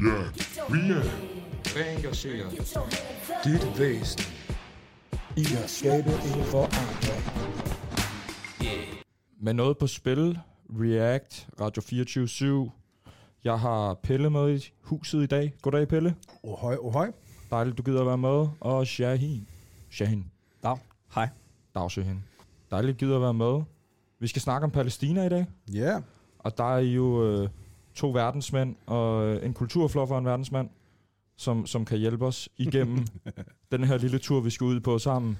React, React. Reengageret dit væsen i at skabe en forandring. Med noget på spil, React, Radio 24 Jeg har Pelle med i huset i dag. Goddag, Pelle. Ohøj, ohøj. Dejligt, du gider at være med. Og Shahin. Shahin. Dag. Hej. Dag, Shahin. Dejligt, du gider at være med. Vi skal snakke om Palæstina i dag. Ja. Yeah. Og der er jo øh, to verdensmænd og øh, en kulturfloffer og en verdensmand, som, som kan hjælpe os igennem den her lille tur, vi skal ud på sammen.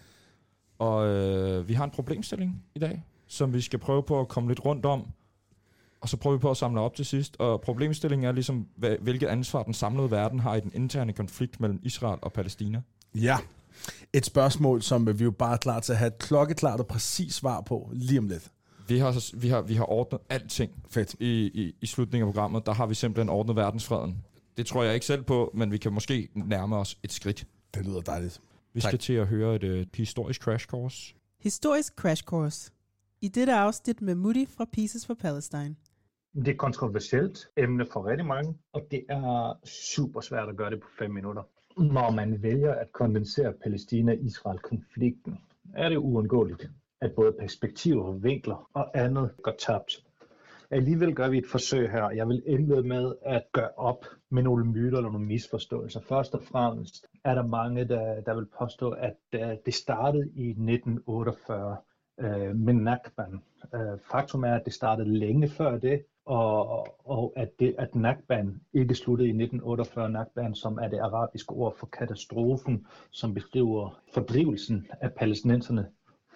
Og øh, vi har en problemstilling i dag, som vi skal prøve på at komme lidt rundt om. Og så prøver vi på at samle op til sidst. Og problemstillingen er ligesom, hvilket ansvar den samlede verden har i den interne konflikt mellem Israel og Palæstina. Ja, et spørgsmål, som vi jo bare er klar til at have et klokkeklart og præcis svar på lige om lidt. Vi har, vi har, vi har ordnet alting Fedt. I, i, i slutningen af programmet. Der har vi simpelthen ordnet verdensfreden. Det tror jeg ikke selv på, men vi kan måske nærme os et skridt. Det lyder dejligt. Vi tak. skal til at høre et, et historisk crash course. Historisk crash course. I dette afsnit med Moody fra Pieces for Palestine. Det er et kontroversielt emne for rigtig mange, og det er super svært at gøre det på fem minutter. Når man vælger at kondensere Palæstina-Israel-konflikten, er det uundgåeligt, at både perspektiver, vinkler og andet går tabt. Alligevel gør vi et forsøg her. Jeg vil indlede med at gøre op med nogle myter eller nogle misforståelser. Først og fremmest er der mange, der, der vil påstå, at uh, det startede i 1948 uh, øh, med Nakban. Uh, øh, faktum er, at det startede længe før det, og, og at, det, at Nakban ikke sluttede i 1948, Nakban som er det arabiske ord for katastrofen, som beskriver fordrivelsen af palæstinenserne,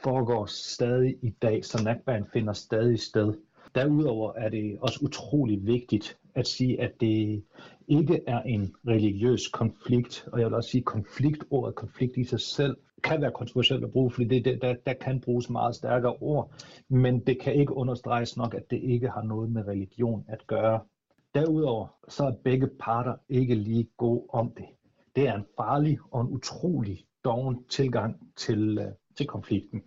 foregår stadig i dag, så natbanen finder stadig sted. Derudover er det også utrolig vigtigt at sige, at det ikke er en religiøs konflikt, og jeg vil også sige, at konfliktordet, konflikt i sig selv, kan være kontroversielt at bruge, fordi det, det, der, der kan bruges meget stærkere ord, men det kan ikke understreges nok, at det ikke har noget med religion at gøre. Derudover så er begge parter ikke lige gode om det. Det er en farlig og en utrolig doven tilgang til, øh, til konflikten.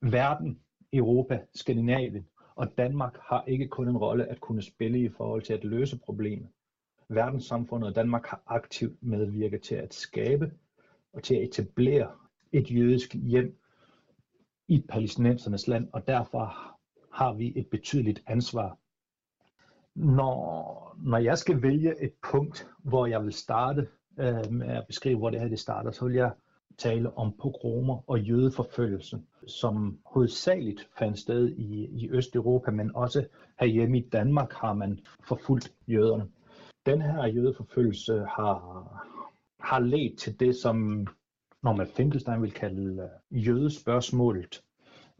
Verden, Europa, Skandinavien og Danmark har ikke kun en rolle at kunne spille i forhold til at løse problemet. Verdenssamfundet og Danmark har aktivt medvirket til at skabe og til at etablere et jødisk hjem i palæstinensernes land, og derfor har vi et betydeligt ansvar. Når, når jeg skal vælge et punkt, hvor jeg vil starte øh, med at beskrive, hvor det her det starter, så vil jeg tale om pogromer og jødeforfølgelse, som hovedsageligt fandt sted i, i Østeuropa, men også herhjemme i Danmark har man forfulgt jøderne. Den her jødeforfølgelse har, har ledt til det, som Norman Finkelstein vil kalde øh, jødespørgsmålet.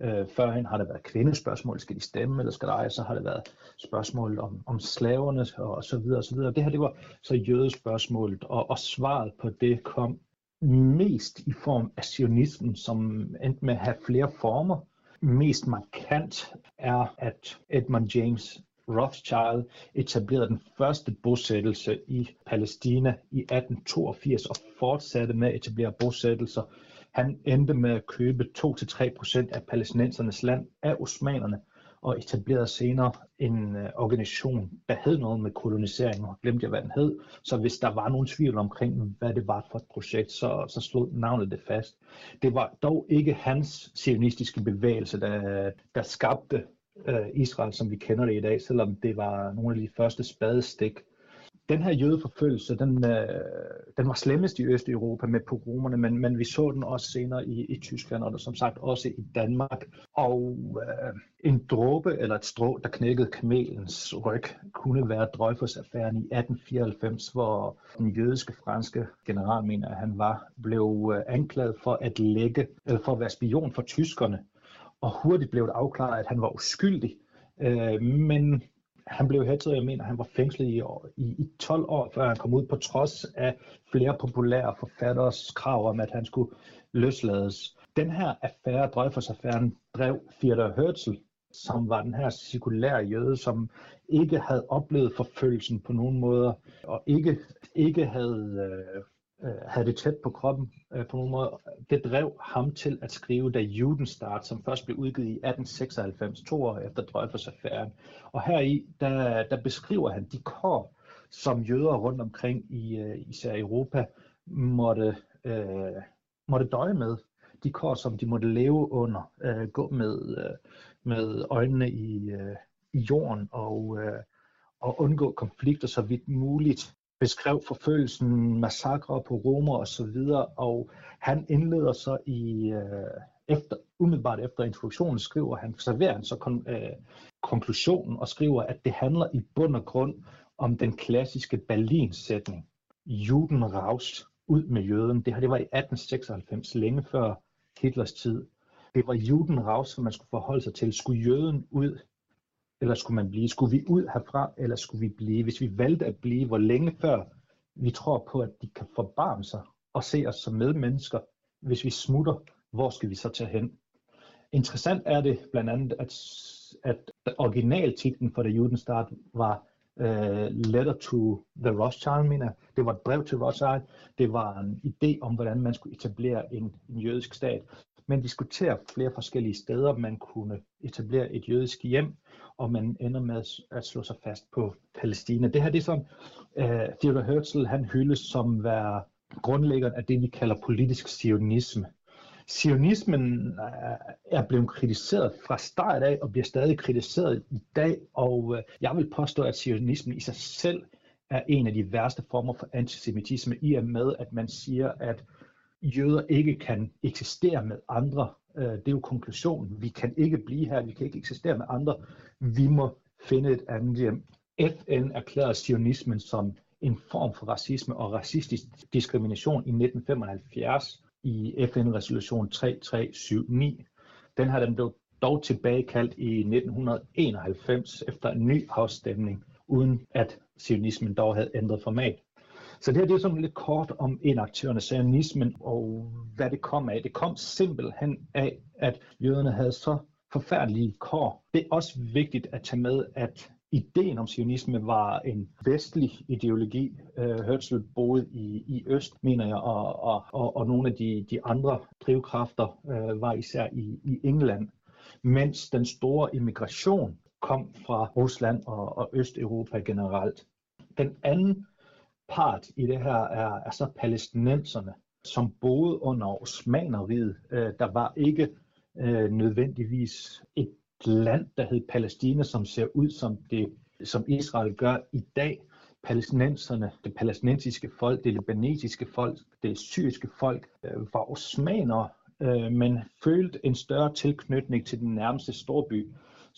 Øh, førhen har det været kvindespørgsmål, skal de stemme, eller skal der ej? Så har det været spørgsmål om, om slaverne og så videre og så videre. Det her det var så jødespørgsmålet, og, og svaret på det kom mest i form af sionismen, som endte med at have flere former. Mest markant er, at Edmund James Rothschild etablerede den første bosættelse i Palæstina i 1882 og fortsatte med at etablere bosættelser. Han endte med at købe 2-3% af palæstinensernes land af osmanerne og etablerede senere en øh, organisation, der hed noget med kolonisering, og glemte jeg, hvad den hed. Så hvis der var nogen tvivl omkring, hvad det var for et projekt, så, så slog navnet det fast. Det var dog ikke hans sionistiske bevægelse, der, der skabte øh, Israel, som vi kender det i dag, selvom det var nogle af de første spadestik, den her jødeforfølgelse, den, øh, den var slemmest i Østeuropa med pogromerne, men, men vi så den også senere i, i Tyskland, og som sagt også i Danmark. Og øh, en dråbe eller et strå, der knækkede kamelens ryg, kunne være Dreyfus-affæren i 1894, hvor den jødiske franske general, mener han var, blev øh, anklaget for at lægge, øh, for at være spion for tyskerne, og hurtigt blev det afklaret, at han var uskyldig. Øh, men han blev hættet, jeg mener, han var fængslet i, i, i 12 år, før han kom ud, på trods af flere populære forfatteres krav om, at han skulle løslades. Den her affære, Dreyfus-affæren, drev Theodor Herzl, som var den her sekulære jøde, som ikke havde oplevet forfølgelsen på nogen måder, og ikke, ikke havde øh, øh, havde det tæt på kroppen øh, på nogen måde. Det drev ham til at skrive Da Judenstart, som først blev udgivet i 1896, to år efter Dreyfus-affæren. Og her i, der, der beskriver han de kår, som jøder rundt omkring i øh, især Europa måtte, øh, måtte døje med. De kår, som de måtte leve under, øh, gå med, øh, med øjnene i, øh, i jorden og, øh, og undgå konflikter så vidt muligt beskrev forfølgelsen, massakre på romer og så videre, og han indleder så i øh, efter, umiddelbart efter introduktionen skriver han, serverer han så kon, øh, konklusionen og skriver, at det handler i bund og grund om den klassiske Berlin-sætning. Juden raus, ud med jøden. Det her det var i 1896, længe før Hitlers tid. Det var juden raus, som man skulle forholde sig til. Skulle jøden ud, eller skulle man blive? Skulle vi ud herfra, eller skulle vi blive? Hvis vi valgte at blive, hvor længe før vi tror på, at de kan forbarme sig og se os som medmennesker, hvis vi smutter, hvor skal vi så tage hen? Interessant er det blandt andet, at, at originaltitlen for The Judenstart var uh, Letter to the Rothschild, mener Det var et brev til Rothschild. Det var en idé om, hvordan man skulle etablere en, en jødisk stat. Man diskuterer flere forskellige steder, man kunne etablere et jødisk hjem, og man ender med at slå sig fast på Palæstina. Det her det er som uh, øh, Theodor Herzl, han hyldes som være grundlæggeren af det, vi kalder politisk sionisme. Sionismen øh, er blevet kritiseret fra start af og bliver stadig kritiseret i dag, og øh, jeg vil påstå, at sionismen i sig selv er en af de værste former for antisemitisme, i og med, at man siger, at jøder ikke kan eksistere med andre. Øh, det er jo konklusionen. Vi kan ikke blive her, vi kan ikke eksistere med andre. Vi må finde et andet hjem. FN erklærede sionismen som en form for racisme og racistisk diskrimination i 1975 i FN-resolution 3379. Den har den dog, dog tilbagekaldt i 1991 efter en ny afstemning, uden at sionismen dog havde ændret format. Så det her det er sådan lidt kort om enaktørende sionismen og hvad det kom af. Det kom simpelthen af, at jøderne havde så forfærdelige kår. Det er også vigtigt at tage med, at ideen om sionisme var en vestlig ideologi. Øh, uh, Herzl boede i, i Øst, mener jeg, og, og, og, og nogle af de, de andre drivkræfter øh, var især i, i England. Mens den store immigration kom fra Rusland og, og Østeuropa generelt. Den anden part i det her er, er så palæstinenserne, som boede under osmaneriet. Øh, der var ikke øh, nødvendigvis et land, der hed Palæstina, som ser ud som det, som Israel gør i dag. Palæstinenserne, det palæstinensiske folk, det libanesiske folk, det syriske folk, øh, var osmanere, øh, men følte en større tilknytning til den nærmeste storby.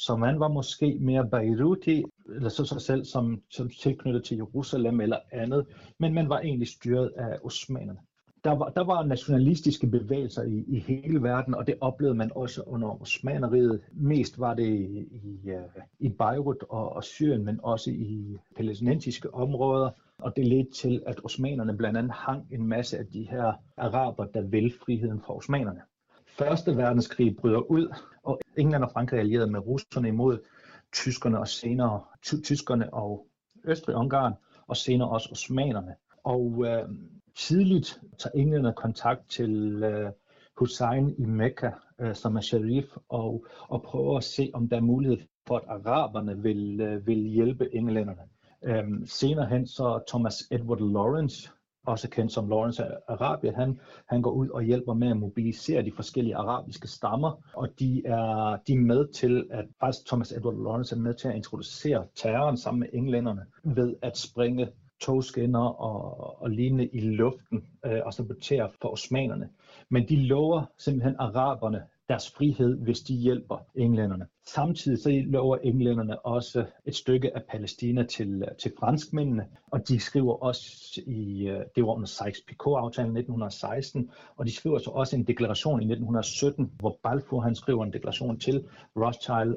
Så man var måske mere Beiruti, eller så sig selv som, som tilknyttet til Jerusalem eller andet, men man var egentlig styret af osmanerne der var, der var nationalistiske bevægelser i, i hele verden, og det oplevede man også under osmaneriet. Mest var det i, øh, i Beirut og, og Syrien, men også i palæstinensiske områder. Og det ledte til, at osmanerne blandt andet hang en masse af de her araber, der vil friheden fra osmanerne. Første verdenskrig bryder ud, og England og Frankrig allierede med russerne imod tyskerne og senere tyskerne og Østrig-Ungarn, og senere også osmanerne. Og øh, tidligt tager England kontakt til øh, Hussein i Mekka, øh, som er sharif, og, og prøver at se, om der er mulighed for, at araberne vil, øh, vil hjælpe englænderne. Um, senere hen så Thomas Edward Lawrence, også kendt som Lawrence af Arabien, han, han går ud og hjælper med at mobilisere de forskellige arabiske stammer, og de er, de er med til, at faktisk Thomas Edward Lawrence er med til at introducere terroren sammen med englænderne ved at springe togskinner og, og lignende i luften øh, og sabotere for osmanerne. Men de lover simpelthen araberne deres frihed, hvis de hjælper englænderne. Samtidig så lover englænderne også et stykke af Palæstina til, øh, til franskmændene, og de skriver også i, øh, det var under Sykes-Picot-aftalen 1916, og de skriver så også en deklaration i 1917, hvor Balfour han skriver en deklaration til Rothschild,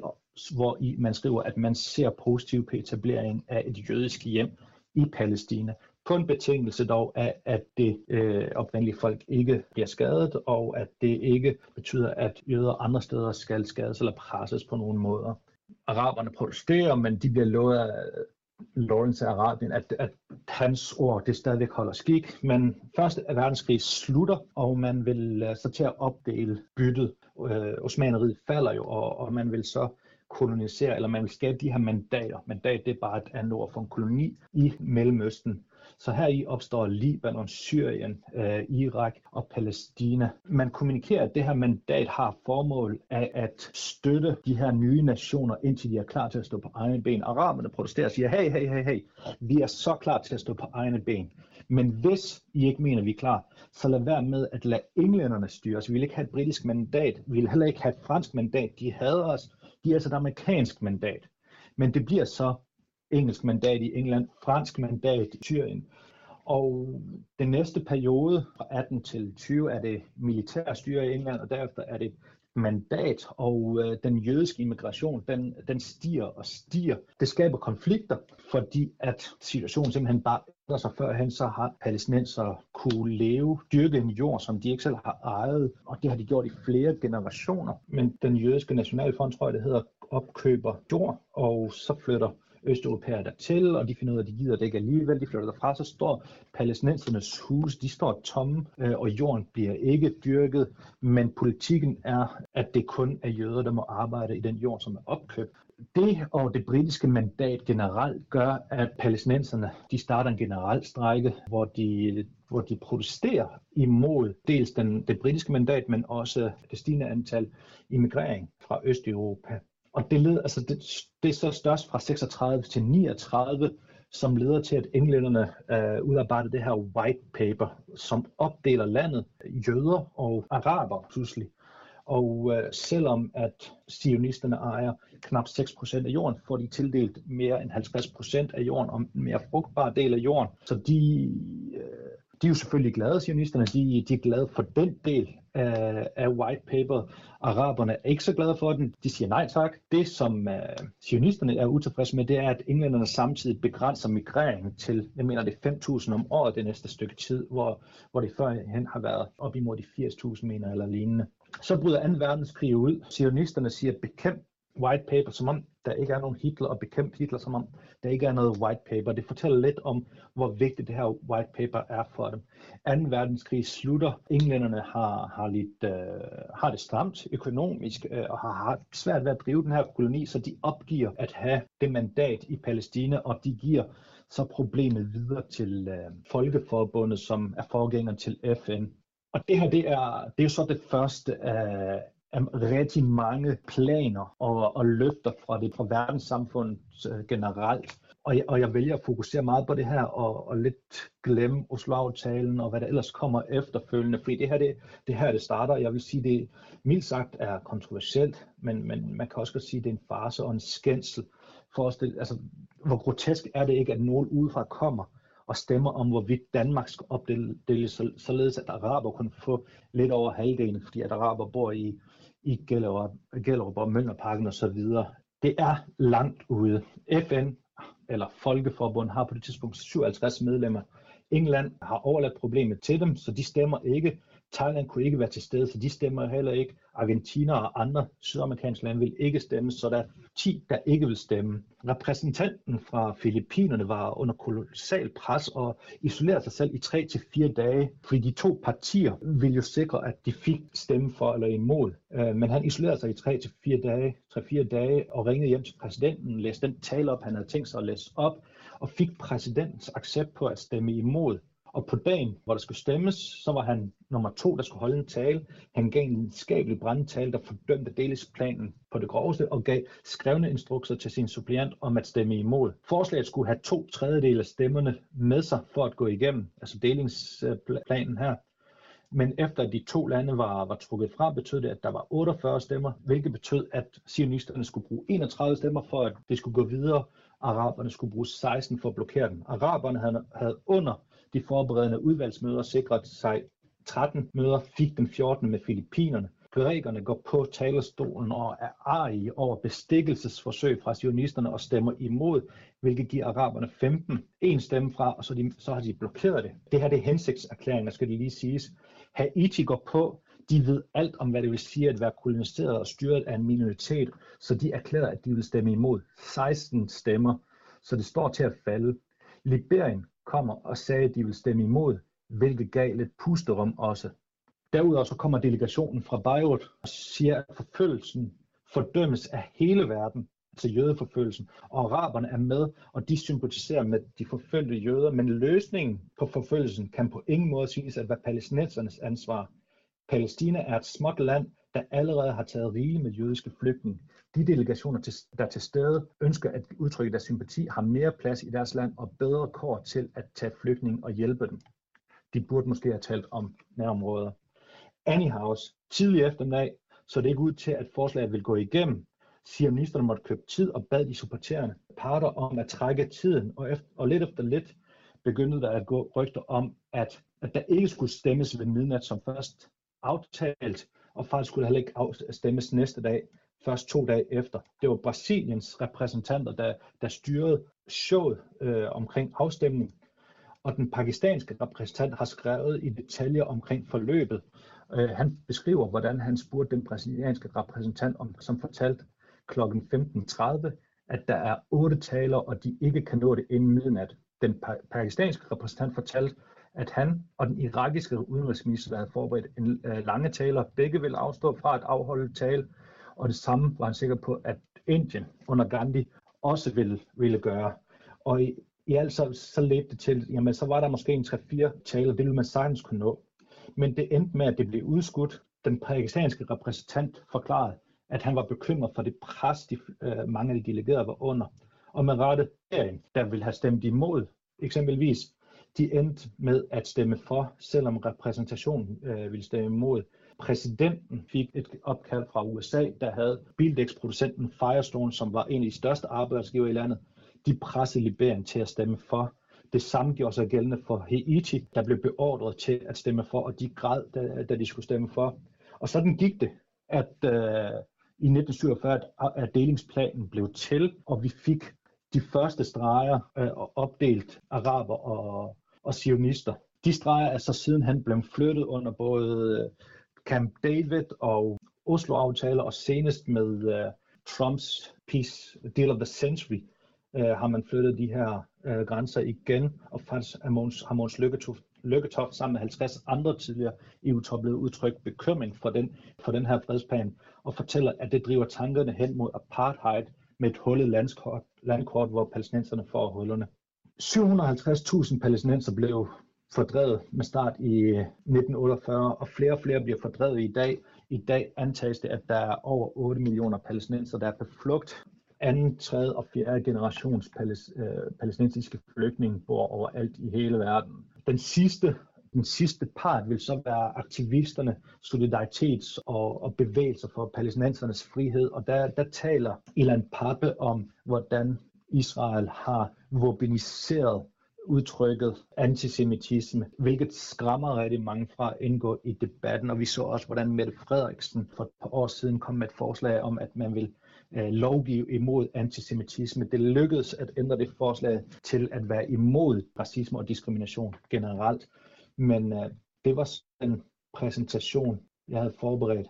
hvor i man skriver, at man ser positivt på etablering af et jødisk hjem i Palæstina kun betingelse dog af, at det øh, oprindelige folk ikke bliver skadet, og at det ikke betyder, at jøder andre steder skal skades eller presses på nogen måder. Araberne protesterer, men de bliver lovet af øh, Lawrence af Arabien, at, at hans ord det stadigvæk holder skik. Men første verdenskrig slutter, og man vil øh, så til at opdele byttet. Øh, Osmaneriet falder jo, og, og man vil så kolonisere, eller man vil skabe de her mandater. Mandat det er bare et andet ord for en koloni i Mellemøsten. Så her i opstår Libanon, Syrien, øh, Irak og Palæstina. Man kommunikerer, at det her mandat har formål af at støtte de her nye nationer, indtil de er klar til at stå på egne ben. Araberne protesterer og siger, hey, hey, hey, hey, vi er så klar til at stå på egne ben. Men hvis I ikke mener, at vi er klar, så lad være med at lade englænderne styre os. Vi vil ikke have et britisk mandat. Vi vil heller ikke have et fransk mandat. De hader os. De er altså et amerikansk mandat. Men det bliver så engelsk mandat i England, fransk mandat i Syrien. Og den næste periode fra 18 til 20 er det militærstyre i England, og derefter er det mandat, og øh, den jødiske immigration, den, den stiger og stiger. Det skaber konflikter, fordi at situationen simpelthen bare ændrer sig. Førhen så har palæstinenser kunne leve, dyrke en jord, som de ikke selv har ejet, og det har de gjort i flere generationer. Men den jødiske nationalfond, tror jeg det hedder, opkøber jord, og så flytter østeuropæere dertil, og de finder ud af, at de gider det ikke alligevel, de flytter derfra, så står palæstinensernes hus, de står tomme, øh, og jorden bliver ikke dyrket, men politikken er, at det kun er jøder, der må arbejde i den jord, som er opkøbt. Det og det britiske mandat generelt gør, at palæstinenserne de starter en generel strække, hvor de, hvor de protesterer imod dels den, det britiske mandat, men også det stigende antal immigrering fra Østeuropa. Og det, led, altså det, det er så størst fra 36 til 39, som leder til, at englænderne øh, udarbejder det her white paper, som opdeler landet jøder og araber pludselig. Og øh, selvom at sionisterne ejer knap 6% af jorden, får de tildelt mere end 50% af jorden og en mere frugtbar del af jorden. Så de, øh, de er jo selvfølgelig glade, sionisterne, de, de er glade for den del af, af white paper. Araberne er ikke så glade for den. De siger nej tak. Det, som øh, sionisterne er utilfredse med, det er, at englænderne samtidig begrænser migreringen til, jeg mener, det er 5.000 om året det næste stykke tid, hvor, hvor det førhen har været op imod de 80.000 mener eller lignende. Så bryder 2. verdenskrig ud. Sionisterne siger, bekæmp white paper, som om der ikke er nogen Hitler, og bekæmpe Hitler, som om der ikke er noget white paper. Det fortæller lidt om, hvor vigtigt det her white paper er for dem. 2. verdenskrig slutter. Englænderne har, har, lidt, øh, har det stramt økonomisk, øh, og har, har svært ved at drive den her koloni, så de opgiver at have det mandat i Palæstina, og de giver så problemet videre til øh, Folkeforbundet, som er forgænger til FN. Og det her, det er, det er jo så det første af, rigtig mange planer og, og løfter fra det fra verdenssamfundet øh, generelt. Og jeg, og jeg vælger at fokusere meget på det her og, og lidt glemme Oslo-aftalen og hvad der ellers kommer efterfølgende, fordi det her, det, det her det starter. Jeg vil sige, det mildt sagt er kontroversielt, men, men man kan også godt sige, at det er en farse og en skændsel. Forestil, altså, hvor grotesk er det ikke, at nogen udefra kommer og stemmer om, hvorvidt Danmark skal opdeles, således at araber kunne få lidt over halvdelen, fordi at araber bor i i Gellerup, Gellerup og Møllerparken osv. Det er langt ude. FN eller Folkeforbund har på det tidspunkt 57 medlemmer. England har overladt problemet til dem, så de stemmer ikke. Thailand kunne ikke være til stede, så de stemmer heller ikke. Argentina og andre sydamerikanske lande vil ikke stemme, så der er 10, der ikke vil stemme. Repræsentanten fra Filippinerne var under kolossal pres og isolerede sig selv i 3 til fire dage, fordi de to partier ville jo sikre, at de fik stemme for eller imod. Øh, men han isolerede sig i 3 til fire dage, 3-4 dage og ringede hjem til præsidenten, læste den tale op, han havde tænkt sig at læse op, og fik præsidentens accept på at stemme imod. Og på dagen, hvor der skulle stemmes, så var han nummer to, der skulle holde en tale. Han gav en videnskabelig brandtale, der fordømte delisplanen på det groveste og gav skrevne instrukser til sin suppleant om at stemme imod. Forslaget skulle have to tredjedele af stemmerne med sig for at gå igennem, altså delingsplanen øh, her. Men efter at de to lande var, var trukket fra, betød det, at der var 48 stemmer, hvilket betød, at sionisterne skulle bruge 31 stemmer for, at det skulle gå videre. Araberne skulle bruge 16 for at blokere den. Araberne havde, havde under de forberedende udvalgsmøder sikret sig 13 møder, fik den 14. med Filippinerne. Grækerne går på talerstolen og er arige over bestikkelsesforsøg fra sionisterne og stemmer imod, hvilket giver araberne 15. En stemme fra, og så, de, så har de blokeret det. Det her det er hensigtserklæringer, skal de lige siges. Haiti går på, de ved alt om, hvad det vil sige at være koloniseret og styret af en minoritet, så de erklærer, at de vil stemme imod. 16 stemmer, så det står til at falde. Liberien kommer og sagde, at de vil stemme imod, hvilket gav lidt pusterum også. Derudover så kommer delegationen fra Beirut og siger, at forfølgelsen fordømmes af hele verden, altså jødeforfølgelsen, og araberne er med, og de sympatiserer med de forfølgte jøder, men løsningen på forfølgelsen kan på ingen måde siges at være palæstinensernes ansvar. Palæstina er et småt land, der allerede har taget rigeligt med jødiske flygtninge. De delegationer, der til stede ønsker at udtrykke deres sympati, har mere plads i deres land og bedre kår til at tage flygtninge og hjælpe dem. De burde måske have talt om nærområder. Anyhows, tidlig eftermiddag så det ikke ud til, at forslaget vil gå igennem. Sionisterne måtte købe tid og bad de supporterende parter om at trække tiden, og, efter, og lidt efter lidt begyndte der at gå rygter om, at, at der ikke skulle stemmes ved midnat som først aftalt, og faktisk skulle heller ikke stemmes næste dag, først to dage efter. Det var Brasiliens repræsentanter, der, der styrede showet øh, omkring afstemningen, og den pakistanske repræsentant har skrevet i detaljer omkring forløbet. Øh, han beskriver, hvordan han spurgte den brasilianske repræsentant, om, som fortalte kl. 15.30, at der er otte taler, og de ikke kan nå det inden midnat. Den pakistanske repræsentant fortalte, at han og den irakiske udenrigsminister, havde forberedt en øh, lange taler, begge ville afstå fra at afholde tale, og det samme var han sikker på, at Indien under Gandhi også ville, ville gøre. Og i, i alt så, så ledte det til, jamen så var der måske en 3-4 taler, det ville man sagtens kunne nå. Men det endte med, at det blev udskudt. Den pakistanske repræsentant forklarede, at han var bekymret for det pres, de, øh, mange af de delegerede var under. Og med rette der ville have stemt imod, eksempelvis, de endte med at stemme for, selvom repræsentationen øh, ville stemme imod. Præsidenten fik et opkald fra USA, der havde bildæksproducenten Firestone, som var en af de største arbejdsgiver i landet. De pressede Liberien til at stemme for. Det samme gjorde sig gældende for Haiti, der blev beordret til at stemme for, og de græd, da, da de skulle stemme for. Og sådan gik det, at øh, i 1947, at delingsplanen blev til, og vi fik de første streger øh, opdelt araber og, og sionister. De streger altså er så sidenhen blevet flyttet under både øh, Camp David og Oslo-aftaler, og senest med uh, Trumps Peace Deal of the Century, uh, har man flyttet de her uh, grænser igen, og faktisk har Måns, har Måns Lykketoft, Lykketoft sammen med 50 andre tidligere EU-toppede udtrykt bekymring for den, for den her fredsplan, og fortæller, at det driver tankerne hen mod apartheid med et hullet landkort, landkort hvor palæstinenserne får hullerne. 750.000 palæstinenser blev fordrevet med start i øh, 1948, og flere og flere bliver fordrevet i dag. I dag antages det, at der er over 8 millioner palæstinenser, der er på flugt. Anden, tredje og fjerde generations palæs, øh, palæstinensiske flygtninge bor overalt i hele verden. Den sidste den sidste part vil så være aktivisterne, solidaritets- og, og bevægelser for palæstinensernes frihed, og der, der taler Ilan Pappe om, hvordan Israel har weaponiseret udtrykket antisemitisme, hvilket skræmmer rigtig mange fra at indgå i debatten. Og vi så også, hvordan Mette Frederiksen for et par år siden kom med et forslag om, at man vil øh, lovgive imod antisemitisme. Det lykkedes at ændre det forslag til at være imod racisme og diskrimination generelt. Men øh, det var en præsentation, jeg havde forberedt.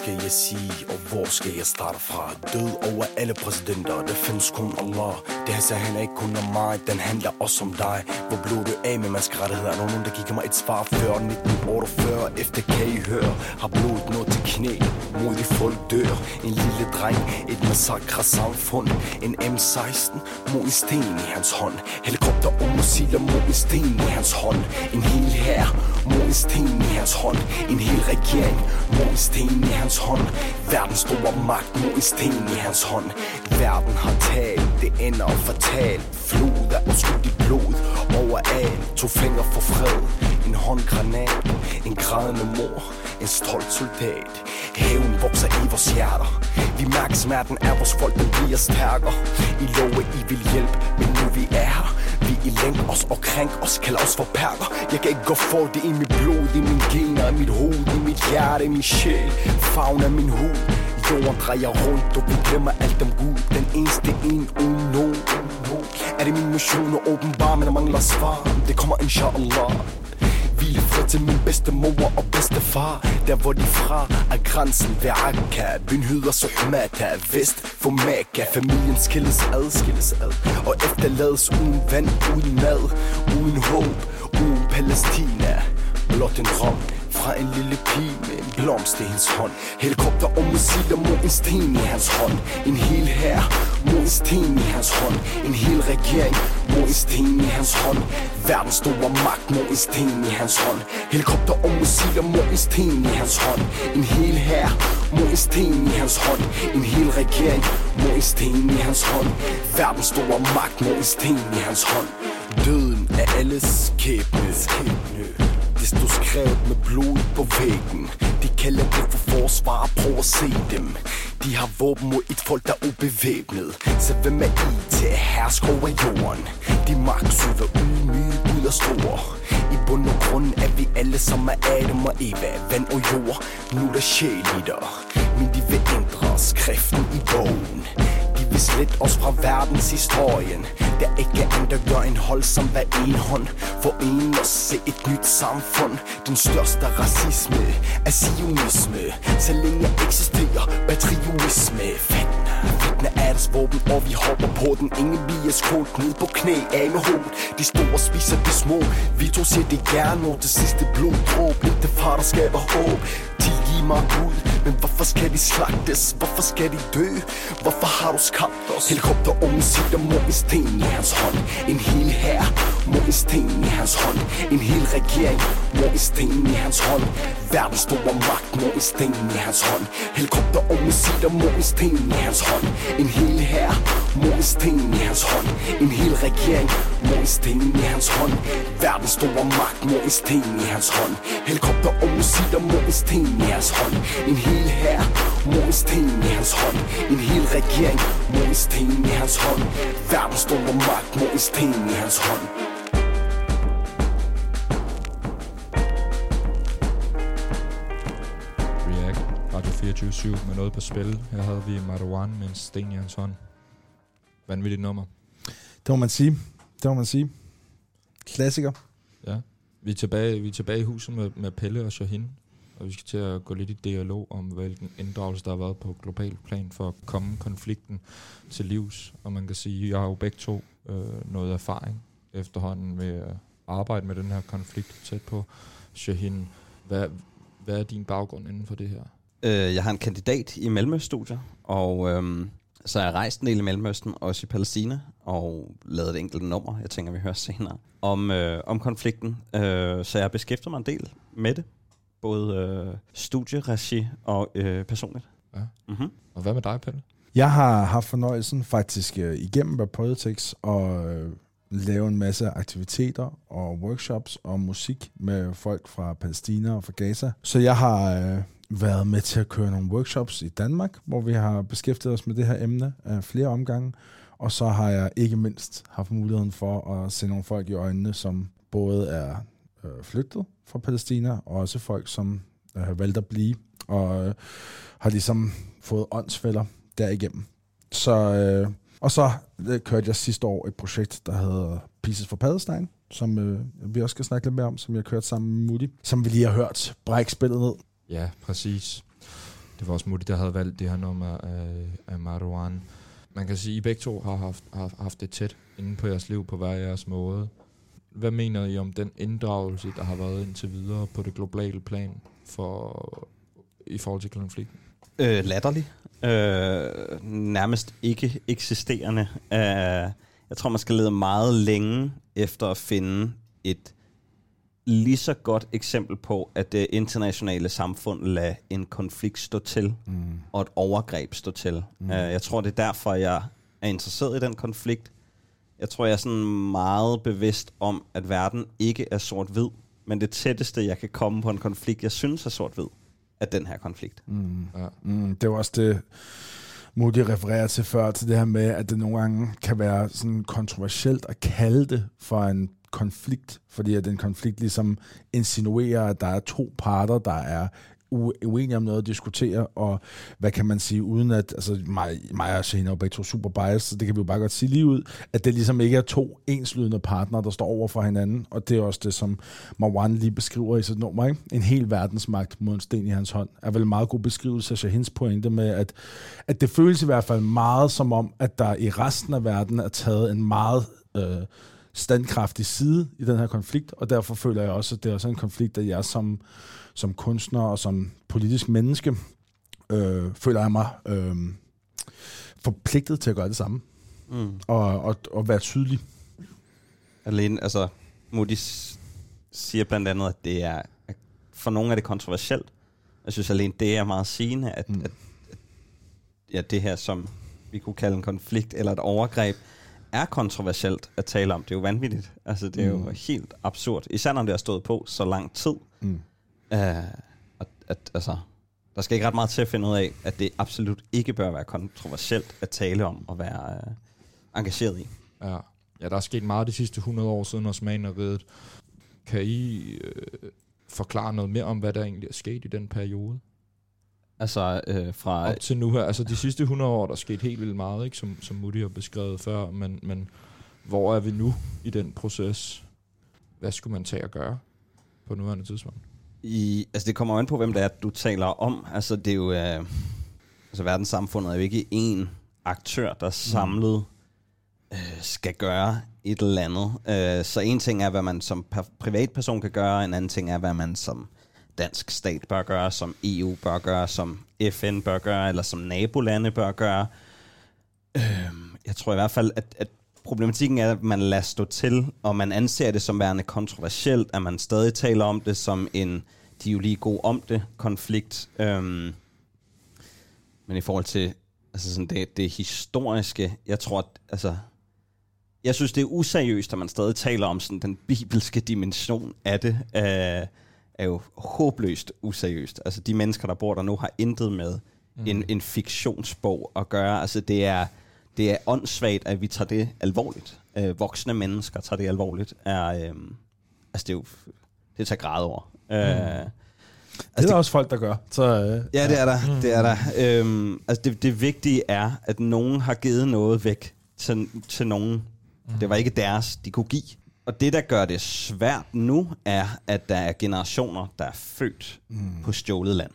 Skal jeg sige, og hvor skal jeg starte fra? Død over alle præsidenter, der findes kun Allah Det her så handler ikke kun om mig, den handler også om dig Hvor blev du af med menneskerettigheder? Er der nogen, der giver mig et svar før 1948? Efter kan I høre, har blodet nået til knæ Modige folk dør, en lille dreng, et massakre samfund En M16 mod en sten i hans hånd Helikopter efter og missiler mod en sten i hans hånd. En hel her mod en sten i hans hånd. En hel regering mod en sten i hans hånd. Verdens store magt mod en sten i hans hånd. Verden har talt, det ender fatalt Flod af uskyldigt blod. Overalt To fingre for fred, en håndgranat En grædende mor, en stolt soldat. Hævn vokser i vores hjerter. Vi mærker smerten af vores folk, den bliver stærkere. I love, I vil hjælpe, men nu vi er her vi i lænk os og krænk os, kalder os for perker. Jeg kan ikke gå for det i mit blod, i min gener, i mit hoved, i mit hjerte, i min sjæl. Farven af min hud. Jorden drejer rundt, og vi glemmer alt om Gud. Den eneste en uden nogen. Er det min mission at åbenbare, men der mangler svar. Det kommer inshallah. Hvile fred til min bedste mor og bedste far Der hvor de fra er grænsen ved Akka Byen hedder Suhmata, vest. For Mekka Familien skilles ad, skilles ad Og efterlades uden vand, uden mad Uden håb, uden Palæstina. Blot en drøm fra en lille pige med en blomst i hendes hånd. Helikopter og missiler mod en sten i hans hånd. En hel her mod en sten i hans hånd. En hel regering mod en sten i hans hånd. Verdens store magt mod en sten i hans hånd. Helikopter og missiler mod en sten i hans hånd. En hel her mod en sten i hans hånd. En hel regering mod en sten i hans hånd. Verdens store magt mod en sten i hans hånd. Døden er alles skæbne, skæbne det stod skrevet med blod på væggen. De kalder det for forsvar, prøv at se dem. De har våben mod et folk, der er ubevæbnet. Så hvem er I til at herske over jorden? De magtsyder ydmyge, ud og store I bund og grund er vi alle som er Adam og Eva Vand og jord, nu er der sjæl i dig. Men de vil ændre skriften i bogen. Vi slidt os fra verdens historien Der ikke andre gør en hold som hver en hånd. For en at se et nyt samfund. Den største racisme er sionisme. Så længe eksisterer patriotisme. Fanden fitna er deres våben Og vi hopper på den. Ingen bliver skålt ned på knæ af med hoved De store spiser de små. Vi to ser det gerne Og det sidste bloddråb Lidt det far der skaber håb. Tilgiv mig ud. Men hvorfor skal de slagtes? Hvorfor skal de dø? Hvorfor har du skabt os? Helikopter og missiler mod en sten i hans hånd. En hel her mod en sten i hans hånd. En hel regering mod en sten i hans hånd. Verdens store magt mod en sten i hans hånd. Helikopter og missiler mod en sten i hans hånd. En hel her mod en sten i hans hånd. En hel regering mod en sten i hans hånd. Verdens store magt mod en sten i hans hånd. Helikopter og missiler mod en sten i hans hånd En hel her mod en sten i hans hånd En hel regering mod en sten i hans hånd Verdens store magt mod en sten i hans hånd React, Radio 24 med noget på spil. Her havde vi Marwan med en sten i hans hånd. Vanvittigt nummer. Det må man sige. Det må man sige. Klassiker. Ja. Vi er tilbage, vi er tilbage i huset med, med Pelle og Shahin, og vi skal til at gå lidt i dialog om, hvilken inddragelse der har været på global plan for at komme konflikten til livs. Og man kan sige, at jeg har jo begge to øh, noget erfaring efterhånden med at arbejde med den her konflikt tæt på. Shahin, hvad, hvad er din baggrund inden for det her? Øh, jeg har en kandidat i Mellemøststudier, og øh, så har jeg rejst en del i Mellemøsten, også i Palæstina, og lavet et enkelt nummer, jeg tænker, vi hører senere, om, øh, om konflikten. Øh, så jeg har beskæftiget mig en del med det, både øh, studieregi og øh, personligt. Ja. Mm-hmm. Og hvad med dig, Pelle? Jeg har haft fornøjelsen faktisk øh, igennem Politics og øh, lave en masse aktiviteter og workshops og musik med folk fra Palæstina og fra Gaza. Så jeg har øh, været med til at køre nogle workshops i Danmark, hvor vi har beskæftiget os med det her emne af flere omgange. Og så har jeg ikke mindst haft muligheden for at se nogle folk i øjnene, som både er øh, flygtet fra Palæstina, og også folk, som øh, valgte at blive, og øh, har ligesom fået åndsfælder derigennem. Så, øh, og så øh, kørte jeg sidste år et projekt, der hedder Pieces for Palestine, som øh, vi også skal snakke lidt mere om, som jeg kørte sammen med Moody, som vi lige har hørt brække spillet ned. Ja, præcis. Det var også Moody, der havde valgt det her nummer af, af Marwan. Man kan sige, at I begge to har haft, har haft det tæt inde på jeres liv på hver jeres måde. Hvad mener I om den inddragelse, der har været indtil videre på det globale plan for, i forhold til konflikten? Øh, latterlig. Øh, nærmest ikke eksisterende. Øh, jeg tror, man skal lede meget længe efter at finde et lige så godt eksempel på, at det internationale samfund lader en konflikt stå til, Mm. og et overgreb stå til. Mm. Uh, jeg tror, det er derfor, jeg er interesseret i den konflikt. Jeg tror, jeg er sådan meget bevidst om, at verden ikke er sort-hvid, men det tætteste, jeg kan komme på en konflikt, jeg synes er sort-hvid, er den her konflikt. Mm. Ja. Mm, det var også det, Moody refererer til før, til det her med, at det nogle gange kan være sådan kontroversielt at kalde det for en konflikt, fordi at den konflikt ligesom insinuerer, at der er to parter, der er uenige om noget at diskutere, og hvad kan man sige, uden at, altså mig, mig og Shane er jo begge to super biased, så det kan vi jo bare godt sige lige ud, at det ligesom ikke er to enslydende partnere, der står over for hinanden, og det er også det, som Marwan lige beskriver i sit nummer, ikke? En hel verdensmagt mod en sten i hans hånd, er vel en meget god beskrivelse af Shahins pointe med, at, at det føles i hvert fald meget som om, at der i resten af verden er taget en meget øh, standkraftig side i den her konflikt, og derfor føler jeg også, at det er også en konflikt, at jeg som, som kunstner og som politisk menneske, øh, føler jeg mig øh, forpligtet til at gøre det samme, Mm. og, og, og være tydelig. Alene, altså, Moody s- siger blandt andet, at det er, at for nogle er det kontroversielt. Jeg synes alene, det er meget sigende, at, mm. at, at ja, det her, som vi kunne kalde en konflikt eller et overgreb, er kontroversielt at tale om. Det er jo vanvittigt. Altså, det er jo Mm. helt absurd. Især når det har stået på så lang tid. Mm. Uh, at, at, altså, der skal ikke ret meget til at finde ud af, at det absolut ikke bør være kontroversielt at tale om og være uh, engageret i. Ja. ja, der er sket meget de sidste 100 år siden Osmaneriet. Kan I øh, forklare noget mere om, hvad der egentlig er sket i den periode? Altså øh, fra... Op til nu her. Altså de sidste 100 år, der er sket helt vildt meget, ikke? Som, som Moody har beskrevet før. Men, men hvor er vi nu i den proces? Hvad skulle man tage at gøre på nuværende tidspunkt? I, altså det kommer jo an på, hvem det er, du taler om. Altså det er jo... Øh, altså verdenssamfundet er jo ikke én aktør, der samlet øh, skal gøre et eller andet. Øh, så en ting er, hvad man som per- privatperson kan gøre, en anden ting er, hvad man som dansk stat bør gøre, som EU bør gøre, som FN bør gøre, eller som nabolande bør gøre. Øhm, jeg tror i hvert fald, at, at problematikken er, at man lader stå til, og man anser det som værende kontroversielt, at man stadig taler om det som en de er jo lige gode om det konflikt. Øhm, men i forhold til altså sådan det, det historiske, jeg tror, at, altså, jeg synes, det er useriøst, at man stadig taler om sådan den bibelske dimension af det, øh, er jo håbløst useriøst. Altså de mennesker, der bor der nu, har intet med mm. en, en fiktionsbog at gøre. Altså det er, det er åndssvagt, at vi tager det alvorligt. Øh, voksne mennesker tager det alvorligt. Er, øh, altså det er jo det tager grad over. Mm. Øh, Det er der også folk, der gør. Så, øh, Ja, det er der. Det er der. Øhm, altså det, det vigtige er, at nogen har givet noget væk til, til nogen. Det var ikke deres, de kunne give. Og det, der gør det svært nu, er, at der er generationer, der er født mm. på stjålet land.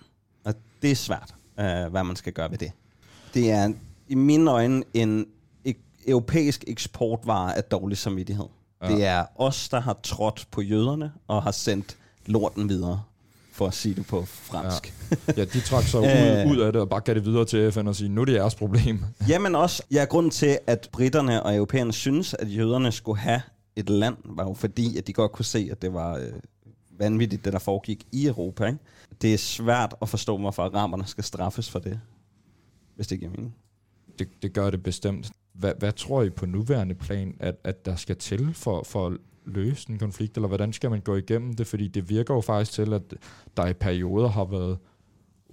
Og det er svært, øh, hvad man skal gøre ved det. Det er i mine øjne en e- europæisk eksportvare af dårlig samvittighed. Ja. Det er os, der har trådt på jøderne og har sendt lorten videre, for at sige det på fransk. Ja. Ja, de trak sig Øh. ud, ud af det og bare gav det videre til FN og sige, nu er det jeres problem. Jamen også, ja, grunden til, at britterne og europæerne synes, at jøderne skulle have et land, var jo fordi, at de godt kunne se, at det var øh, vanvittigt, det der foregik i Europa. Ikke? Det er svært at forstå, hvorfor ramerne skal straffes for det, hvis det giver mening. Det, det gør det bestemt. Hvad, hvad tror I på nuværende plan, at, at der skal til for, for at løse en konflikt, eller hvordan skal man gå igennem det? Fordi det virker jo faktisk til, at der i perioder har været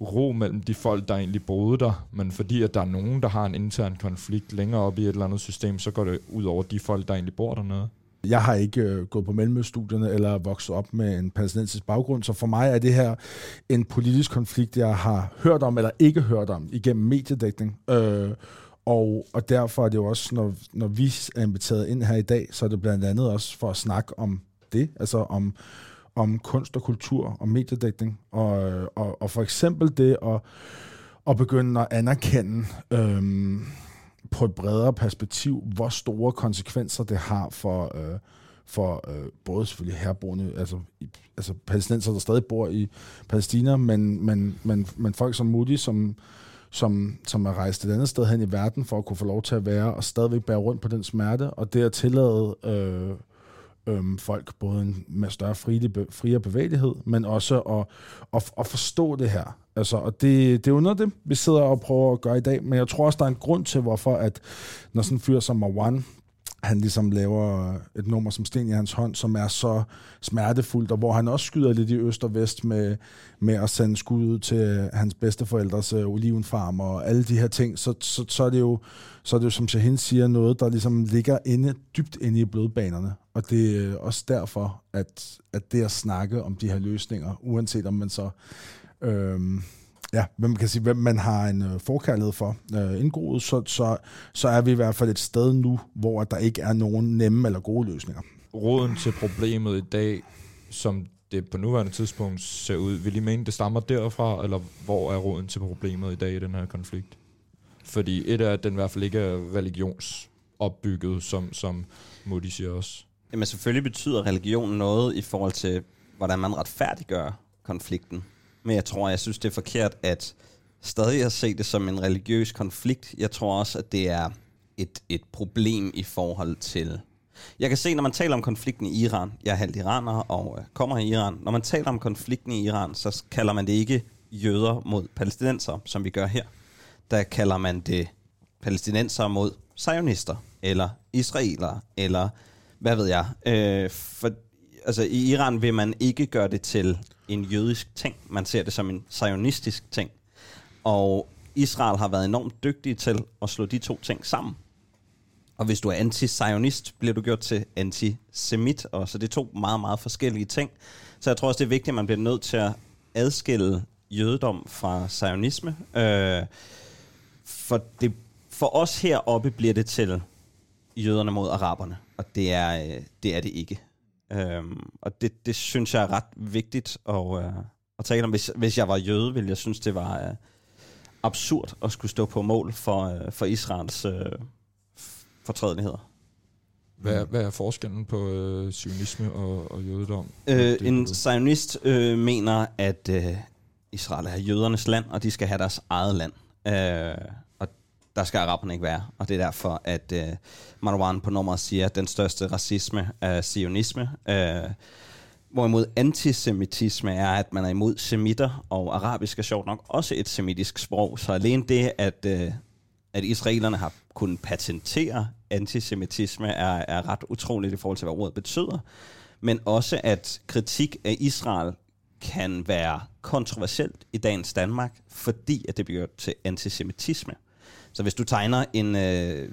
ro mellem de folk, der egentlig boede der, men fordi at der er nogen, der har en intern konflikt længere op i et eller andet system, så går det ud over de folk, der egentlig bor dernede. Jeg har ikke øh, gået på mellemøststudierne eller vokset op med en palæstinensisk baggrund, så for mig er det her en politisk konflikt, jeg har hørt om eller ikke hørt om igennem mediedækning. Øh, og, og derfor er det jo også, når, når vi er inviteret ind her i dag, så er det blandt andet også for at snakke om det, altså om, om kunst og kultur og mediedækning. Og, øh, og, og for eksempel det at, at begynde at anerkende Øh, på et bredere perspektiv, hvor store konsekvenser det har for, øh, for øh, både selvfølgelig herboende, altså, i, altså palæstinenser, der stadig bor i Palæstina, men, men, men, men folk som Moody, som, som, som er rejst et andet sted hen i verden for at kunne få lov til at være og stadigvæk bære rundt på den smerte, og det at tillade øh, øhm, folk både en med større fri, friere bevægelighed, men også at, at, at forstå det her. Altså, og det, det er jo noget af det, vi sidder og prøver at gøre i dag, men jeg tror også, der er en grund til, hvorfor at når sådan en fyr som Marwan, han ligesom laver et nummer som Sten i hans hånd, som er så smertefuldt, og hvor han også skyder lidt i øst og vest med, med at sende skud ud til hans bedsteforældres øh, olivenfarm og alle de her ting, så, så, så, er det jo, så er det jo, som Shahin siger, noget, der ligesom ligger inde, dybt inde i blodbanerne. Og det er øh, også derfor, at, at det at snakke om de her løsninger, uanset om man så Øh, ja, hvem man kan sige, hvem man har en øh, forkærlighed for øh, indgroet, så, så, så er vi i hvert fald et sted nu, hvor der ikke er nogen nemme eller gode løsninger. Roden til problemet i dag, som det på nuværende tidspunkt ser ud, vil I mene, det stammer derfra, eller hvor er roden til problemet i dag i den her konflikt? Fordi et er, at den i hvert fald ikke er religionsopbygget, som, som Modi siger også. Jamen selvfølgelig betyder religion noget i forhold til, hvordan man retfærdiggør konflikten. Men jeg tror, jeg synes, det er forkert at stadig at se det som en religiøs konflikt. Jeg tror også, at det er et, et problem i forhold til... Jeg kan se, når man taler om konflikten i Iran, jeg er halvt iraner og øh, kommer i Iran, når man taler om konflikten i Iran, så kalder man det ikke jøder mod palæstinenser, som vi gør her. Der kalder man det palæstinenser mod zionister, eller israelere, eller hvad ved jeg. Øh, for, altså, i Iran vil man ikke gøre det til en jødisk ting. Man ser det som en zionistisk ting. Og Israel har været enormt dygtig til at slå de to ting sammen. Og hvis du er anti-zionist, bliver du gjort til antisemit. Og så det er to meget, meget forskellige ting. Så jeg tror også, det er vigtigt, at man bliver nødt til at adskille jødedom fra zionisme. Øh, for, det, for os heroppe bliver det til jøderne mod araberne, og det er, øh, det, er det ikke. Øhm, og det, det synes jeg er ret vigtigt at, øh, at tale om. Hvis, hvis jeg var jøde, ville jeg synes, det var øh, absurd at skulle stå på mål for, øh, for Israels øh, fortrædeligheder. Hvad, hvad er forskellen på øh, sionisme og, og jødedom? Øh, en zionist øh, mener, at øh, Israel er jødernes land, og de skal have deres eget land. Øh, der skal araberne ikke være. Og det er derfor, at øh, Marwan på nummeret siger, at den største racisme er sionisme. Øh, hvorimod antisemitisme er, at man er imod semitter, og arabisk er sjovt nok også et semitisk sprog. Så alene det, at, øh, at israelerne har kunnet patentere antisemitisme, er, er ret utroligt i forhold til, hvad ordet betyder. Men også, at kritik af Israel kan være kontroversielt i dagens Danmark, fordi at det bliver til antisemitisme. Så hvis du tegner en øh,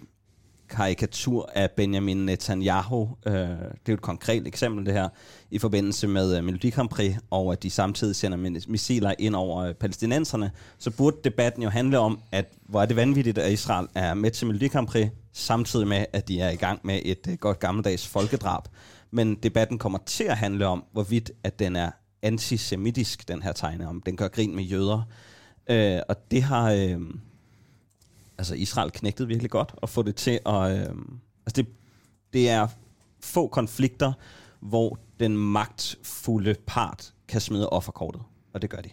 karikatur af Benjamin Netanyahu, øh, det er jo et konkret eksempel det her, i forbindelse med øh, Melodi Grand Prix, og at de samtidig sender missiler ind over øh, palæstinenserne, så burde debatten jo handle om, at hvor er det vanvittigt, at Israel er med til Melodi Grand Prix, samtidig med, at de er i gang med et øh, godt gammeldags folkedrab. Men debatten kommer til at handle om, hvorvidt at den er antisemitisk, den her tegne, om den gør grin med jøder. Øh, og det har øh, altså Israel knægtet virkelig godt at få det til at... Øh, altså det, det er få konflikter, hvor den magtfulde part kan smide offerkortet, og det gør de.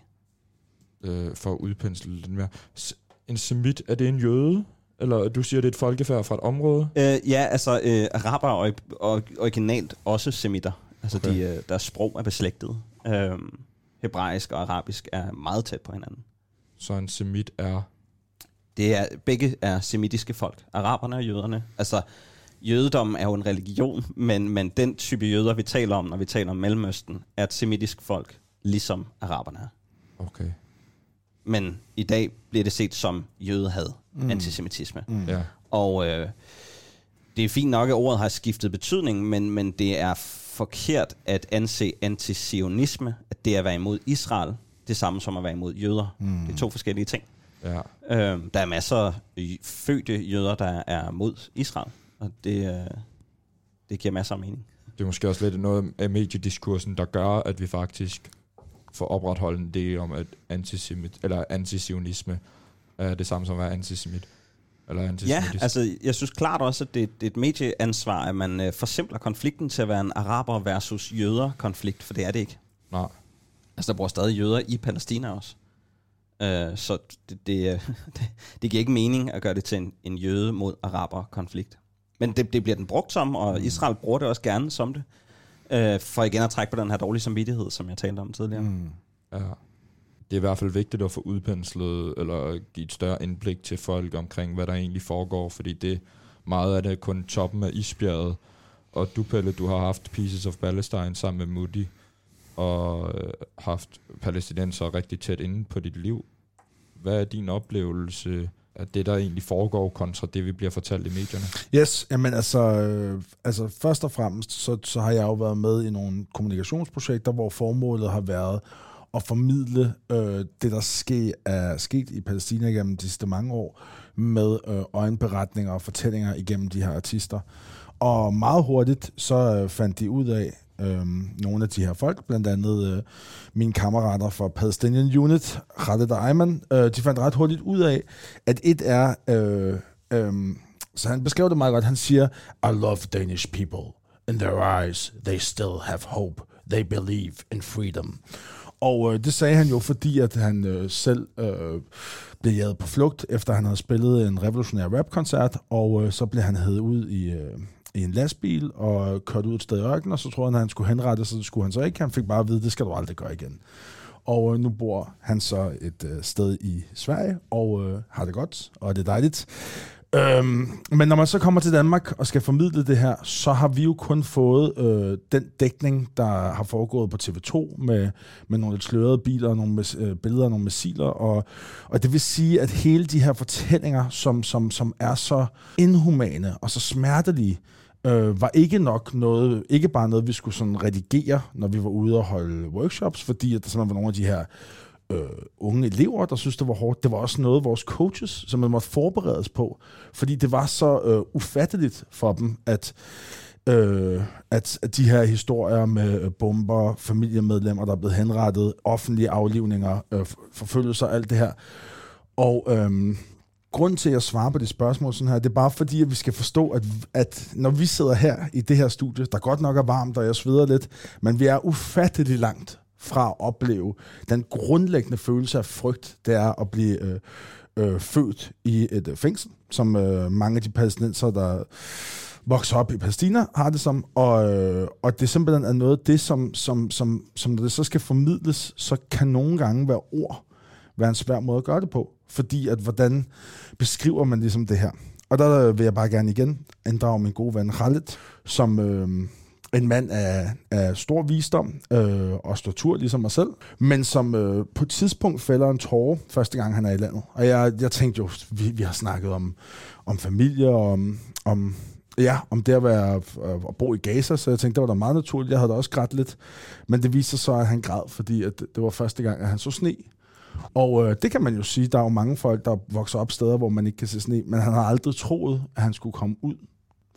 øh, for at udpensle den mere. En semit, er det en jøde? Eller du siger, det er et folkefærd fra et område? Øh, ja, altså øh, araber og, og originalt også semitter. Altså okay. de, øh, deres sprog er beslægtet. Øh, hebraisk og arabisk er meget tæt på hinanden. Så en semit er... Det er, begge er semitiske folk. Araberne og jøderne. Altså, jødedommen er jo en religion, men, men den type jøder, vi taler om, når vi taler om Mellemøsten, er et semitisk folk, ligesom araberne er. Okay. Men i dag bliver det set som jødehad, mm. antisemitisme. Mm. Ja. Og øh, det er fint nok, at ordet har skiftet betydning, men, men det er forkert at anse antisionisme, at det er at være imod Israel, det samme som at være imod jøder. Mm. Det er to forskellige ting. Ja. Øh, der er masser af fødte jøder, der er mod Israel, og det, øh, det giver masser af mening. Det er måske også lidt noget af mediediskursen, der gør, at vi faktisk får opretholdt en del om, at antisemit, eller antisionisme er det samme som at være antisemit. Eller Ja, antisemitisk. altså jeg synes klart også, at det, det er et medieansvar, at man øh, forsimpler konflikten til at være en araber versus jøder konflikt, for det er det ikke. Nej. Altså der bor stadig jøder i Palæstina også. Uh, så det, det, øh, det, det giver ikke mening at gøre det til en, en jøde mod araber konflikt. Men det, det bliver den brugt som, og Israel bruger det også gerne som det. Uh, for igen at trække på den her dårlige samvittighed, som jeg talte om tidligere. Mm. Mm. Ja. Det er i hvert fald vigtigt at få udpenslet, eller give et større indblik til folk omkring, hvad der egentlig foregår, fordi det meget af det er kun toppen af isbjerget. Og du, Pelle, du har haft Pieces of Palestine sammen med Moody, og øh, haft palæstinenser rigtig tæt inde på dit liv. Hvad er din oplevelse af det, der egentlig foregår, kontra det, vi bliver fortalt i medierne? Yes, jamen altså, øh, altså først og fremmest, så, så har jeg jo været med i nogle kommunikationsprojekter, hvor formålet har været at formidle øh, det, der ske, er sket i Palæstina gennem de sidste mange år, med øh, øjenberetninger og fortællinger igennem de her artister. Og meget hurtigt så øh, fandt de ud af, øh, nogle af de her folk, blandt andet øh, mine kammerater fra Palestinian Unit, Khaled og Ayman, øh, de fandt ret hurtigt ud af, at et er... Øh, øh, så han beskrev det meget godt. Han siger, I love Danish people. In their eyes, they still have hope. They believe in freedom. Og øh, det sagde han jo, fordi at han øh, selv øh, blev jaget på flugt, efter han havde spillet en revolutionær rapkoncert, og øh, så blev han hævet ud i, øh, i en lastbil og kørt ud et sted i ørkenen, og så troede han, at han skulle henrette, så det skulle han så ikke. Han fik bare at vide, det skal du aldrig gøre igen. Og øh, nu bor han så et øh, sted i Sverige, og øh, har det godt, og det er dejligt. Øhm, men når man så kommer til Danmark og skal formidle det her, så har vi jo kun fået øh, den dækning, der har foregået på TV2 med, med nogle lidt slørede biler, nogle mes, øh, billeder af nogle missiler. Og, og det vil sige, at hele de her fortællinger, som, som, som er så inhumane og så smertelige, øh, Øh, var ikke nok noget, ikke bare noget, vi skulle sådan redigere, når vi var ude og holde workshops, fordi at der simpelthen var nogle af de her øh, unge elever, der synes, det var hårdt. Det var også noget, vores coaches, som man måtte forberedes på, fordi det var så øh, ufatteligt for dem, at, øh, at, at de her historier med øh, bomber, familiemedlemmer, der er blevet henrettet, offentlige aflivninger, øh, forfølgelser, alt det her. Og øh, grund til, at jeg svarer på det spørgsmål sådan her, det er bare fordi, at vi skal forstå, at, at når vi sidder her i det her studie, der godt nok er varmt, og jeg sveder lidt, men vi er ufatteligt langt fra at opleve den grundlæggende følelse af frygt, det er at blive øh, øh, født i et øh, fængsel, som øh, mange af de palæstinenser, der vokser op i Palæstina, har det som, og, øh, og det simpelthen er noget af det, som, som, som, som når det så skal formidles, så kan nogle gange være ord være en svær måde at gøre det på, fordi at hvordan beskriver man ligesom det her. Og der vil jeg bare gerne igen inddrage min gode ven Khaled, som... Øh, en mand af, af stor visdom øh, og struktur, ligesom mig selv, men som øh, på et tidspunkt fælder en tårer første gang, han er i landet. Og jeg, jeg tænkte jo, vi, vi har snakket om, om familie og om, om, ja, om det at, være, øh, at bo i Gaza, så jeg tænkte, det var da meget naturligt. Jeg havde da også grædt lidt, men det viste sig så, at han græd, fordi at det var første gang, at han så sne. Og øh, det kan man jo sige, der er jo mange folk, der vokser op steder, hvor man ikke kan se sne, men han har aldrig troet, at han skulle komme ud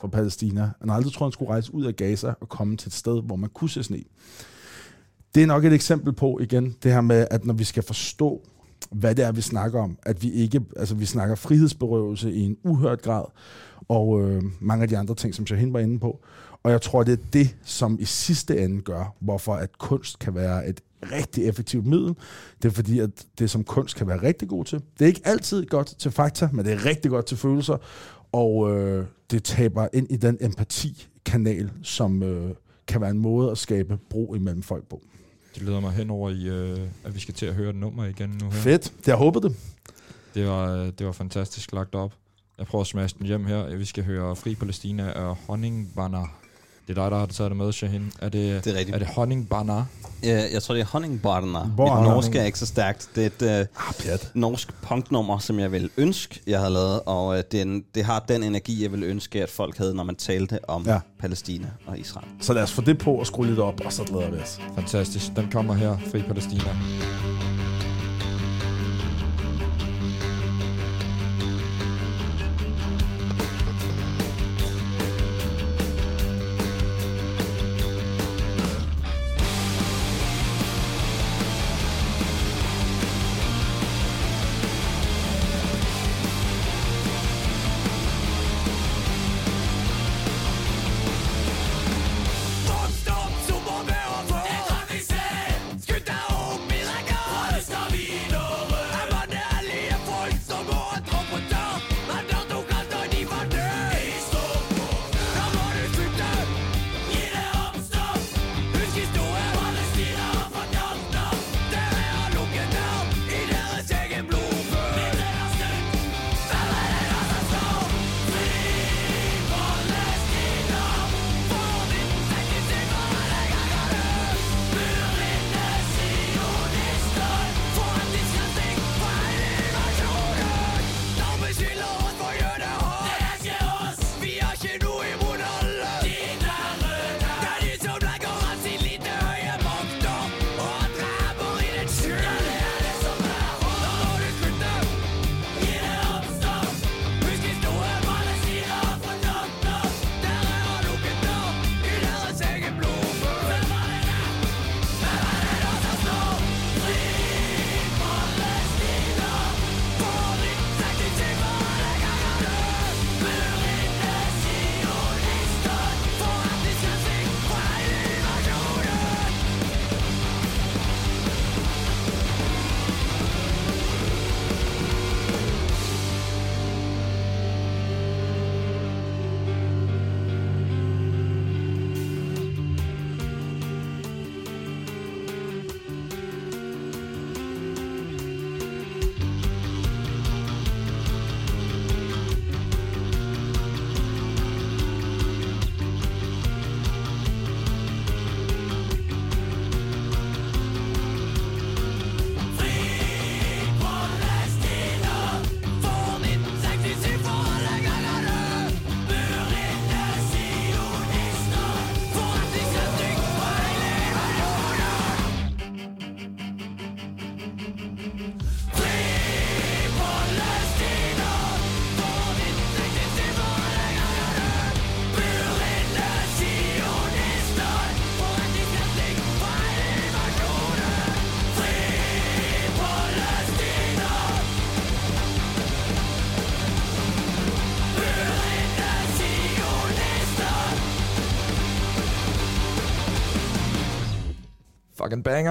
fra Palæstina. Han har aldrig troet, han skulle rejse ud af Gaza og komme til et sted, hvor man kunne se sne. Det er nok et eksempel på, igen, det her med, at når vi skal forstå, hvad det er, vi snakker om, at vi ikke, altså vi snakker frihedsberøvelse i en uhørt grad, og øh, mange af de andre ting, som Shahin var inde på. Og jeg tror, det er det, som i sidste ende gør, hvorfor at kunst kan være et rigtig effektivt middel. Det er fordi, at det som kunst kan være rigtig god til. Det er ikke altid godt til fakta, men det er rigtig godt til følelser og øh, det taber ind i den empati-kanal, som øh, kan være en måde at skabe bro imellem folk på. Det leder mig henover i, øh, at vi skal til at høre et nummer igen nu her. Fedt, det jeg håbet det. Det var, øh, det var fantastisk lagt op. Jeg prøver at smash den hjem her. Vi skal høre Fri Palæstina af Honningbanner. Det er dig, der har taget det med, Shahin. Er det, Det er rigtigt. er det Honningbanner? Ja, jeg tror, det er Honningbarner. Mit Barner. norske er ikke så stærkt. Det er et øh, Ah, norsk punknummer, som jeg vil ønske, jeg havde lavet. Og øh, den, det har den energi, jeg ville ønske, at folk havde, når man talte om ja. Palæstina og Israel. Så lad os få det på og skrue lidt op, og så glæder vi os. Fantastisk. Den kommer her, Fri Palæstina.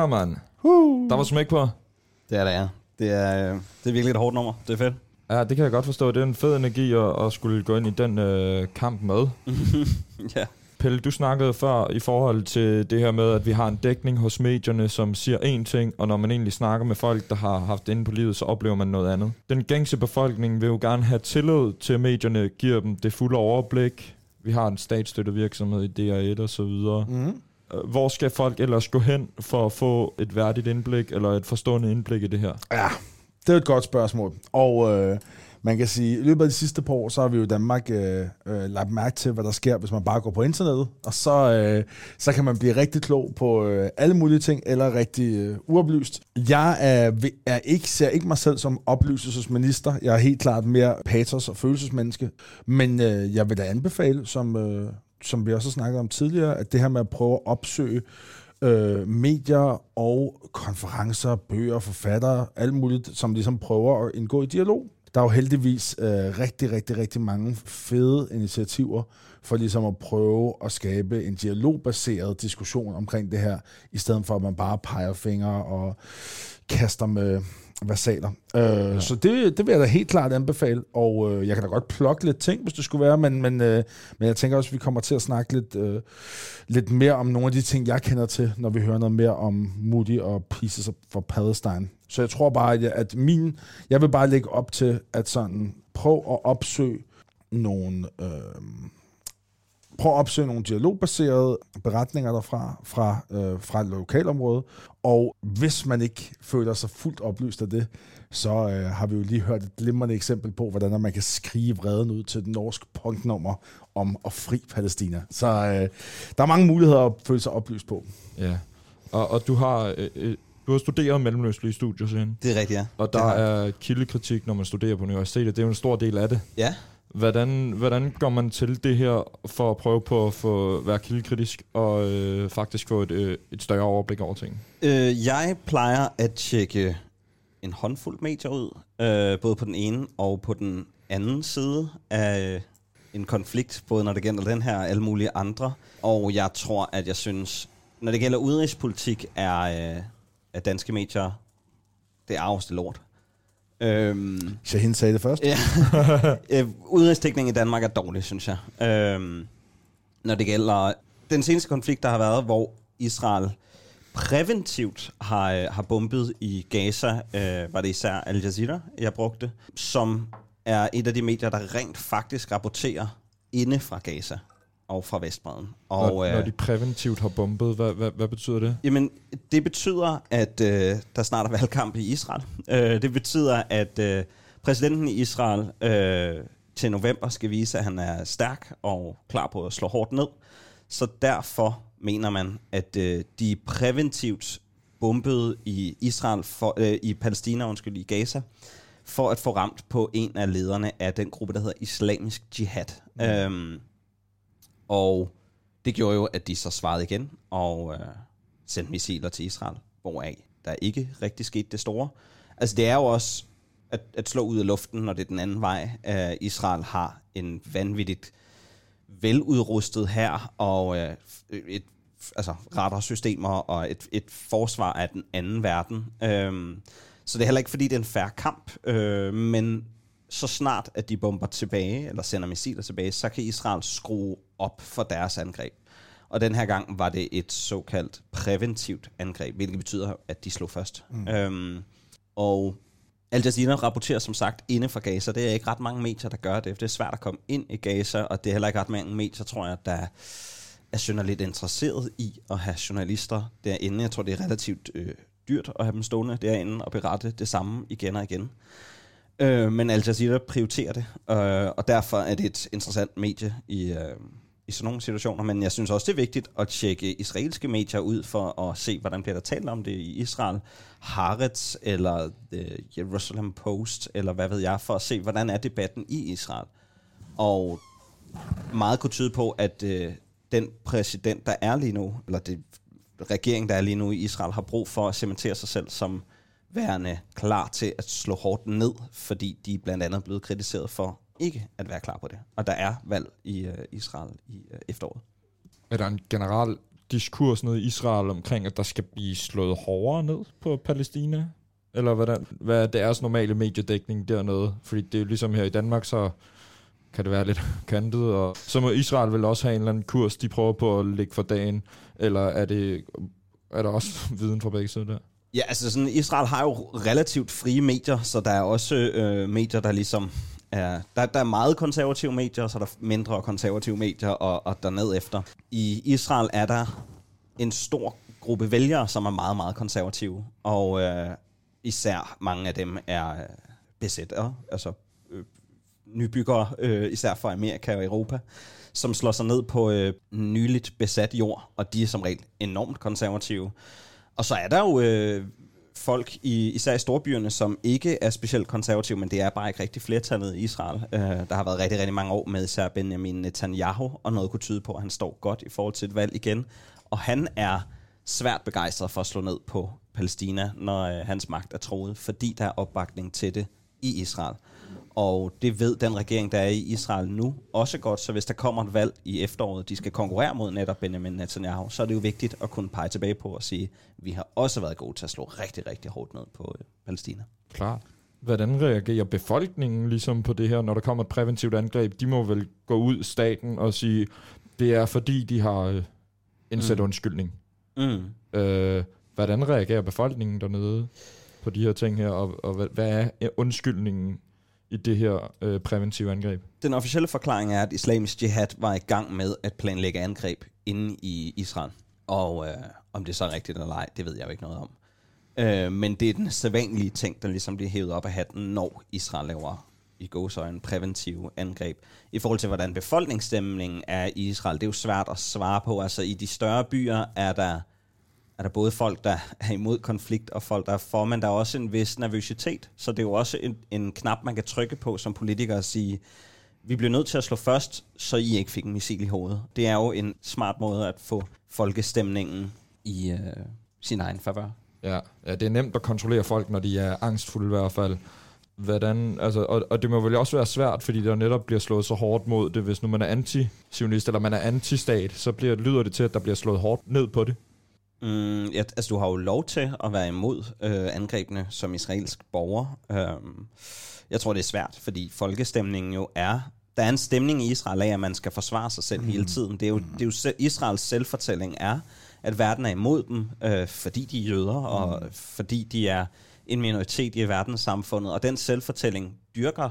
Banger, mand. Uh. Der var smæk på. Det er det, ja. Det er, øh, det er virkelig et hårdt nummer. Det er fedt. Ja, det kan jeg godt forstå. Det er en fed energi at, at skulle gå ind i den øh, kamp med. ja. Pelle, du snakkede før i forhold til det her med, at vi har en dækning hos medierne, som siger én ting, og når man egentlig snakker med folk, der har haft det inde på livet, så oplever man noget andet. Den gængse befolkning vil jo gerne have tillid til, at medierne giver dem det fulde overblik. Vi har en statsstøttet virksomhed i DR1 og så videre. Mm. Øh, hvor skal folk ellers gå hen for at få et værdigt indblik, eller et forstående indblik i det her? Ja, det er et godt spørgsmål. Og øh, man kan sige, at i løbet af de sidste par år, så har vi jo i Danmark øh, øh, lagt mærke til, hvad der sker, hvis man bare går på internettet. Og så, øh, så kan man blive rigtig klog på øh, alle mulige ting, eller rigtig øh, uoplyst. Jeg er, er ikke, ser ikke mig selv som oplyselsesminister. Jeg er helt klart mere patos- og følelsesmenneske. Men øh, jeg vil da anbefale, som, øh, som vi også har snakket om tidligere, at det her med at prøve at opsøge øh, medier og konferencer, bøger, forfattere, alt muligt, som ligesom prøver at indgå i dialog. Der er jo heldigvis øh, rigtig, rigtig, rigtig mange fede initiativer for ligesom at prøve at skabe en dialogbaseret diskussion omkring det her, i stedet for at man bare peger fingre og kaster med versaler. Øh, ja. Så det, det vil jeg da helt klart anbefale, og øh, jeg kan da godt plukke lidt ting, hvis det skulle være, men, men, øh, men jeg tænker også, at vi kommer til at snakke lidt, øh, lidt mere om nogle af de ting, jeg kender til, når vi hører noget mere om Moody og Pieces for Palestine. Så jeg tror bare, at, at min, jeg vil bare lægge op til, at sådan, prøv at opsøge nogle... Øh, prøv at opsøge nogle dialogbaserede beretninger derfra, fra, øh, fra et lokalområde, og hvis man ikke føler sig fuldt oplyst af det, så øh, har vi jo lige hørt et glimrende eksempel på, hvordan man kan skrive vreden ud til et norsk punknummer om at fri Palæstina. Så øh, der er mange muligheder at føle sig oplyst på. Ja. Og, og du har... Øh, øh, du har studeret mellemøstlige studier siden, Det er rigtigt, ja. og der er kildekritik, når man studerer på universitetet. Det er jo en stor del af det. Ja. Hvordan, hvordan går man til det her for at prøve på at få, være kildekritisk og øh, faktisk få et, øh, et større overblik over ting? Øh, jeg plejer at tjekke en håndfuld medier ud, øh, både på den ene og på den anden side af en konflikt, både når det gælder den her og alle mulige andre. Og jeg tror, at jeg synes, når det gælder udenrigspolitik, er, øh, er danske medier det arveste lort. Øhm, Shahin sagde det først. Ja. øh, udenrigsdækning i Danmark er dårlig, synes jeg. Øhm, når det gælder den seneste konflikt, der har været, hvor Israel præventivt har, øh, har bombet i Gaza, øh, var det især Al Jazeera, jeg brugte, som er et af de medier, der rent faktisk rapporterer inde fra Gaza og fra Vestbredden. Og, Når, øh, når de præventivt har bombet, hvad, hvad, hvad betyder det? Jamen, det betyder, at øh, der snart er valgkamp i Israel. Øh, det betyder, at øh, præsidenten i Israel øh, til november skal vise, at han er stærk og klar på at slå hårdt ned. Så derfor mener man, at øh, de præventivt bombede i Israel, for, øh, i Palæstina, undskyld, i Gaza, for at få ramt på en af lederne af den gruppe, der hedder Islamisk Jihad. Mm. Øhm, og det gjorde jo, at de så svarede igen og øh, sendte missiler til Israel, hvoraf der ikke rigtig skete det store. Altså det er jo også at, at slå ud af luften, når det er den anden vej. Uh, Israel har en vanvittigt veludrustet her og øh, et altså radarsystemer og et, et forsvar af den anden verden. Øhm, så det er heller ikke, fordi det er en færre kamp, øh, men så snart, at de bomber tilbage, eller sender missiler tilbage, så kan Israel skrue op for deres angreb. Og den her gang var det et såkaldt præventivt angreb, hvilket betyder, at de slog først. Mm. Øhm, og Al Jazeera rapporterer som sagt inde fra Gaza. Det er ikke ret mange medier, der gør det, for det er svært at komme ind i Gaza, og det er heller ikke ret mange medier, tror jeg, der er journalist interesseret i at have journalister derinde. Jeg tror, det er relativt øh, dyrt at have dem stående derinde og berette det samme igen og igen. Øh, men Al Jazeera prioriterer det, øh, og derfor er det et interessant medie i, øh, i sådan nogle situationer. Men jeg synes også, det er vigtigt at tjekke israelske medier ud for at se, hvordan bliver der talt om det i Israel. Haaretz eller The Jerusalem Post, eller hvad ved jeg, for at se, hvordan er debatten i Israel. Og meget kunne tyde på, at øh, den præsident, der er lige nu, eller det regering, der er lige nu i Israel, har brug for at cementere sig selv som værende klar til at slå hårdt ned, fordi de blandt andet blevet kritiseret for ikke at være klar på det. Og der er valg i uh, Israel i uh, efteråret. Er der en generel diskurs nede i Israel omkring, at der skal blive slået hårdere ned på Palæstina? Eller hvordan, hvad er deres normale mediedækning dernede? Fordi det er jo ligesom her i Danmark, så kan det være lidt kantet, og så må Israel vel også have en eller anden kurs, de prøver på at lægge for dagen, eller er det er der også viden fra begge sider der? Ja, altså sådan, Israel har jo relativt frie medier, så der er også øh, medier, der ligesom Ja, Der, der er meget konservative medier, og så er der mindre konservative medier, og, og derned efter. I Israel er der en stor gruppe vælgere, som er meget, meget konservative, og øh, især mange af dem er besættere, altså øh, nybyggere, øh, især fra Amerika og Europa, som slår sig ned på øh, nyligt besat jord, og de er som regel enormt konservative. Og så er der jo øh, folk, i, især i storbyerne, som ikke er specielt konservative, men det er bare ikke rigtig flertallet i Israel. Øh, der har været rigtig, rigtig mange år med især Benjamin Netanyahu, og noget kunne tyde på, at han står godt i forhold til et valg igen. Og han er svært begejstret for at slå ned på Palæstina, når øh, hans magt er troet, fordi der er opbakning til det i Israel. Og det ved den regering, der er i Israel nu, også godt. Så hvis der kommer et valg i efteråret, de skal konkurrere mod netop Benjamin Netanyahu, så er det jo vigtigt at kunne pege tilbage på og sige, vi har også været gode til at slå rigtig, rigtig hårdt ned på øh, Palæstina. Klart. Hvordan reagerer befolkningen ligesom på det her, når der kommer et præventivt angreb? De må vel gå ud staten og sige, det er fordi, de har øh, indsat mm. undskyldning. Mm. Øh, hvordan reagerer befolkningen dernede på de her ting her, og, og hvad, hvad er undskyldningen i det her øh, præventive angreb? Den officielle forklaring er, at islamisk jihad var i gang med at planlægge angreb inde i Israel. Og øh, om det er så rigtigt eller ej, det ved jeg jo ikke noget om. Øh, men det er den sædvanlige ting, der ligesom bliver hævet op af hatten, når Israel laver i gåsøjne præventive angreb. I forhold til, hvordan befolkningsstemningen er i Israel, det er jo svært at svare på. Altså i de større byer er der er der både folk, der er imod konflikt, og folk, der er for, men der er også en vis nervøsitet. Så det er jo også en, en knap, man kan trykke på som politiker og sige, vi bliver nødt til at slå først, så I ikke fik en missil i hovedet. Det er jo en smart måde at få folkestemningen i øh, sin egen favør. Ja, ja, det er nemt at kontrollere folk, når de er angstfulde i hvert fald. Hvordan, altså, og, og det må vel også være svært, fordi der netop bliver slået så hårdt mod det. Hvis nu man er anti-sionist, eller man er antistat, så bliver, lyder det til, at der bliver slået hårdt ned på det. Mm, ja, altså, du har jo lov til at være imod øh, angrebene som israelsk borger. Øhm, jeg tror, det er svært, fordi folkestemningen jo er... Der er en stemning i Israel af, at man skal forsvare sig selv mm. hele tiden. Det er jo, det er jo selv, Israels selvfortælling er, at verden er imod dem, øh, fordi de er jøder, mm. og fordi de er en minoritet i verdenssamfundet. Og den selvfortælling dyrker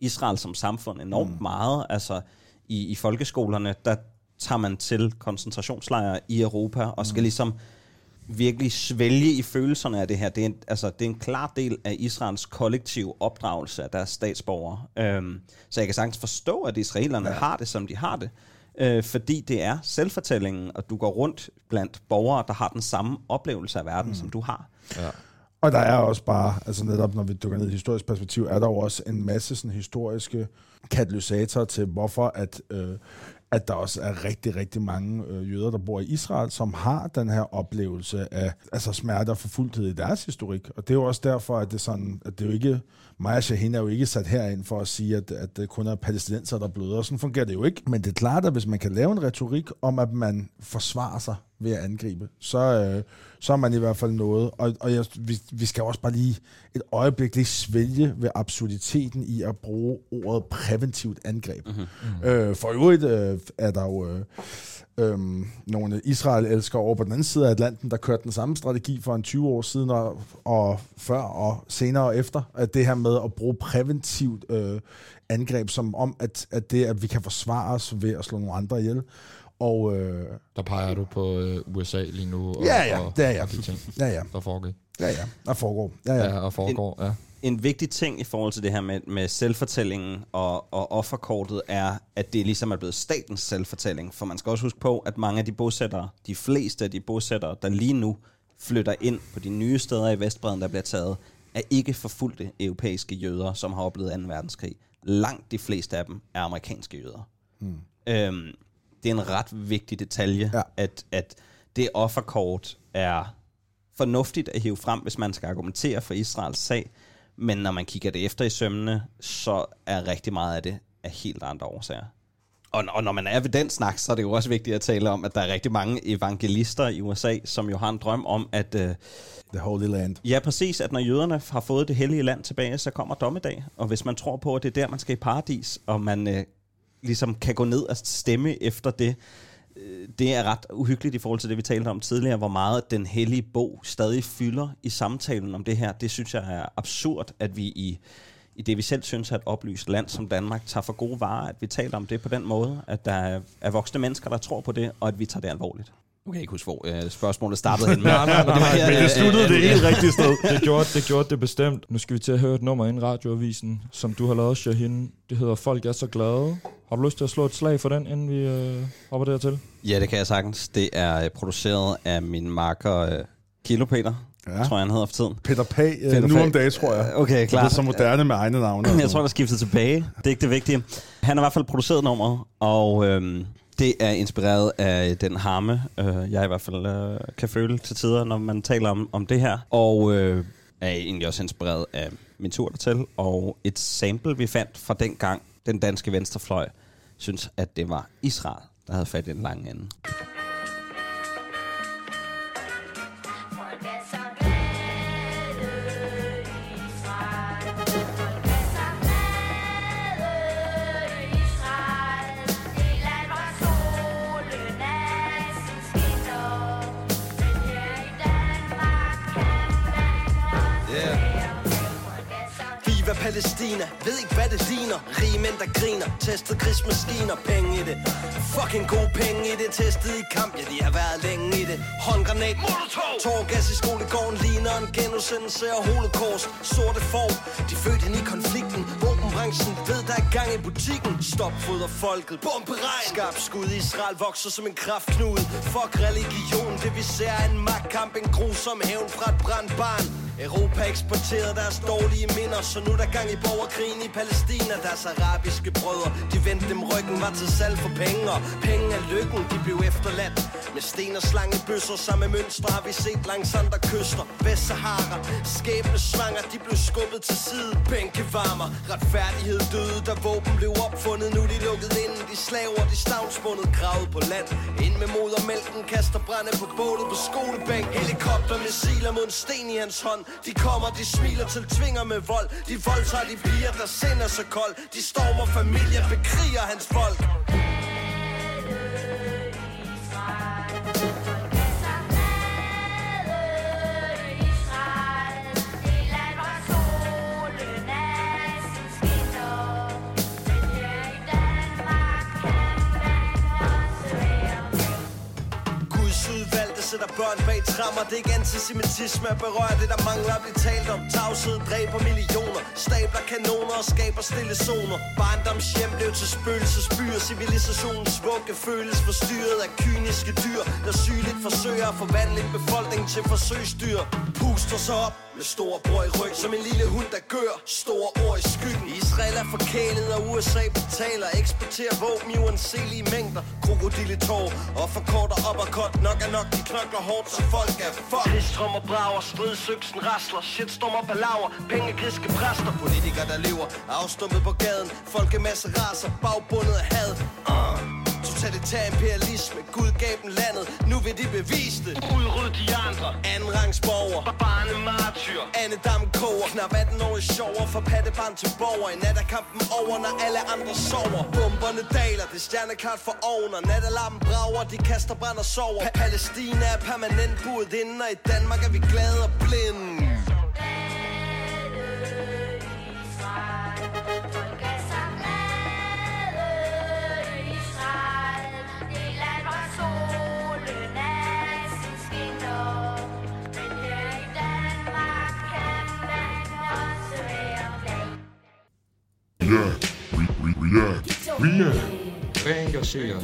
Israel som samfund enormt mm. meget. Altså, i, i folkeskolerne, der tager man til koncentrationslejre i Europa, og skal mm. ligesom virkelig svælge i følelserne af det her. Det er en, altså, det er en klar del af Israels kollektiv opdragelse af deres statsborgere. Øhm, så jeg kan sagtens forstå, at israelerne ja. har det, som de har det. Øh, fordi det er selvfortællingen, og du går rundt blandt borgere, der har den samme oplevelse af verden, mm. som du har. Ja. Og der er også bare, altså netop når vi dykker ned i et historisk perspektiv, er der jo også en masse sådan historiske katalysatorer til, hvorfor at øh, at der også er rigtig, rigtig mange øh, jøder, der bor i Israel, som har den her oplevelse af altså smerte og forfulgthed i deres historik. Og det er jo også derfor, at det, sådan, at det er jo ikke, Maja Shahin er jo ikke sat herind for at sige, at, at det kun er palæstinenser, der bløder. Sådan fungerer det jo ikke. Men det er klart, at hvis man kan lave en retorik om, at man forsvarer sig ved at angribe, så, øh, så er man i hvert fald noget. Og, og jeg, vi, vi skal også bare lige et øjeblik lige svælge ved absurditeten i at bruge ordet præventivt angreb. Mm-hmm. Mm. Øh, for øvrigt øh, er der jo... Øh, øhm, nogle Israel elsker over på den anden side af Atlanten, der kørte den samme strategi for en 20 år siden, og, og før og senere og efter, at det her med at bruge præventivt øh, angreb, som om, at, at det, at vi kan forsvare os ved at slå nogle andre ihjel. Og, øh, der peger du på øh, USA lige nu. Og, ja, ja, og, det er jeg. de ting, ja, ja. der foregår. Ja, ja, der foregår. Ja, ja. ja og foregår, ja en vigtig ting i forhold til det her med, med selvfortællingen og, og offerkortet er, at det ligesom er blevet statens selvfortælling. For man skal også huske på, at mange af de bosættere, de fleste af de bosættere, der lige nu flytter ind på de nye steder i Vestbreden, der bliver taget, er ikke forfulgte europæiske jøder, som har oplevet 2. verdenskrig. Langt de fleste af dem er amerikanske jøder. Mm. Øhm, det er en ret vigtig detalje, ja. at, at det offerkort er fornuftigt at hive frem, hvis man skal argumentere for Israels sag, men når man kigger det efter i sømmene, så er rigtig meget af det af helt andre årsager. Og, og når man er ved den snak, så er det jo også vigtigt at tale om, at der er rigtig mange evangelister i USA, som jo har en drøm om, at... Øh, The Holy Land. Ja, præcis, at når jøderne har fået det hellige land tilbage, så kommer dommedag. Og hvis man tror på, at det er der, man skal i paradis, og man øh, ligesom kan gå ned og stemme efter det, det er ret uhyggeligt i forhold til det, vi talte om tidligere, hvor meget den hellige bog stadig fylder i samtalen om det her. Det synes jeg er absurd, at vi i, i det, vi selv synes er et oplyst land som Danmark, tager for gode varer, at vi taler om det på den måde, at der er, er voksne mennesker, der tror på det, og at vi tager det alvorligt. Nu kan jeg ikke huske, hvor øh, spørgsmålet startede hen. Nej, nej, nej, nej, men det sluttede det helt rigtige sted. det, gjorde, det gjorde det bestemt. Nu skal vi til at høre et nummer ind i radioavisen, som du har lavet, Shahin. Det hedder Folk er så glade. Har du lyst til at slå et slag for den, inden vi øh, hopper dertil? Ja, det kan jeg sagtens. Det er øh, produceret af min marker øh, Kilopeter, ja. tror jeg, han hedder for tiden. Peter Pag, øh, nu om dagen, tror jeg. Okay, klar. Det er så moderne med egne navne. Jeg tror, der er skiftet tilbage. Det er ikke det vigtige. Han har i hvert fald produceret nummeret, og øhm, det er inspireret af den harme, øh, jeg i hvert fald øh, kan føle til tider, når man taler om, om det her. Og øh, er egentlig også inspireret af min tur dertil, og et sample, vi fandt fra den gang, den danske venstrefløj, synes, at det var Israel, der havde fat i den lange ende. Palæstina Ved ikke hvad det ligner. Rige mænd der griner. Testet krigsmaskiner. Penge i det. Fucking gode penge i det. Testet i kamp. Ja de har været længe i det. Håndgranat. Molotov! Torgas i skolegården Ligner en genudsendelse af holocaust. Sorte får. De fødte ind i konflikten. Våbenbranchen Ved der er gang i butikken. Stop fodder folket Bomberegn Skarp skud Israel vokser som en kraftknude. Fuck religion Det vi ser er en magtkamp. En grusom hævn fra et brændt barn Europa eksporterede deres dårlige minder Så nu er der gang i borgerkrigen i Palæstina. Deres arabiske brødre, de vendte dem ryggen Var til salg for penge og penge er lykken De blev efterladt. Med sten og slangebøsser Samme mønstre har vi set langs andre kyster. Vestsahara, skæbne svanger De blev skubbet til side, bænkevarmer Retfærdighed døde, da våben blev opfundet. Nu de lukket ind, de slaver, de stavnsbundet Gravet på land, ind med modermælken Kaster brænde på bålet på skolebænk. Helikopter, missiler mod en sten i hans hånd. De kommer, de smiler til tvinger med vold. De voldtager de piger, der sender så kold. De stormer familier, bekriger hans folk. Sætter børn bag trammer. Det er ikke antisemitisme at berøre det der mangler. At blive talt om Tavshed dræber millioner. Stabler kanoner og skaber stille zoner. Barndomshjem blev til spøgelsesbyer. Civilisationens vugge føles forstyrret af kyniske dyr Der sygeligt forsøger at forvandle en befolkning til forsøgsdyr. Puster sig op med store bror i ryg Som en lille hund, der gør. Store ord i skyggen. Israel er forkælet, og USA betaler. Eksporterer våben i uanselige mængder. Krokodilletår. Og forkorter op og kort Nok er nok, de knokler hårdt, så folk er fuck Krigsstrømmer brager, stridsøksen rasler. Shitstormer balaver, pengegriske præster. Politikere, der lever. Afstumpet på gaden. Folkemasse raser, bagbundet af had. Uh. Totalitær imperialisme, Gud gav dem landet, nu vil de bevise det. Udryd de andre, andenrangsborger, barne martyr, Dam koger. Knap 18 år i sjovere, for pattebarn til borger. I nat er kampen over, når alle andre sover. Bomberne daler, det er stjerneklart for oven Og natalarmen brager, de kaster brand og sover. Pa Palæstina er permanent budet inden Og i Danmark er vi glade og blinde react. React. Reengagere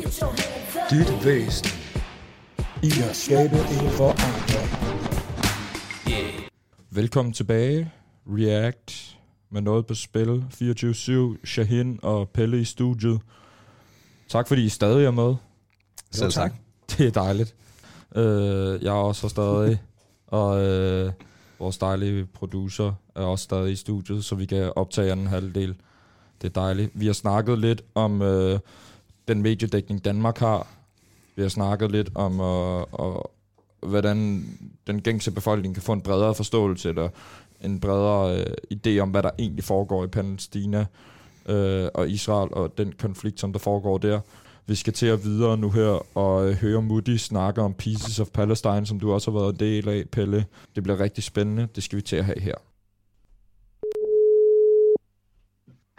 dit væsen i at skabe en forandring. Velkommen tilbage. React med noget på spil. 24-7, Shahin og Pelle i studiet. Tak fordi I stadig er med. Selv tak. Det er dejligt. Uh, jeg er også stadig, og uh, vores dejlige producer er også stadig i studiet, så vi kan optage anden halvdel. Det er dejligt. Vi har snakket lidt om øh, den mediedækning, Danmark har. Vi har snakket lidt om, og, og, hvordan den gængse befolkning kan få en bredere forståelse, eller en bredere øh, idé om, hvad der egentlig foregår i Palæstina øh, og Israel, og den konflikt, som der foregår der. Vi skal til at videre nu her og øh, høre Moody snakke om Pieces of Palestine, som du også har været en del af, Pelle. Det bliver rigtig spændende. Det skal vi til at have her.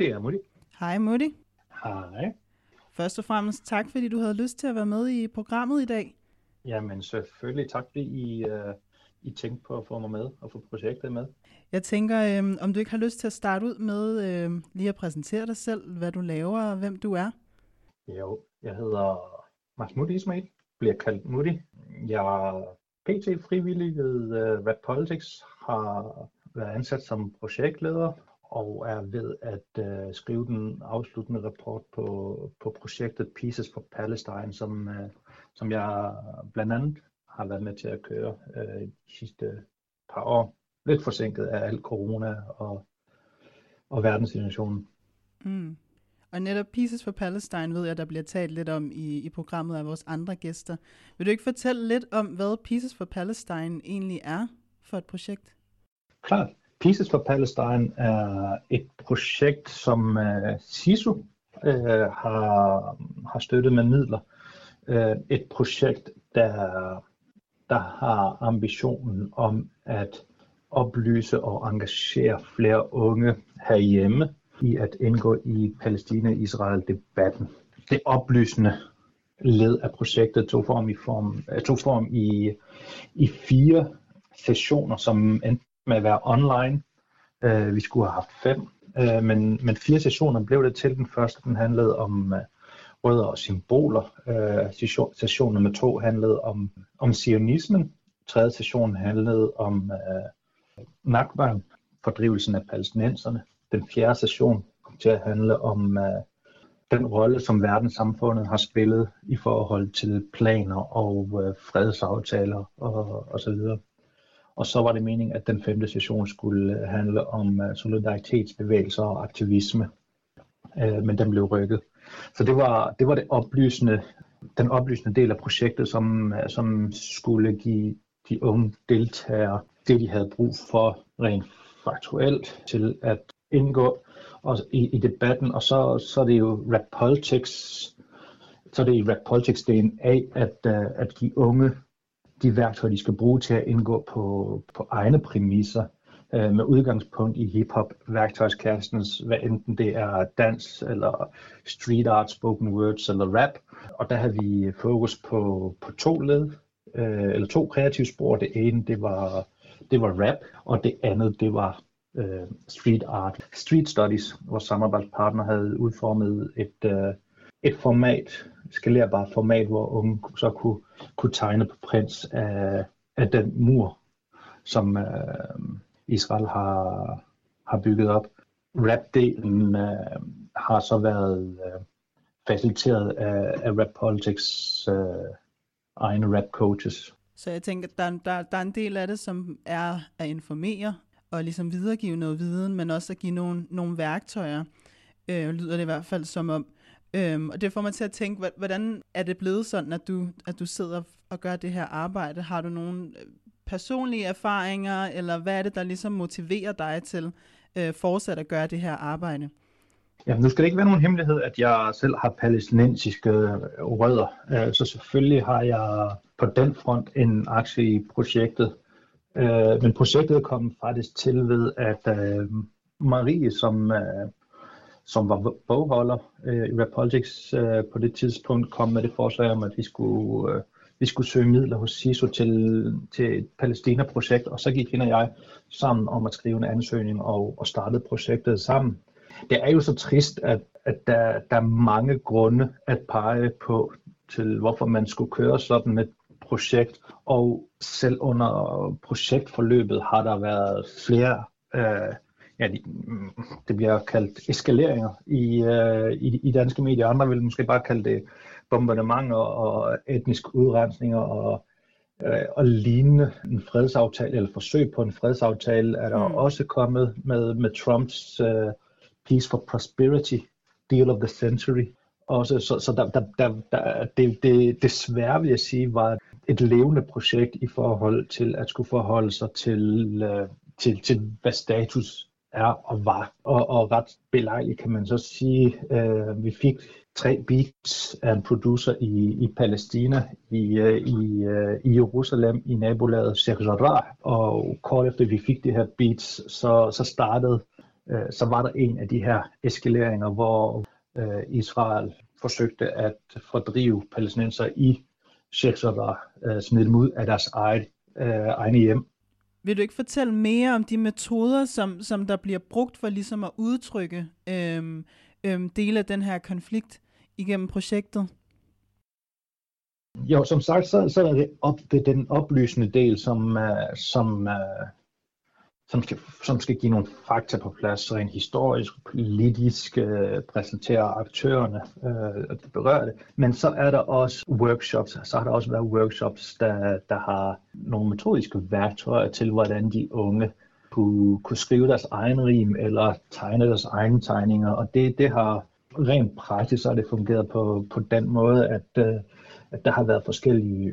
Det er Moody. Hej Mutti. Hej. Først og fremmest tak, fordi du havde lyst til at være med i programmet i dag. Jamen selvfølgelig tak, fordi I, uh, I tænkte på at få mig med og få projektet med. Jeg tænker, øh, om du ikke har lyst til at starte ud med øh, lige at præsentere dig selv, hvad du laver og hvem du er. Jo, jeg hedder Mahmoud Ismail, bliver kaldt Moody. Jeg er pt. frivillig ved uh, Red Politics, har været ansat som projektleder og er ved at uh, skrive den afsluttende rapport på, på projektet Pieces for Palestine, som, uh, som jeg blandt andet har været med til at køre uh, de sidste par år. Lidt forsinket af alt corona og, og verdenssituationen. Mm. Og netop Pieces for Palestine ved jeg, der bliver talt lidt om i, i programmet af vores andre gæster. Vil du ikke fortælle lidt om, hvad Pieces for Palestine egentlig er for et projekt? Klart. Pieces for Palestine er et projekt, som øh, SISU uh, har, har støttet med midler. Uh, et projekt, der, der har ambitionen om at oplyse og engagere flere unge herhjemme i at indgå i Palæstina-Israel-debatten. Det oplysende led af projektet tog form i, form, tog form i, i fire sessioner, som enten med at være online. Øh, vi skulle have haft fem, øh, men, men fire sessioner blev det til. Den første den handlede om øh, rødder og symboler. Øh, session, session nummer to handlede om, om sionismen. Tredje session handlede om øh, Nakba, fordrivelsen af palæstinenserne. Den fjerde session kom til at handle om øh, den rolle, som verdenssamfundet har spillet i forhold til planer og øh, fredsaftaler og, og så videre. Og så var det meningen, at den femte session skulle øh, handle om øh, solidaritetsbevægelser og aktivisme, øh, men den blev rykket. Så det var det, var det oplysende, den oplysende del af projektet, som, som skulle give de unge deltagere det, de havde brug for rent faktuelt til at indgå og i, i debatten. Og så, så er det jo rap politics, så er det i rap politics DNA, at, at de unge de værktøjer, de skal bruge til at indgå på, på egne præmisser øh, med udgangspunkt i hiphop værktøjskastens, hvad enten det er dans eller street art, spoken words eller rap. Og der havde vi fokus på, på to led, øh, eller to kreative spor. Det ene, det var, det var rap, og det andet, det var øh, street art. Street Studies, vores samarbejdspartner, havde udformet et, øh, et format, skalerbart format, hvor unge så kunne, kunne tegne på prins af, af den mur, som øh, Israel har, har bygget op. Rap-delen øh, har så været øh, faciliteret af, af Rap Politics øh, egne rap coaches. Så jeg tænker, der, der, der er en del af det, som er at informere og ligesom videregive noget viden, men også at give nogle, nogle værktøjer, øh, lyder det i hvert fald som om. Øhm, og det får mig til at tænke, hvordan er det blevet sådan, at du, at du sidder og gør det her arbejde? Har du nogle øh, personlige erfaringer, eller hvad er det, der ligesom motiverer dig til øh, fortsat at gøre det her arbejde? Ja, nu skal det ikke være nogen hemmelighed, at jeg selv har palæstinensiske øh, rødder, øh, så selvfølgelig har jeg på den front en aktie i projektet. Men projektet kom faktisk til ved, at Marie, som som var bogholder øh, i Repolitics øh, på det tidspunkt, kom med det forslag om, at vi skulle, øh, vi skulle søge midler hos CISO til, til et Palæstina-projekt, og så gik hende og jeg sammen om at skrive en ansøgning og, og startede projektet sammen. Det er jo så trist, at, at der, der er mange grunde at pege på til, hvorfor man skulle køre sådan et projekt, og selv under projektforløbet har der været flere øh, ja, de, det bliver kaldt eskaleringer i, uh, i, i danske medier. Andre vil måske bare kalde det bombardementer og etnisk udrensninger og, uh, og lignende. En fredsaftale, eller forsøg på en fredsaftale, er der mm. også kommet med, med Trumps uh, Peace for Prosperity, Deal of the Century. også, så, så der, der, der, der, det, det, desværre vil jeg sige, var et levende projekt i forhold til at skulle forholde sig til, øh, til, til hvad status er og var. Og, og ret belejligt kan man så sige, øh, vi fik tre beats af en producer i, i Palæstina, i, øh, i, øh, i Jerusalem, i nabolaget Sheikh Jarrah. Og kort efter vi fik de her beats, så, så startede, øh, så var der en af de her eskaleringer, hvor øh, Israel forsøgte at fordrive palæstinenser i Sheikh Jarrah, øh, smide dem ud af deres eget, øh, egne hjem. Vil du ikke fortælle mere om de metoder, som, som der bliver brugt for ligesom at udtrykke øhm, øhm, dele af den her konflikt igennem projektet? Jo, som sagt, så, så er det, op, det er den oplysende del, som, uh, som, uh, som, skal, som skal give nogle fakta på plads, rent historisk, politisk, øh, præsentere aktørerne øh, og det berørte. Men så er der også workshops, så har der også været workshops, der, der har nogle metodiske værktøjer til, hvordan de unge kunne, kunne skrive deres egen rim eller tegne deres egne tegninger, og det, det har rent praktisk så har det fungeret på, på den måde, at, øh, at der har været forskellige,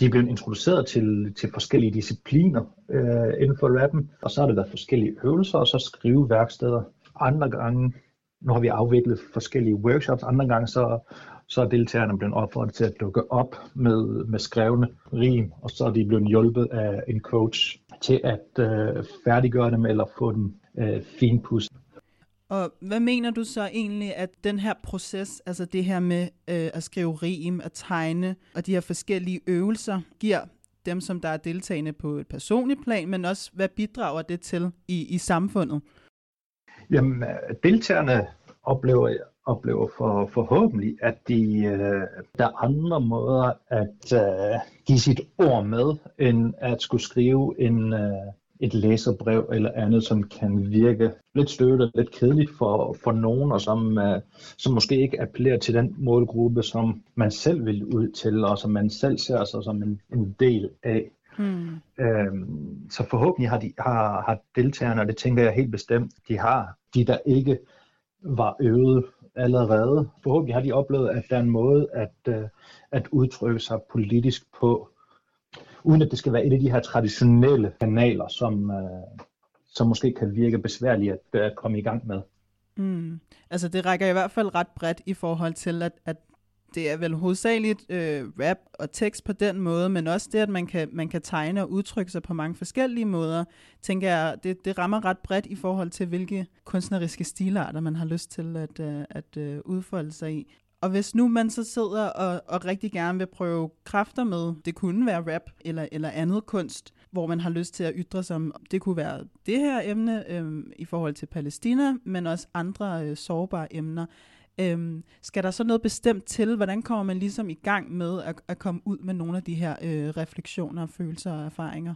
de er blevet introduceret til, til forskellige discipliner øh, inden for rappen, og så har det været forskellige øvelser, og så skrive værksteder. Andre gange, nu har vi afviklet forskellige workshops, andre gange så, så er deltagerne blevet opfordret til at dukke op med, med skrevne rim, og så er de blevet hjulpet af en coach til at øh, færdiggøre dem eller få dem øh, finpudset. Og hvad mener du så egentlig, at den her proces, altså det her med øh, at skrive rim, at tegne, og de her forskellige øvelser, giver dem, som der er deltagende på et personligt plan, men også hvad bidrager det til i, i samfundet? Jamen, deltagerne oplever, oplever for, forhåbentlig, at de, øh, der er andre måder at øh, give sit ord med, end at skulle skrive en, øh, et læserbrev eller andet, som kan virke lidt støvet og lidt kedeligt for, for nogen, og som, uh, som måske ikke appellerer til den målgruppe, som man selv vil ud til, og som man selv ser sig som en, en del af. Hmm. Øhm, så forhåbentlig har, de, har, har deltagerne, og det tænker jeg helt bestemt, de har, de der ikke var øvet allerede, forhåbentlig har de oplevet, at der er en måde at, uh, at udtrykke sig politisk på, uden at det skal være et af de her traditionelle kanaler, som, øh, som måske kan virke besværlige at, øh, at komme i gang med. Mm. Altså det rækker i hvert fald ret bredt i forhold til, at, at det er vel hovedsageligt øh, rap og tekst på den måde, men også det, at man kan, man kan tegne og udtrykke sig på mange forskellige måder, tænker jeg, det, det rammer ret bredt i forhold til, hvilke kunstneriske stilarter man har lyst til at, øh, at øh, udfolde sig i. Og hvis nu man så sidder og, og rigtig gerne vil prøve kræfter med, det kunne være rap eller, eller andet kunst, hvor man har lyst til at ytre sig om, det kunne være det her emne øh, i forhold til Palæstina, men også andre øh, sårbare emner. Øhm, skal der så noget bestemt til? Hvordan kommer man ligesom i gang med at, at komme ud med nogle af de her øh, refleksioner, følelser og erfaringer?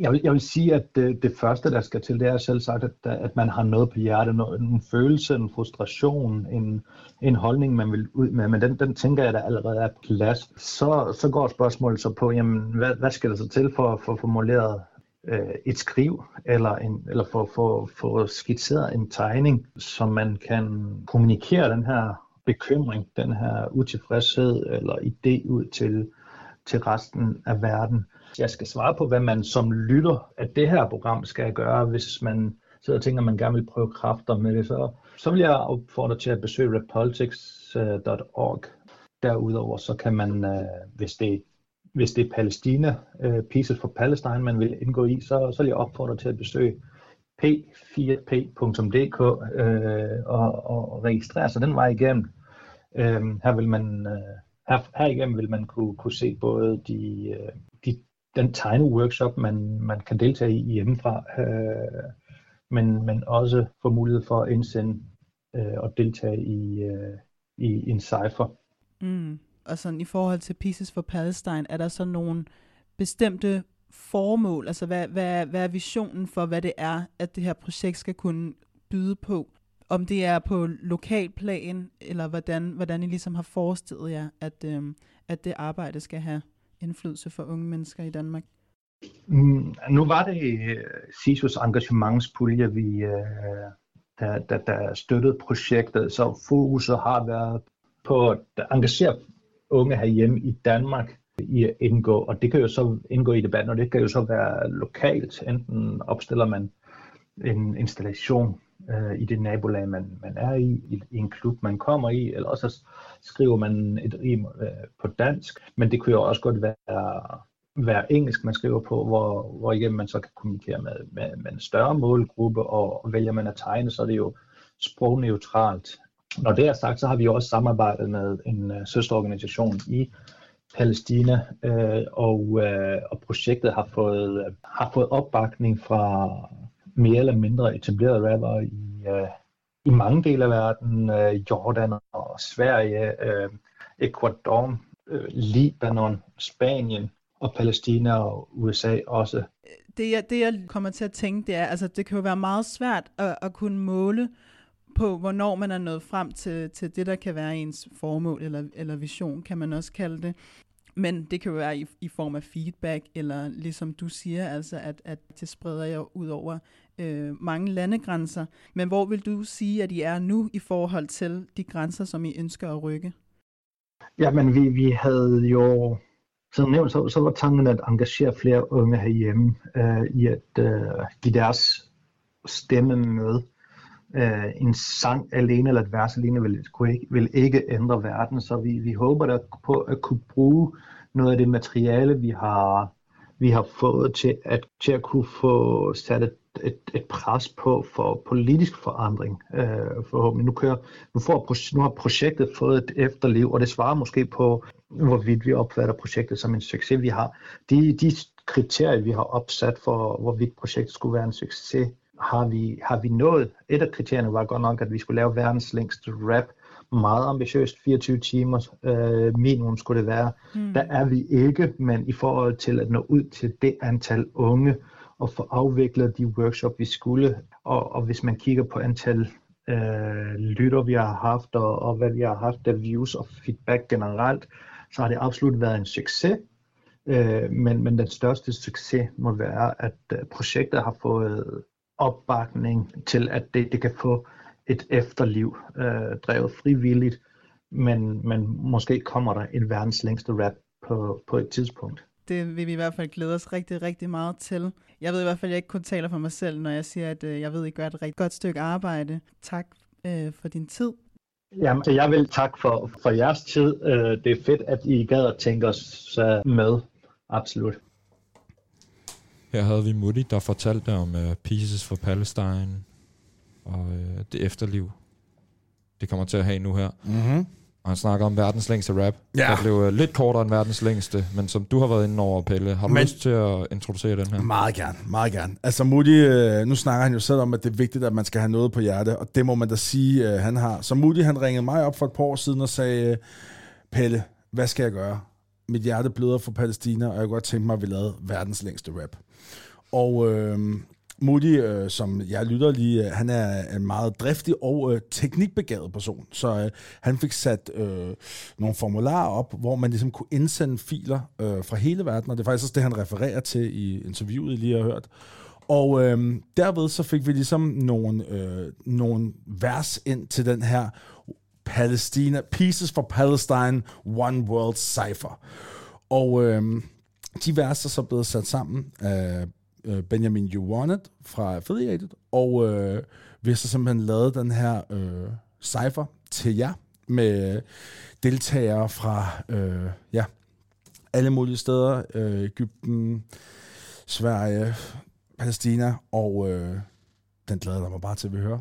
Jeg vil, jeg vil sige, at det, det første, der skal til, det er selv sagt, at, at man har noget på hjertet, noget, en følelse, en frustration, en, en holdning, man vil ud med, men den, den tænker jeg, der allerede er plads. Så, så går spørgsmålet så på, jamen, hvad, hvad skal der så til for at få formuleret øh, et skriv, eller, en, eller for, for, for skitseret en tegning, som man kan kommunikere den her bekymring, den her utilfredshed eller idé ud til, til resten af verden jeg skal svare på, hvad man som lytter af det her program skal gøre, hvis man sidder og tænker, at man gerne vil prøve kræfter med det, så, så vil jeg opfordre til at besøge repolitics.org. Derudover så kan man, øh, hvis det, hvis det er Palæstina, øh, Pieces for Palestine, man vil indgå i, så, så vil jeg opfordre til at besøge p4p.dk øh, og, og registrere sig den vej igennem. Øh, her vil man øh, her, her igennem vil man kunne, kunne se både de, de den tegneworkshop, man, man kan deltage i hjemmefra, øh, men, men også få mulighed for at indsende øh, og deltage i, øh, i en cipher. Mm. Og sådan i forhold til Pieces for Palestine, er der så nogle bestemte formål, altså hvad, hvad, hvad er visionen for, hvad det er, at det her projekt skal kunne byde på? Om det er på lokalplan, eller hvordan, hvordan I ligesom har forestillet jer, at, øh, at det arbejde skal have? Indflydelse for unge mennesker i Danmark? Mm, nu var det øh, SISUS engagementspulje, vi, øh, der, der, der støttede projektet, så fokuset har været på at engagere unge herhjemme i Danmark i at indgå, og det kan jo så indgå i debatten, og det kan jo så være lokalt. Enten opstiller man en installation øh, i det nabolag, man, man er i, i, i en klub, man kommer i, eller også skriver man et rim øh, på dansk, men det kunne jo også godt være, være engelsk, man skriver på, hvor, hvor igen man så kan kommunikere med, med, med en større målgruppe, og, og vælger man at tegne, så er det jo sprogneutralt. Når det er sagt, så har vi jo også samarbejdet med en øh, søsterorganisation i Palæstina, øh, og, øh, og projektet har fået, øh, har fået opbakning fra mere eller mindre etablerede rapper i, øh, i mange dele af verden, øh, Jordan og Sverige, øh, Ecuador, øh, Libanon, Spanien og Palæstina og USA også. Det jeg, det, jeg kommer til at tænke, det er, altså det kan jo være meget svært at, at kunne måle på, hvornår man er nået frem til, til det, der kan være ens formål eller, eller vision, kan man også kalde det. Men det kan jo være i, i form af feedback, eller ligesom du siger, altså at, at det spreder jo ud over øh, mange landegrænser. Men hvor vil du sige, at I er nu i forhold til de grænser, som I ønsker at rykke? Jamen, vi, vi havde jo, som nævnt, så, så var tanken at engagere flere unge herhjemme øh, i at øh, give deres stemme med. Øh, en sang alene eller et vers alene vil, ikke, vil ikke ændre verden, så vi, vi håber der på at kunne bruge noget af det materiale, vi har, vi har fået til at, til at kunne få sat et, et, et pres på for politisk forandring. Øh, forhåbentlig. Nu, kører, nu, får, nu har projektet fået et efterliv, og det svarer måske på, hvorvidt vi opfatter projektet som en succes. Vi har de, de kriterier, vi har opsat for, hvorvidt projektet skulle være en succes, har vi, har vi nået. Et af kriterierne var godt nok, at vi skulle lave verdens længste rap. Meget ambitiøst, 24 timer øh, minimum skulle det være. Mm. Der er vi ikke, men i forhold til at nå ud til det antal unge og få afviklet de workshop, vi skulle, og, og hvis man kigger på antal øh, lytter, vi har haft, og, og hvad vi har haft af views og feedback generelt, så har det absolut været en succes. Øh, men, men den største succes må være, at øh, projektet har fået opbakning til, at det, det kan få et efterliv, øh, drevet frivilligt, men, men måske kommer der en verdens længste rap på, på et tidspunkt. Det vil vi i hvert fald glæde os rigtig, rigtig meget til. Jeg ved i hvert fald, at jeg ikke kun taler for mig selv, når jeg siger, at øh, jeg ved, at I gør et rigtig godt stykke arbejde. Tak øh, for din tid. Jamen, så jeg vil takke for, for jeres tid. Øh, det er fedt, at I gad at tænke os øh, med. Absolut. Her havde vi Moody, der fortalte om uh, Pieces for Palestine og uh, det efterliv, det kommer til at have nu her. Mm-hmm. Og han snakker om verdens længste rap. Ja. Der blev uh, lidt kortere end verdens længste, men som du har været inde over, Pelle, har du Men- lyst til at introducere den her? Meget gerne, meget gerne. Altså Moody, øh, nu snakker han jo selv om, at det er vigtigt, at man skal have noget på hjerte, og det må man da sige, øh, han har. Så Moody, han ringede mig op for et par år siden og sagde, øh, Pelle, hvad skal jeg gøre? Mit hjerte bløder for Palæstina, og jeg kunne godt tænke mig, at vi lavede verdens længste rap. Og øh, Moody, øh, som jeg lytter lige, øh, han er en meget driftig og øh, teknikbegavet person. Så øh, han fik sat øh, nogle formularer op, hvor man ligesom kunne indsende filer øh, fra hele verden, og det er faktisk også det, han refererer til i interviewet, I lige har hørt. Og øh, derved så fik vi ligesom nogle, øh, nogle vers ind til den her Palestina, Pieces for Palestine, One World Cipher. Og øh, de vers er så blevet sat sammen af øh, Benjamin You Want It fra Affiliated, og øh, vi har så simpelthen lavet den her øh, cipher til jer, med deltagere fra øh, ja, alle mulige steder, øh, Ægypten, Sverige, Palæstina, og øh, den glæder jeg mig bare til, at vi hører.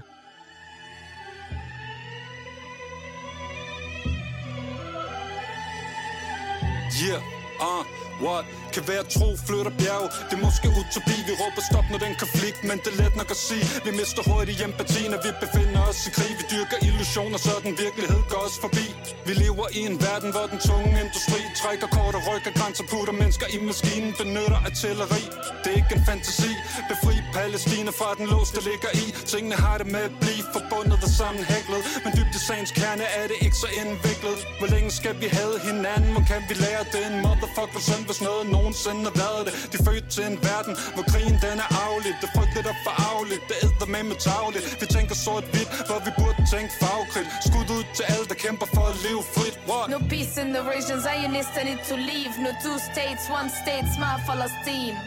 Yeah, uh, what? Kan være tro, flytter bjerg. Det er måske utopi, vi råber stop når den konflikt Men det er let nok at sige. Vi mister hurtigt empati, når vi befinder os i krig. Vi dyrker illusioner, så den virkelighed går os forbi. Vi lever i en verden, hvor den tunge industri Trækker kort og rykker grænser, putter mennesker i maskinen Benytter artilleri, det er ikke en fantasi. Befri Palæstina fra den lås, der ligger i. Tingene har det med at blive forbundet og sammenhæklet. Men dybt i sagens kerne er det ikke så indviklet. Hvor længe skal vi have hinanden, hvor kan vi lære den Motherfucker, som hvis noget nogensinde har været det De er født til en verden, hvor krigen den er afligt Det er frygteligt og forarveligt, det æder med med tagligt Vi tænker sort-hvidt, hvor vi burde tænke farvekrigt Skud ud til alle, der kæmper for at leve frit What? No peace in the region, Zionists need to leave. No two states, one state, smart Palestine.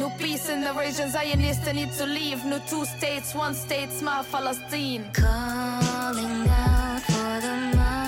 No peace in the region, Zionists need to leave. No two states, one state, smart Palestine. Calling out for the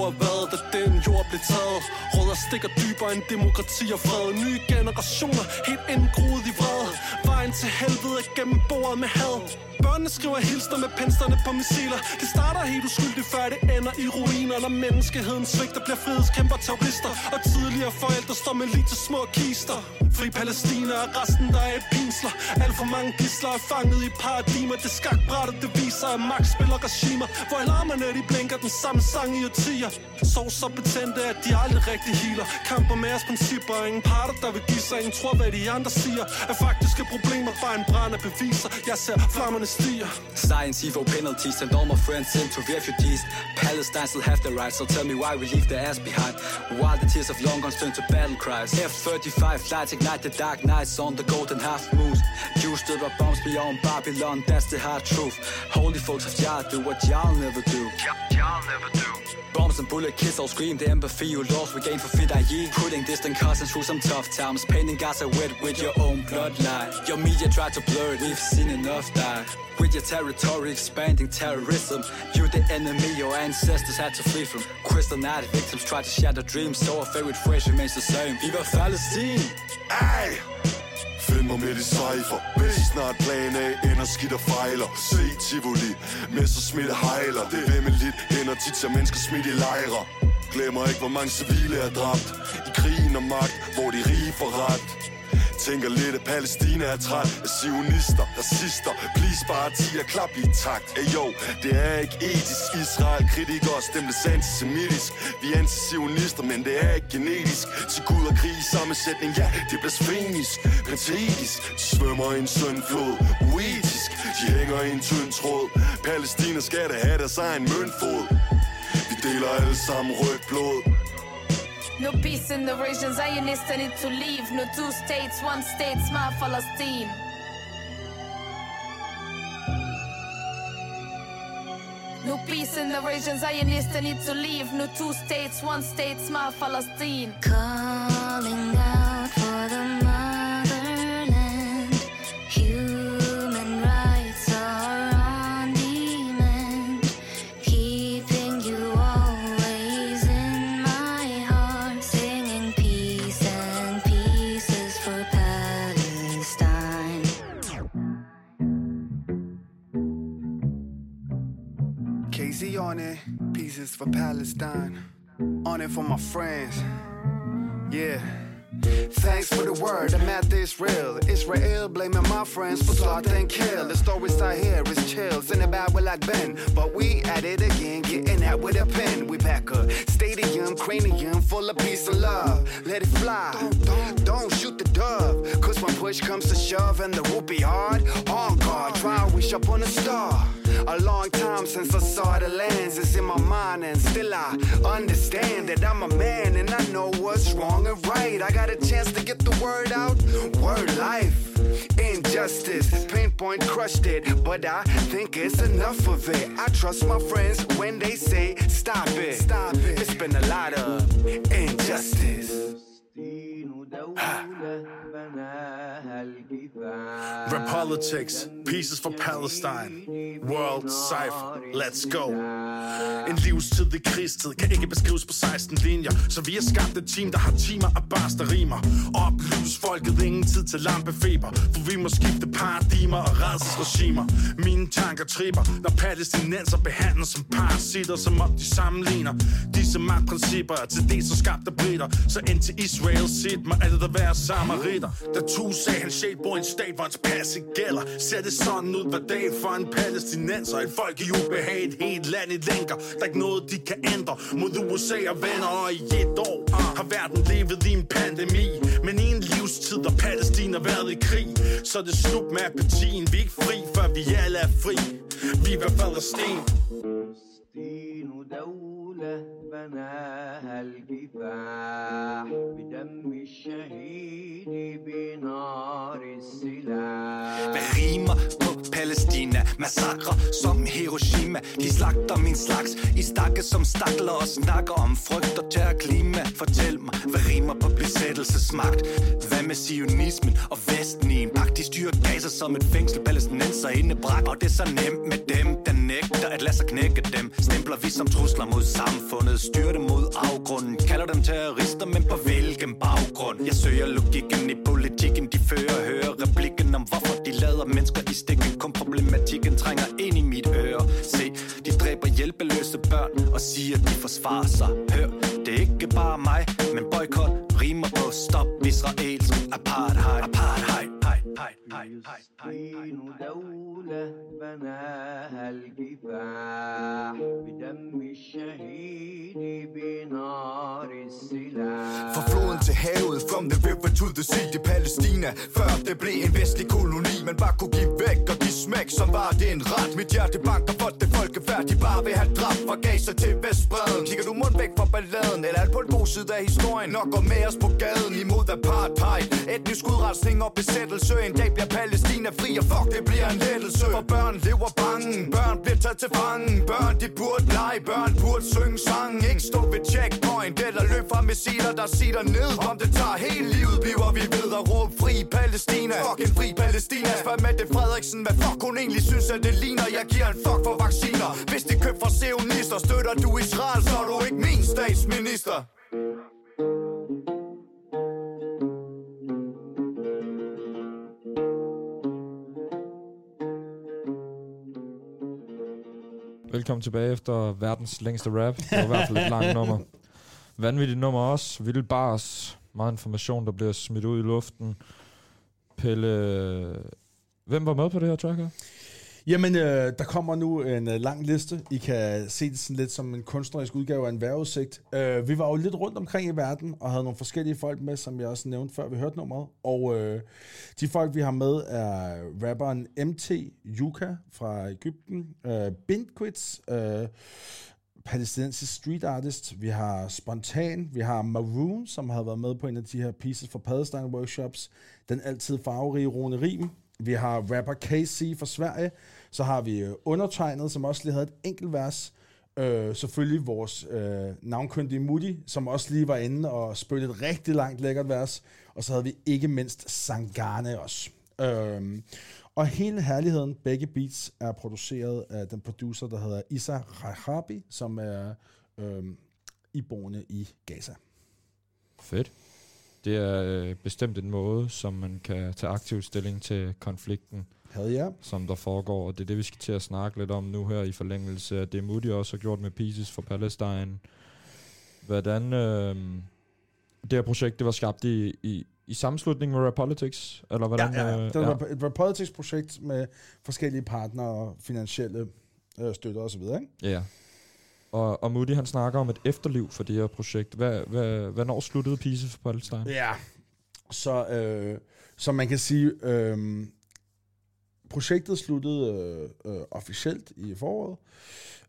Hvem gjorde hvad, da den jord blev taget? Rødder stikker dybere end demokrati og fred. Nye generationer, helt indgroet i vred. Vejen til helvede er gennem bordet med had. Børnene skriver hilsner med penslerne på missiler. Det starter helt uskyldigt, før det ender i ruiner Når menneskeheden svigter, bliver frihedskæmper terrorister. Og tidligere forældre står med lige til små kister. Fri Palæstina og resten, der er i pinsler. Alt for mange gisler er fanget i paradigmer. Det skakbrætter, det viser, at magt spiller regimer Hvor alarmerne, de blinker den samme sang i årtier. Sov så betændte, at de aldrig rigtig healer Kamper med jeres principper, ingen parter, der vil give sig Ingen tror, hvad de andre siger Er faktiske problemer, bare en brand af beviser Jeg ser flammerne stiger Science, Evo penalties, and all my friends into refugees. Palestine still have the rights, so tell me why we leave their ass behind. While the tears of long guns turn to battle cries. F-35 flights ignite the dark nights on the golden half moons. You stood up bombs beyond Babylon, that's the hard truth. Holy folks of Jah do what y'all never do. Y'all never do. Bombs and bullet kids all scream the empathy er you lost we gain for Fidayi Putting distant cousins through some tough times. Painting Gaza wet with your own bloodline. Your media try to blur it, we've seen enough die With your territory expanding terrorism You're the enemy your ancestors had to flee from. Crystal night victims try to shatter dreams So our favorite phrase remains the same. Viva Palestine! Ej! Find mig midt i cypher B snart plan A ender skidt og fejler. Se Tivoli Med så smidt hejler. Det er lidt Hænder tit til mennesker smidt i lejre. Glemmer ikke hvor mange civile er dræbt. I krigen om magt Hvor de rige får ret. Tænker lidt at Palæstina er træt af sionister, racister. Please bare ti og klap i takt. Ej jo, det er ikke etisk. Israel kritikere stemtes antisemitisk. Vi er antisionister, men det er ikke genetisk. Til Gud og krig i sammensætning, ja, det er blasfemisk. Patetisk, de svømmer i en søndflod Uetisk, de hænger i en tynd tråd. Palæstina skal da have deres egen møntfod. Vi deler alle sammen rødt blod. No peace in the region, Zionists need to leave. No two states, one state, smart Palestine. No peace in the region, Zionists need to leave. No two states, one state, smart Palestine. Calling out for the motherland. Pieces for Palestine. On it for my friends. Yeah. Thanks for the word, the math is real. Israel blaming my friends for slaughter and kill. The stories I hear is chills in the Bible like Ben. But we at it again, getting out with a pen. We pack a stadium, cranium full of peace and love. Let it fly. Don't, shoot the dove. Cause when push comes to shove and the whoopee hard, on guard, try wish up on a star. A long time since I saw the lands, it's in my mind, and still I understand that I'm a man and I know what's wrong and right. I got a chance to get the word out, word life. Injustice, pinpoint crushed it, but I think it's enough of it. I trust my friends when they say stop it. Stop it. It's been a lot of injustice. Rap politics, pieces for Palestine. World Cypher, let's go. En livstidig krigstid kan ikke beskrives på 16 linjer. Så vi har skabt et team, der har timer af bars, der rimer. Oplys folket, ingen tid til lampefeber. For vi må skifte paradigmer og redselsregimer Mine tanker tripper, når palæstinenser behandles som parasitter Som om de sammenligner disse magtprincipper. Til det så skabte britter Så ind til Israel sit må alle der være samaritter. Da tu sagde han sjæl bor i en stat, hvor hans pas ikke gælder Ser det sådan ud hver dag for en palæstinenser Et folk i ubehag, et helt land i lænker Der er ikke noget de kan ændre mod USA og venner Og i et år har verden levet i en pandemi Men i en livstid, der Palæstina har været i krig Så er det slut med apatien Vi er ikke fri, før vi alle er fri Vi er hvad Palæstin فلسطين دولة بناها الكفاح بدم الشهيد بنار السلاح Hvad rimer på Palæstina? Massakre som Hiroshima De slagter min slags I stakke som stakler og snakker om frygt og tør klima Fortæl mig, hvad rimer på besættelsesmagt? Hvad med sionismen og Vesten i en pagt? De styrer Gaza som et fængsel Palæstinenser inde brak Og det er så nemt med dem, der nægter at lade sig knække dem Stempler vi som trusler mod samfundet Styrer dem mod afgrunden. Kalder dem terrorister, men på hvilken baggrund? Jeg søger logikken i politikken. De fører hører replikken om hvorfor de lader mennesker i stikken. Kun problematikken trænger ind i mit øre. Se, de dræber hjælpeløse børn Og siger de forsvarer sig. Hør, det er ikke bare mig Men boykot rimer på. Stop Israels apartheid. Apartheid. فلسطين دولة بناها الكفاح بدم الشهيد بنار السلاح Fra floden til havet, from the river to the sea Det er Palæstina, før det blev en vestlig koloni Man bare kunne give væk og give smæk, som var det en ret Mit hjerte banker for det folkefærd, de bare vil have dræbt Fra Gaza til Vestbreden Kigger du mund væk fra balladen, eller er det på en side af historien Nok går med os på gaden imod apartheid. Etnisk udrensning og besættelse. En dag bliver Palæstina fri, og fuck det bliver en lettelse. For børn lever bange, børn bliver taget til fange. Børn de burde lege, børn burde synge sang. Ikke stå ved checkpoint, eller løb fra missiler, der siger ned. Om det tager hele livet, bliver vi ved at råbe fri Palæstina. Fucking fri Palæstina. Spørg Mette Frederiksen, hvad fuck hun egentlig synes, at det ligner? Jeg giver en fuck for vacciner. Hvis de køber fra sionister, støtter du Israel, så er du ikke min statsminister. Velkommen tilbage efter verdens længste rap. Det var i hvert fald et langt nummer. Vanvittigt nummer også. Vilde bars. Meget information, der bliver smidt ud i luften. Pelle... Øh, hvem var med på det her track her? Jamen, øh, der kommer nu en øh, lang liste. I kan se det sådan lidt som en kunstnerisk udgave af en vejrudsigt. Øh, vi var jo lidt rundt omkring i verden, og havde nogle forskellige folk med, som jeg også nævnte før, vi hørte nummeret. Og øh, de folk, vi har med, er rapperen MT Yuka fra Ægypten, øh, Bindquits, øh, palæstinensisk street artist, vi har Spontan, vi har Maroon, som har været med på en af de her Pieces for Palestine workshops, den altid farverige Rune Rim, vi har rapper KC fra Sverige, så har vi øh, undertegnet, som også lige havde et enkelt vers, øh, selvfølgelig vores øh, navnkyndige Moody, som også lige var inde og spillede et rigtig langt lækkert vers, og så havde vi ikke mindst Sangane også. Øh, og hele herligheden, begge beats, er produceret af den producer, der hedder Isa Rahabi, som er øh, iboende i Gaza. Fedt. Det er øh, bestemt en måde, som man kan tage aktiv stilling til konflikten, Hell yeah. som der foregår. Og det er det, vi skal til at snakke lidt om nu her i forlængelse af det, Moody også har gjort med Pieces for Palestine. Hvordan øh, det her projekt, det var skabt i, i, i sammenslutning med Rap Politics? Eller hvordan, ja, ja. øh, Det var et Rap Politics-projekt med forskellige partnere og finansielle øh, støtter osv., ikke? Ja. Og, og Moody, han snakker om et efterliv for det her projekt. Hvad, hvad, hvornår sluttede Pieces for Palestine? Ja, så, øh, så man kan sige, øh, projektet sluttede øh, øh, officielt i foråret.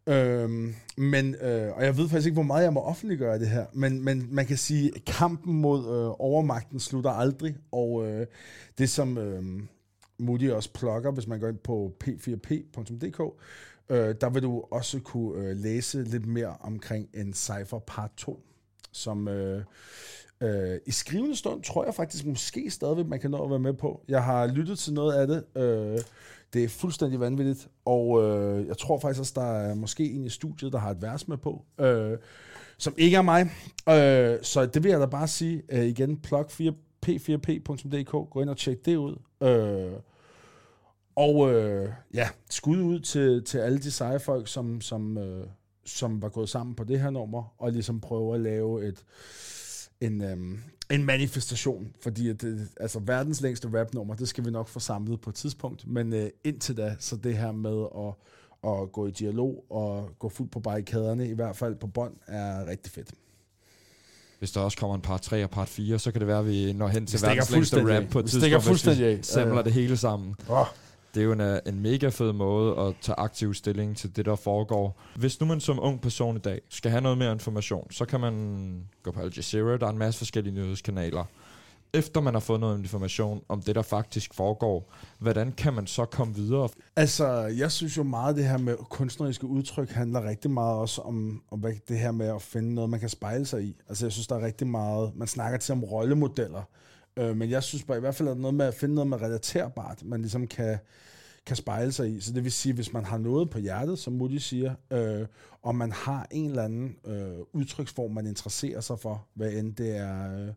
Øhm, men, øh, og jeg ved faktisk ikke, hvor meget jeg må offentliggøre det her, men, men man kan sige, at kampen mod øh, overmagten slutter aldrig, og øh, det som øh, Moody også plukker, hvis man går ind på p4p.dk, øh, der vil du også kunne øh, læse lidt mere omkring en Cypher Part 2, som øh, Øh, I skrivende stund tror jeg faktisk måske stadigvæk, man kan nå at være med på. Jeg har lyttet til noget af det. Øh, det er fuldstændig vanvittigt, og øh, jeg tror faktisk også, der er måske en i studiet, der har et vers med på, øh, som ikke er mig. Øh, så det vil jeg da bare sige øh, igen, plug 4 p4p.dk, gå ind og tjek det ud. Øh, og øh, ja, skud ud til, til alle de seje folk, som, som, øh, som var gået sammen på det her nummer, og ligesom prøver at lave et, en, øhm, en manifestation, fordi at det, altså verdens længste rapnummer, det skal vi nok få samlet på et tidspunkt, men øh, indtil da, så det her med at, at gå i dialog og gå fuldt på barrikaderne, i hvert fald på bånd, er rigtig fedt. Hvis der også kommer en part 3 og part 4, så kan det være, at vi når hen til verdens længste rap på et Vi tidspunkt, hvis vi samler Ja, ja. det hele sammen. Oh. Det er jo en, øh, en mega fed måde at tage aktiv stilling til det, der foregår. Hvis nu man som ung person i dag skal have noget mere information, så kan man gå på Al Jazeera. Der er en masse forskellige nyhedskanaler. Efter man har fået noget information om det, der faktisk foregår, hvordan kan man så komme videre? Altså, jeg synes jo meget, det her med kunstneriske udtryk handler rigtig meget også om, om det her med at finde noget, man kan spejle sig i. Altså, jeg synes, der er rigtig meget, man snakker til om rollemodeller, øh, men jeg synes bare i hvert fald, at noget med at finde noget med relaterbart, man ligesom kan, kan spejle sig i. Så det vil sige, hvis man har noget på hjertet, som Moody siger, øh, og man har en eller anden øh, udtryksform, man interesserer sig for, hvad end det er... Øh,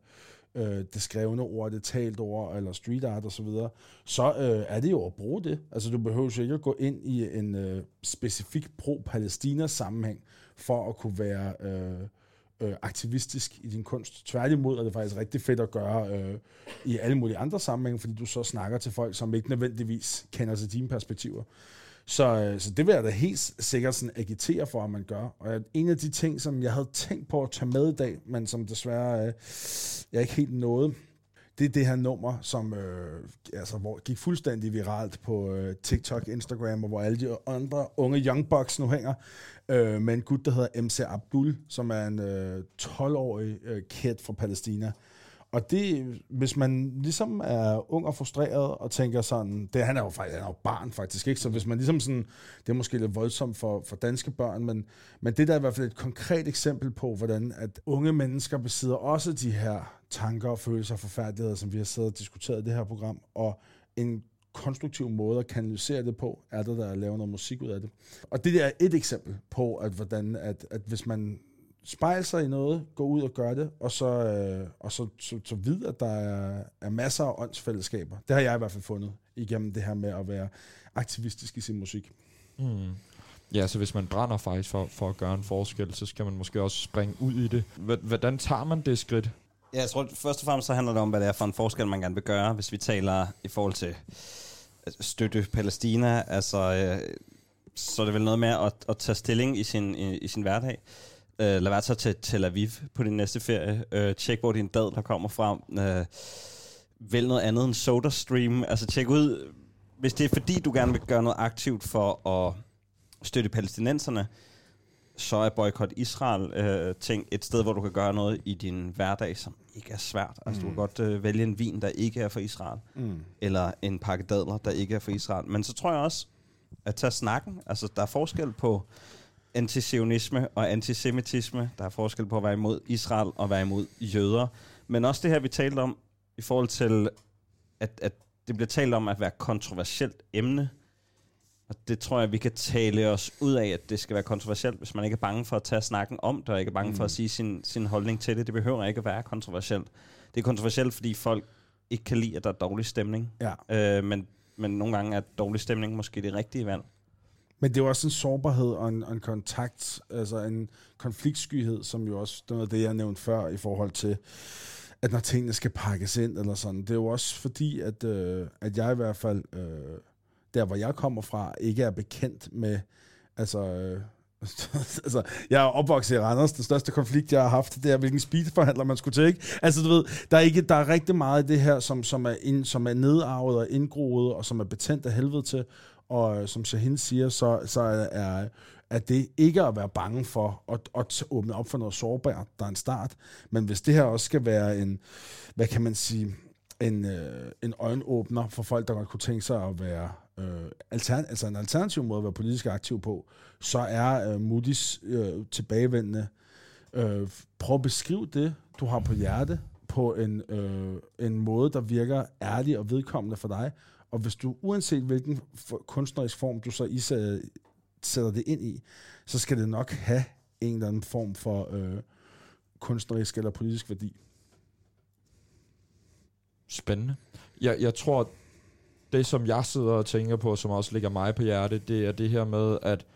øh, det skrevne ord, det talt ord, eller street art osv., så, videre, så øh, er det jo at bruge det. Altså du behøver jo ikke at gå ind i en øh, specifik pro-Palæstina-sammenhæng for at kunne være øh, øh, aktivistisk i din kunst. Tværtimod er det faktisk rigtig fedt at gøre øh, i alle mulige andre sammenhænge, fordi du så snakker til folk, som ikke nødvendigvis kender til dine perspektiver. Så, øh, så det vil jeg da helt sikkert sådan agitere for, at man gør. Og en af de ting, som jeg havde tænkt på at tage med i dag, men som desværre øh, jeg ikke helt nåede, det er det her nummer, som øh, altså, hvor gik fuldstændig viralt på øh, TikTok, Instagram, og hvor alle de andre unge young bucks nu hænger, øh, med en gut, der hedder MC Abdul, som er en øh, 12-årig øh, kid fra Palæstina. Og det, hvis man ligesom er ung og frustreret og tænker sådan, det, han er jo faktisk han er jo barn faktisk, ikke? Så hvis man ligesom sådan, det er måske lidt voldsomt for, for danske børn, men, men det der er i hvert fald et konkret eksempel på, hvordan at unge mennesker besidder også de her tanker og følelser og forfærdeligheder, som vi har siddet og diskuteret i det her program, og en konstruktiv måde at kanalisere det på, er der, der at lave noget musik ud af det. Og det der er et eksempel på, at, hvordan, at, at hvis man spejler sig i noget, gå ud og gør det, og så, øh, og så, så, så vid, at der er, er masser af åndsfællesskaber. Det har jeg i hvert fald fundet igennem det her med at være aktivistisk i sin musik. Mm. Ja, så hvis man brænder faktisk for, for at gøre en forskel, så skal man måske også springe ud i det. H- Hvordan tager man det skridt? Ja, jeg tror, først og fremmest så handler det om, hvad det er for en forskel, man gerne vil gøre, hvis vi taler i forhold til at støtte Palæstina. Altså, øh, så er det vel noget med at, at tage stilling i sin, i, i sin hverdag. Øh, lad være tage til Tel Aviv på din næste ferie. Øh, tjek, hvor din dad der kommer fra. Øh, vælg noget andet end SodaStream. Altså, tjek ud, hvis det er fordi, du gerne vil gøre noget aktivt for at støtte palæstinenserne, så er boykot Israel øh, ting et sted, hvor du kan gøre noget i din hverdag, som ikke er svært. Altså, mm. du kan godt øh, vælge en vin, der ikke er for Israel, Mm. eller en pakke dadler, der ikke er for Israel. Men så tror jeg også, at tage snakken. Altså, der er forskel på antisionisme og antisemitisme. Der er forskel på at være imod Israel og være imod jøder. Men også det her, vi talte om, i forhold til, at, at det bliver talt om at være kontroversielt emne. Og det tror jeg, vi kan tale os ud af, at det skal være kontroversielt, hvis man ikke er bange for at tage snakken om det, og ikke er bange mm. for at sige sin, sin holdning til det. Det behøver ikke at være kontroversielt. Det er kontroversielt, fordi folk ikke kan lide, at der er dårlig stemning. Ja. Øh, men, men nogle gange er dårlig stemning måske det rigtige valg. Men det er jo også en sårbarhed og en, og en kontakt, altså en konfliktskyhed, som jo også, det var det, jeg nævnte før, i forhold til, at når tingene skal pakkes ind eller sådan. Det er jo også fordi, at, øh, at jeg i hvert fald, øh, der hvor jeg kommer fra, ikke er bekendt med, altså... Øh, altså, jeg er opvokset i Randers. Den største konflikt, jeg har haft, det er, hvilken speedforhandler man skulle til. Ikke? Altså, du ved, der er, ikke, der er rigtig meget af det her, som, som, er ind, som er nedarvet og indgroet, og som er betændt af helvede til. Og øh, som Shahin siger, så, så er, er, er det ikke at være bange for at, at åbne op for noget sårbart, der er en start. Men hvis det her også skal være en, hvad kan man sige, en, øh, en øjenåbner for folk, der godt kunne tænke sig at være øh, altern, altså en alternativ måde at være politisk aktiv på, så er øh, Moody's øh, tilbagevendende. Øh, prøv at beskrive det, du har på hjerte. på en, øh, en måde, der virker ærlig og vedkommende for dig. Og hvis du, uanset hvilken kunstnerisk form du så især sætter det ind i, så skal det nok have en eller anden form for øh, kunstnerisk eller politisk værdi. Spændende. Jeg, jeg tror, det som jeg sidder og tænker på, som også ligger mig på hjertet, det er det her med, at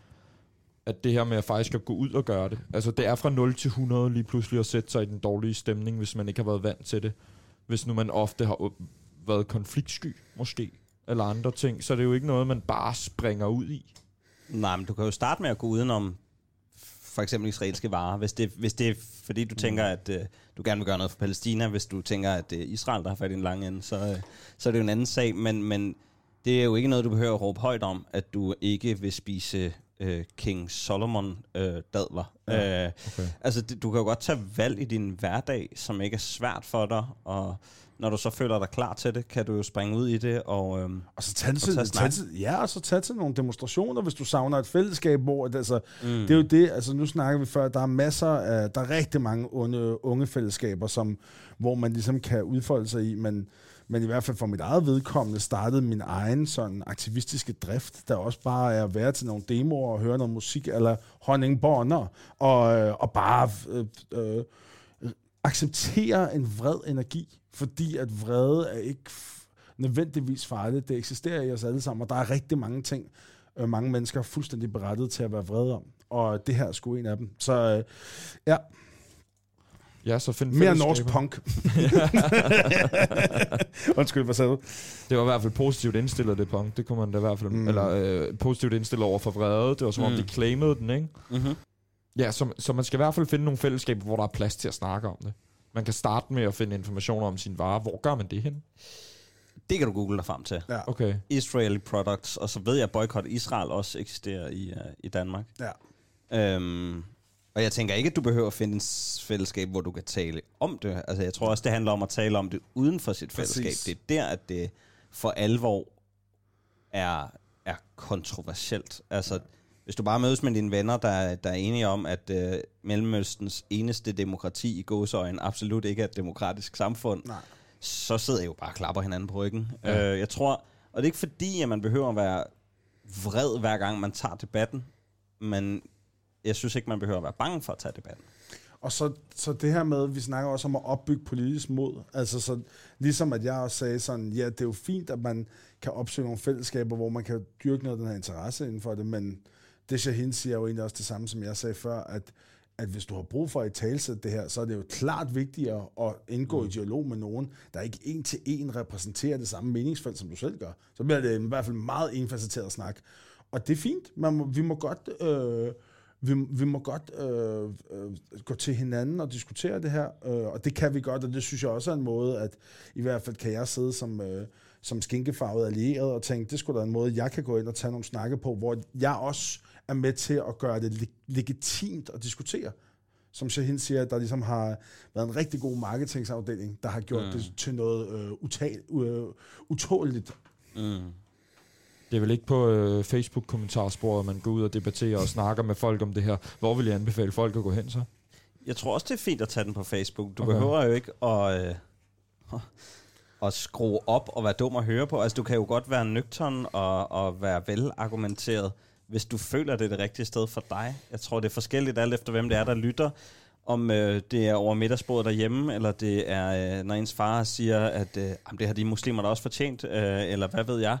at det her med at faktisk at gå ud og gøre det. Altså det er fra 0 til 100 lige pludselig at sætte sig i den dårlige stemning, hvis man ikke har været vant til det. Hvis nu man ofte har været konfliktsky, måske, eller andre ting, så er det jo ikke noget, man bare springer ud i. Nej, men du kan jo starte med at gå udenom for eksempel israelske varer, hvis det, hvis det er fordi du tænker, at øh, du gerne vil gøre noget for Palæstina, hvis du tænker, at det er Israel, der har fat i en lang ende, så, øh, så er det jo en anden sag, men, men det er jo ikke noget, du behøver at råbe højt om, at du ikke vil spise øh, King Solomon øh, dadler. Ja, øh, okay. Altså, det, du kan jo godt tage valg i din hverdag, som ikke er svært for dig, og når du så føler dig klar til det, kan du jo springe ud i det og, øhm, og så tage, til, tage tage, til, ja, og så tage til nogle demonstrationer, hvis du savner et fællesskab, hvor at, altså, mm. det er jo det, altså nu snakker vi før, der er masser af, der er rigtig mange unge, unge fællesskaber, som, hvor man ligesom kan udfolde sig i, men, men i hvert fald for mit eget vedkommende startede min egen sådan aktivistiske drift, der også bare er at være til nogle demoer og høre noget musik, eller honningbånder, og, øh, og bare øh, øh, acceptere en vred energi, fordi at vrede er ikke nødvendigvis farligt. Det eksisterer i os alle sammen, og der er rigtig mange ting, øh, mange mennesker er fuldstændig berettet til at være vrede om. Og det her er sgu en af dem. Så øh, ja, Ja, så find mere norsk punk. Undskyld, hvad sagde du? Det var i hvert fald positivt indstillet, det punk. Det kunne man da i hvert fald... Mm. Eller øh, positivt indstillet over for vrede. Det var som mm. om, Mm. de claimede den, ikke? Mm-hmm. Ja, så, så man skal i hvert fald finde nogle fællesskaber, hvor der er plads til at snakke om det. Man kan starte med at finde information om sin vare. Hvor gør man det hen? Det kan du google dig frem til. Ja. Okay. Israeli products, og så ved jeg, at boykot Israel også eksisterer i, uh, i Danmark. Ja. Øhm, og jeg tænker ikke, at du behøver at finde et fællesskab, hvor du kan tale om det. Altså, jeg tror også, det handler om at tale om det uden for sit Præcis. fællesskab. Det er der, at det for alvor er, er kontroversielt. Altså, hvis du bare mødes med dine venner, der, der er enige om, at øh, Mellemøstens eneste demokrati i gåseøjen absolut ikke er et demokratisk samfund, Nej. så sidder I jo bare og klapper hinanden på ryggen. Ja. Ja. Øh, jeg tror, og det er ikke fordi, at man behøver at være vred, hver gang man tager debatten, men jeg synes ikke, man behøver at være bange for at tage debatten. Og så, så det her med, vi snakker også om at opbygge politisk mod. Altså så, ligesom at jeg også sagde sådan, ja, det er jo fint, at man kan opsøge nogle fællesskaber, hvor man kan dyrke noget af den her interesse inden for det, men det Shahin siger er jo egentlig også det samme, som jeg sagde før, at, at hvis du har brug for at talsætte det her, så er det jo klart vigtigere at indgå mm. i dialog med nogen, der ikke en til en repræsenterer det samme meningsfelt, som du selv gør. Så bliver det i hvert fald meget enfacetteret snak. Og det er fint. Man må, vi må godt... Øh, vi, vi må godt øh, øh, gå til hinanden og diskutere det her, øh, og det kan vi godt, og det synes jeg også er en måde, at i hvert fald kan jeg sidde som, øh, som skinkefarvet allieret og tænke, det skulle da en måde, jeg kan gå ind og tage nogle snakke på, hvor jeg også er med til at gøre det leg- legitimt at diskutere. Som Shahin siger, der ligesom har været en rigtig god marketingsafdeling, der har gjort mm. Det til noget øh, utal, øh, utåligt. Mm. Det er vel ikke på øh, Facebook-kommentarsporet, man går ud og debatterer og snakker med folk om det her. Hvor vil jeg anbefale folk at gå hen så? Jeg tror også, det er fint at tage den på Facebook. Du okay. behøver jo ikke at, øh, at skrue op og være dum at høre på. Altså, du kan jo godt være nøgtern og, og være velargumenteret, hvis du føler, det er det rigtige sted for dig. Jeg tror, det er forskelligt alt efter, hvem det er, der lytter. Om øh, det er over middagsbordet derhjemme, eller det er, øh, når ens far siger, at øh, det har de muslimer da også fortjent, øh, eller hvad ved jeg.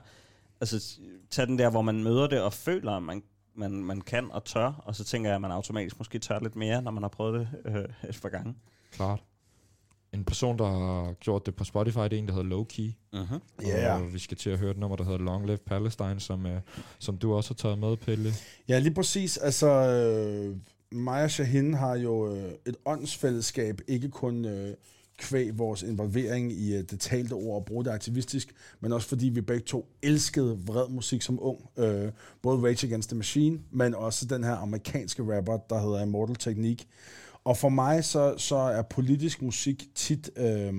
Altså, tag den der, hvor man møder det og føler, at man, man, man kan og tør, og så tænker jeg, at man automatisk måske tør lidt mere, når man har prøvet det øh, et par gange. Klart. En person, der har gjort det på Spotify, det er en, der hedder Low Key. Mhm. Ja. Og vi skal til at høre et nummer, der hedder Long Live Palestine, som, øh, som du også har taget med, Pelle. Ja, lige præcis. Altså, øh, mig og Shahin har jo øh, et åndsfællesskab, ikke kun øh, kvæg vores involvering i øh, det talte ord og bruge det aktivistisk, men også fordi vi begge to elskede vred musik som ung. Øh, både Rage Against the Machine, men også den her amerikanske rapper, der hedder Immortal Technique. Og for mig så, så er politisk musik tit... Øh,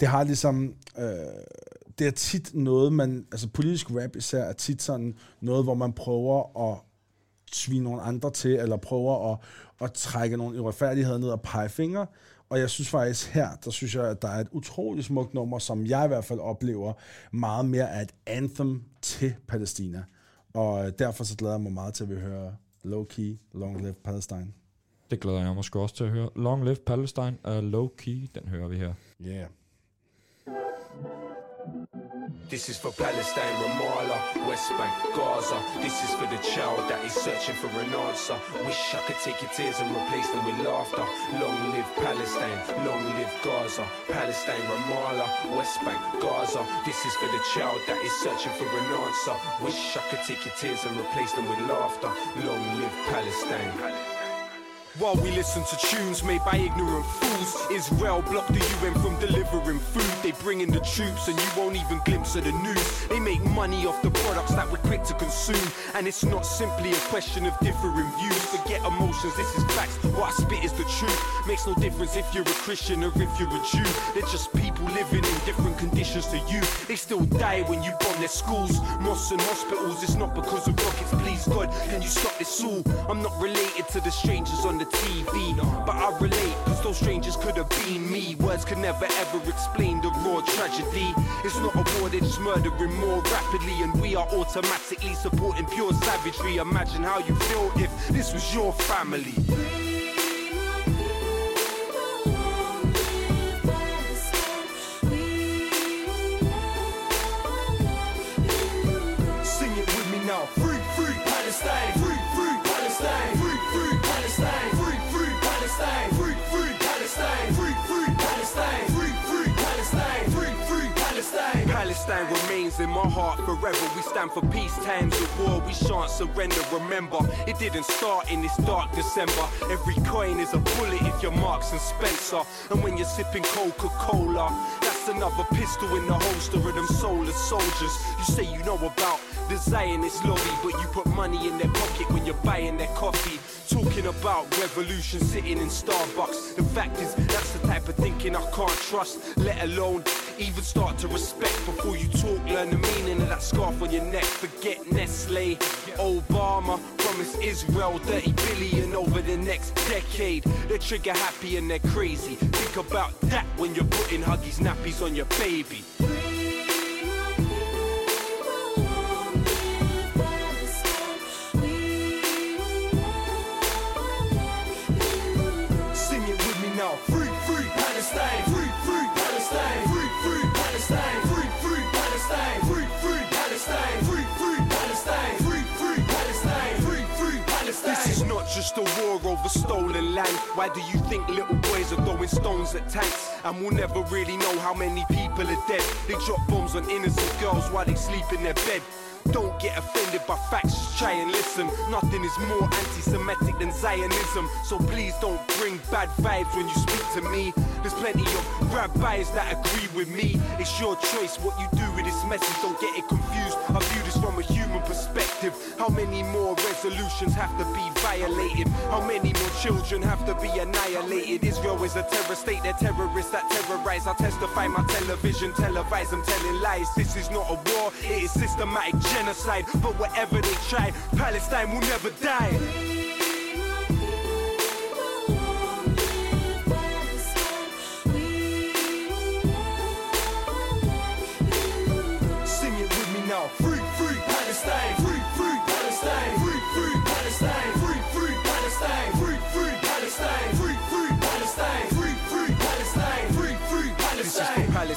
det har ligesom... Øh, det er tit noget, man... Altså politisk rap især er tit sådan noget, hvor man prøver at svine nogle andre til, eller prøver at, at trække nogle uretfærdigheder ned og pege fingre. Og jeg synes faktisk her, der synes jeg, at der er et utroligt smukt nummer, som jeg i hvert fald oplever meget mere af et anthem til Palæstina. Og øh, derfor så glæder jeg mig meget til, at vi hører Low Key, Long Live Palestine. Det glæder jeg mig sgu også til at høre. Long Live Palestine er af Low Key, den hører vi her. Yeah. This is for Palestine, Ramallah, West Bank, Gaza. This is for the child that is searching for an answer. Wish I could take your tears and replace them with laughter. Long live Palestine, long live Gaza. Palestine, Ramallah, West Bank, Gaza. This is for the child that is searching for an answer. Wish I could take your tears and replace them with laughter. Long live Palestine. While we listen to tunes made by ignorant fools, Israel blocked the UN from delivering food. They bring in the troops and you won't even glimpse of the news. They make money off the products that we're quick to consume. And it's not simply a question of differing views. Forget emotions, this is facts. What I spit is the truth. Makes no difference if you're a Christian or if you're a Jew. They're just people living in different conditions to you. They still die when you bomb their schools, mosques and hospitals. It's not because of rockets, please God. Can you stop this all? I'm not related to the strangers on the TV, but I relate because those strangers could have been me. Words could never ever explain the raw tragedy. It's not a war, they're just murdering more rapidly, and we are automatically supporting pure savagery. Imagine how you feel if this was your family. In my heart forever. We stand for peace times of war. We shan't surrender. Remember, it didn't start in this dark December. Every coin is a bullet if you're Marks and Spencer. And when you're sipping Coca-Cola, that's another pistol in the holster of them soulless soldiers. You say you know about the Zionist lobby, but you put money in their pocket when you're buying their coffee. Talking about revolution sitting in Starbucks. The fact is, that's the type of thinking I can't trust, let alone even start to respect before you talk. Learn the meaning of that scarf on your neck. Forget Nestle. Obama promised Israel 30 billion over the next decade. They're trigger happy and they're crazy. Think about that when you're putting Huggies nappies on your baby. Over stolen land. Why do you think little boys are throwing stones at tanks? And we'll never really know how many people are dead. They drop bombs on innocent girls while they sleep in their bed. Don't get offended by facts, try and listen. Nothing is more anti Semitic than Zionism. So please don't bring bad vibes when you speak to me. There's plenty of rabbis that agree with me. It's your choice what you do with this message. Don't get it confused. I view this from a human perspective. How many more resolutions have to be violated? How many more children have to be annihilated? Israel is a terror state, they're terrorists that terrorize. I testify my television, televise, I'm telling lies. This is not a war, it is systematic genocide. But whatever they try, Palestine will never die.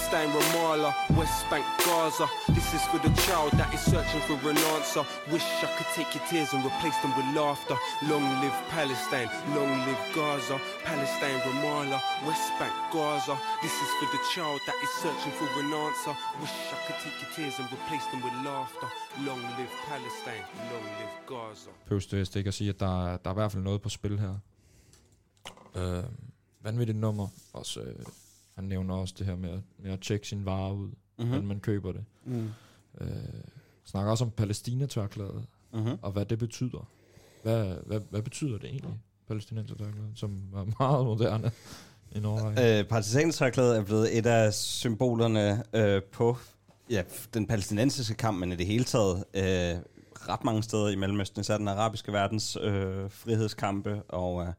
Palestine, Ramallah, West Bank, Gaza. This is for the child that is searching for an answer. Wish I could take your tears and replace them with laughter. Long live Palestine. Long live Gaza. Palestine, Ramallah, West Bank, Gaza. This is for the child that is searching for an answer. Wish I could take your tears and replace them with laughter. Long live Palestine. Long live Gaza. Pøvs det vist ikke at sige, at der, er- der er i hvert fald noget på spil her. Øh, vanvittigt nummer. Også, øh, han nævner også det her med, at- med at tjekke sin vare ud, Mhm. mm-hmm. når man køber det. Mm. Øh, snakker også om Palæstina-tørklædet, Mhm. og hvad det betyder. Hvad, hvad, hvad betyder det egentlig, palæstinenser-tørklædet, som var meget moderne i Norge? Øh, Partisanertørklædet er blevet et af symbolerne øh, på ja, den palæstinensiske kamp, men i det hele taget øh, ret mange steder i Mellemøsten, især den arabiske verdens øh, frihedskampe, og øh,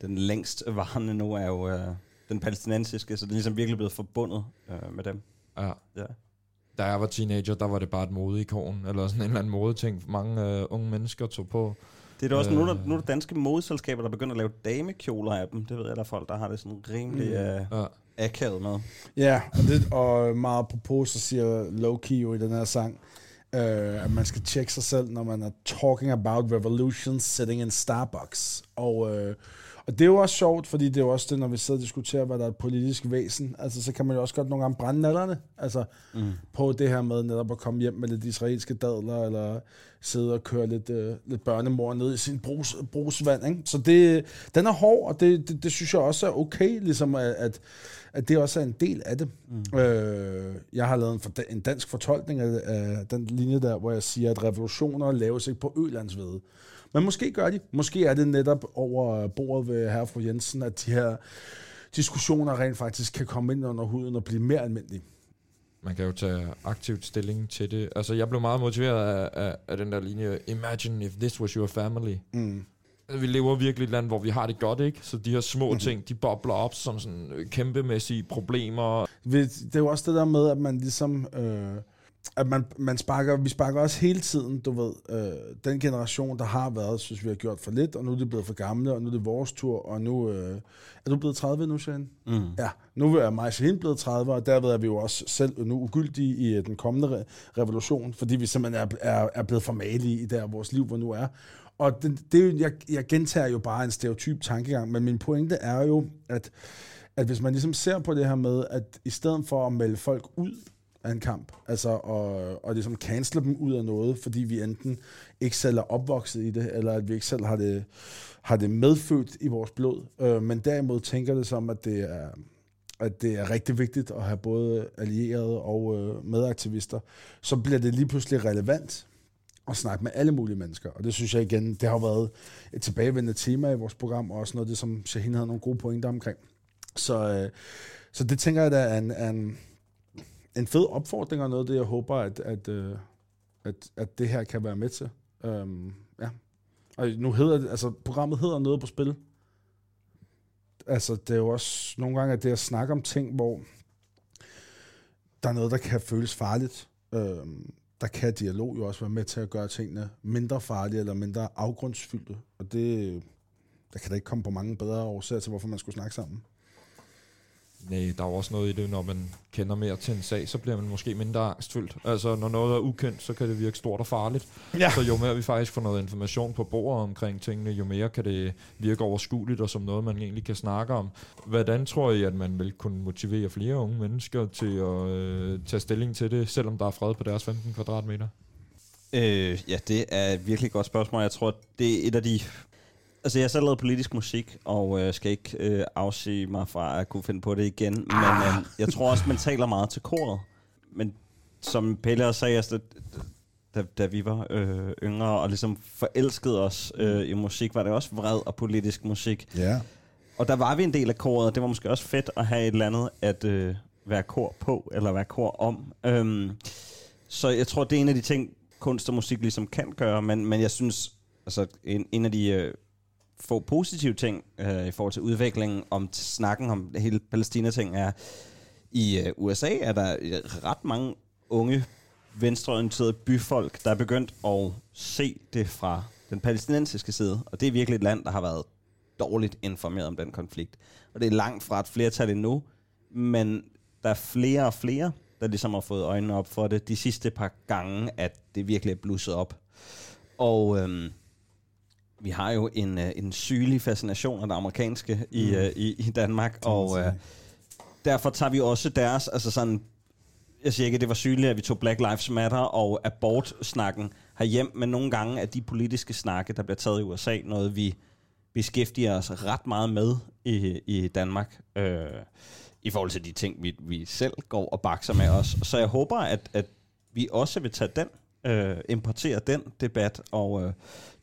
den længst varende nu er jo øh, den palæstinensiske, så det er ligesom virkelig blevet forbundet øh, med dem. Ja. ja. Da jeg var teenager, der var det bare et modeikon, eller sådan en eller anden modeting, mange øh, unge mennesker tog på. Det er da også, øh, nu, er der, nu er der danske modeselskaber, der begynder at lave damekjoler af dem. Det ved jeg, der er folk, der har det sådan rimelig Mm. øh, akavet med. Ja, og, det, og meget apropos, så siger Low-Key jo i den her sang, øh, at man skal tjekke sig selv, når man er talking about revolution sitting in Starbucks. Og, øh, og det er jo også sjovt, fordi det er jo også det, når vi sidder og diskuterer, hvad der er et politisk væsen, altså så kan man jo også godt nogle gange brænde nallerne, altså Mm. på det her med netop at komme hjem med lidt israelske dadler, eller sidde og køre lidt, øh, lidt børnemor ned i sin brus, brusvand. Ikke? Så det, den er hård, og det, det, det synes jeg også er okay, ligesom at, at, det også er en del af det. Mm. Øh, jeg har lavet en, for, en dansk fortolkning af, af den linje der, hvor jeg siger, at revolutioner laves ikke på Ølandsvede. Men måske gør de. Måske er det netop over bordet ved herre fru Jensen, at de her diskussioner rent faktisk kan komme ind under huden og blive mere almindelige. Man kan jo tage aktivt stilling til det. Altså, jeg blev meget motiveret af, af, af den der linje, Imagine if this was your family. Mm. Vi lever virkelig et land, hvor vi har det godt, ikke? Så de her små mm-hmm. ting, de bobler op som sådan kæmpemæssige problemer. Det er jo også det der med, at man ligesom... Øh, at man, man sparker, vi sparker også hele tiden, du ved, øh, den generation, der har været, synes vi har gjort for lidt, og nu er de blevet for gamle, og nu er det vores tur, og nu... Øh, er du blevet 30 nu, Shane? Mm. Ja, nu er mig Shane blevet 30, og derved er vi jo også selv nu ugyldige i øh, den kommende re- revolution, fordi vi simpelthen er, er, er blevet for malige i der vores liv, hvor nu er. Og det, det, jeg, jeg gentager jo bare en stereotyp tankegang, men min pointe er jo, at, at hvis man ligesom ser på det her med, at i stedet for at melde folk ud af en kamp, altså og, og ligesom cancele dem ud af noget, fordi vi enten ikke selv er opvokset i det, eller at vi ikke selv har det, har det medfødt i vores blod, øh, men derimod tænker det som, at det er, at det er rigtig vigtigt at have både allierede og øh, medaktivister, så bliver det lige pludselig relevant at snakke med alle mulige mennesker. Og det synes jeg igen, det har været et tilbagevendende tema i vores program, og også noget af det, som Shahin havde nogle gode pointer omkring. Så, øh, så det tænker jeg, der er en, er en, en fed opfordring, og noget af det, jeg håber, at, at, øh, at, at det her kan være med til. Øhm, ja. Og nu hedder det, altså programmet hedder noget på spil. Altså, det er jo også nogle gange, at det at snakke om ting, hvor der er noget, der kan føles farligt. Øhm, der kan dialog jo også være med til at gøre tingene mindre farlige eller mindre afgrundsfyldte. Og det, der kan da ikke komme på mange bedre årsager til, hvorfor man skulle snakke sammen. Nej, der er jo også noget i det, når man kender mere til en sag, så bliver man måske mindre angstfyldt. Altså, når noget er ukendt, så kan det virke stort og farligt. Ja. Så jo mere vi faktisk får noget information på bordet omkring tingene, jo mere kan det virke overskueligt og som noget, man egentlig kan snakke om. Hvordan tror I, at man vil kunne motivere flere unge mennesker til at øh, tage stilling til det, selvom der er fred på deres 15 kvadratmeter? Øh, ja, det er et virkelig godt spørgsmål. Jeg tror, det er et af de... Altså, jeg har selv lavet politisk musik, og øh, skal ikke øh, afsige mig fra at kunne finde på det igen. Men øh, jeg tror også, man taler meget til koret. Men som Pelle også sagde, altså, da, da vi var øh, yngre og ligesom forelskede os øh, i musik, var det også vred og politisk musik. Ja. Og der var vi en del af koret, og det var måske også fedt at have et eller andet at øh, være kor på, eller være kor om. Øhm, så jeg tror, det er en af de ting, kunst og musik ligesom kan gøre, men, men jeg synes, altså en, en af de øh, få positive ting øh, i forhold til udviklingen om snakken om hele Palæstina-ting er, i øh, USA er der øh, ret mange unge venstreorienterede byfolk, der er begyndt at se det fra den palæstinensiske side. Og det er virkelig et land, der har været dårligt informeret om den konflikt. Og det er langt fra et flertal endnu, men der er flere og flere, der ligesom har fået øjnene op for det de sidste par gange, at det virkelig er blusset op. Og øhm, vi har jo en, øh, en sygelig fascination af det amerikanske i, Mm. øh, i, i Danmark, og øh, derfor tager vi også deres, altså sådan, jeg siger ikke, at det var sygeligt, at vi tog Black Lives Matter og abort-snakken herhjem, men nogle gange er de politiske snakke, der bliver taget i USA, noget vi beskæftiger os ret meget med i, i Danmark, øh, i forhold til de ting, vi, vi selv går og bakser med os. Så jeg håber, at, at vi også vil tage den, øh, importere den debat og øh,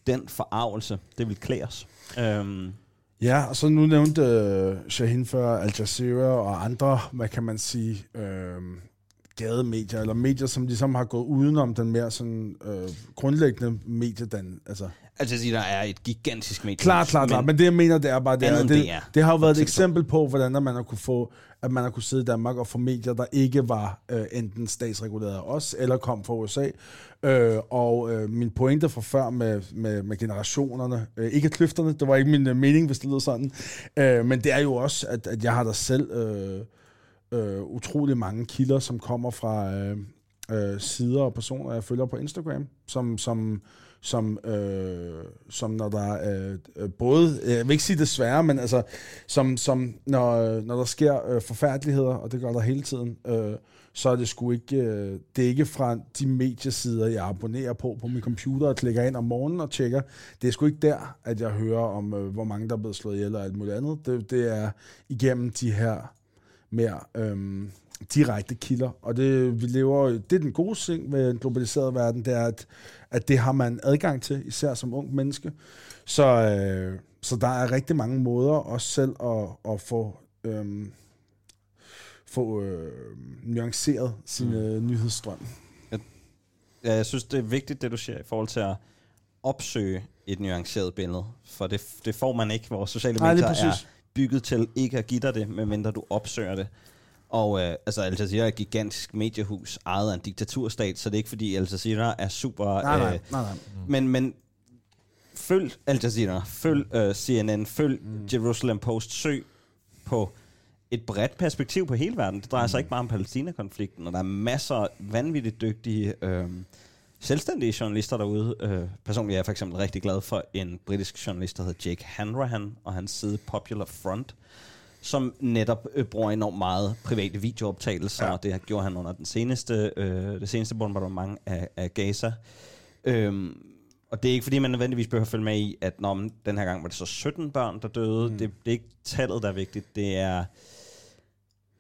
den forarvelse. Det vil klæde os. Øhm, Ja, og så nu nævnte øh, Shahin før Al Jazeera og andre, hvad kan man sige, øh, gademedier, eller medier, som ligesom har gået udenom den mere sådan, øh, grundlæggende mediedan. Altså, Altså, jeg siger, der er et gigantisk medie. Klart, klart, klart. Men det, jeg mener, det er bare, det, er, det, det har jo været et eksempel på, hvordan at man har kunne få, at man har kunne sidde i Danmark og få medier, der ikke var øh, enten statsreguleret af os, eller kom fra USA. Øh, og øh, min pointe fra før med, med, med generationerne, øh, ikke kløfterne, det var ikke min øh, mening, hvis det lyder sådan, øh, men det er jo også, at, at jeg har der selv øh, øh, utrolig mange kilder, som kommer fra øh, øh, sider og personer, jeg følger på Instagram, som, som, som, øh, som når der øh, både, øh, jeg vil ikke sige desværre, men altså, som, som når, øh, når der sker øh, forfærdeligheder, og det gør der hele tiden, øh, så er det sgu ikke, øh, det er ikke fra de mediesider, jeg abonnerer på på min computer og klikker ind om morgenen og tjekker. Det er sgu ikke der, at jeg hører om, øh, hvor mange der er blevet slået ihjel og alt muligt andet. Det, det er igennem de her mere øhm, direkte kilder. Og det, vi lever, det er den gode ting ved en globaliseret verden, det er, at, at det har man adgang til, især som ung menneske. Så, øh, så der er rigtig mange måder også selv at, at få, øhm, få øh, nuanceret sin øh, nyhedsstrøm. Ja, jeg synes, det er vigtigt, det du siger, i forhold til at opsøge et nuanceret billede. For det, det får man ikke. Vores sociale Nej, medier er præcis. Bygget til ikke at give dig det, medmindre du opsøger det. Og øh, altså, Al Jazeera er et gigantisk mediehus, ejet af en diktaturstat, så det er ikke fordi Al Jazeera er super... Nej, nej, øh, nej, nej. Men, men følg Al Jazeera, følg øh, CNN, følg mm. Jerusalem Post, søg på et bredt perspektiv på hele verden. Det drejer sig ikke bare om Palæstina-konflikten, og der er masser af vanvittigt dygtige øh, selvstændige journalister derude. Øh, personligt er jeg for eksempel rigtig glad for en britisk journalist, der hedder Jake Hanrahan, og hans side Popular Front, som netop øh, bruger enormt meget private videooptagelser, ja. og det har gjort han under den seneste, øh, det seneste bombardement af, af Gaza. Øhm, og det er ikke fordi, man nødvendigvis behøver at følge med i, at når man, den her gang var det så 17 børn, der døde. Mm. Det, det er ikke tallet, der er vigtigt. Det er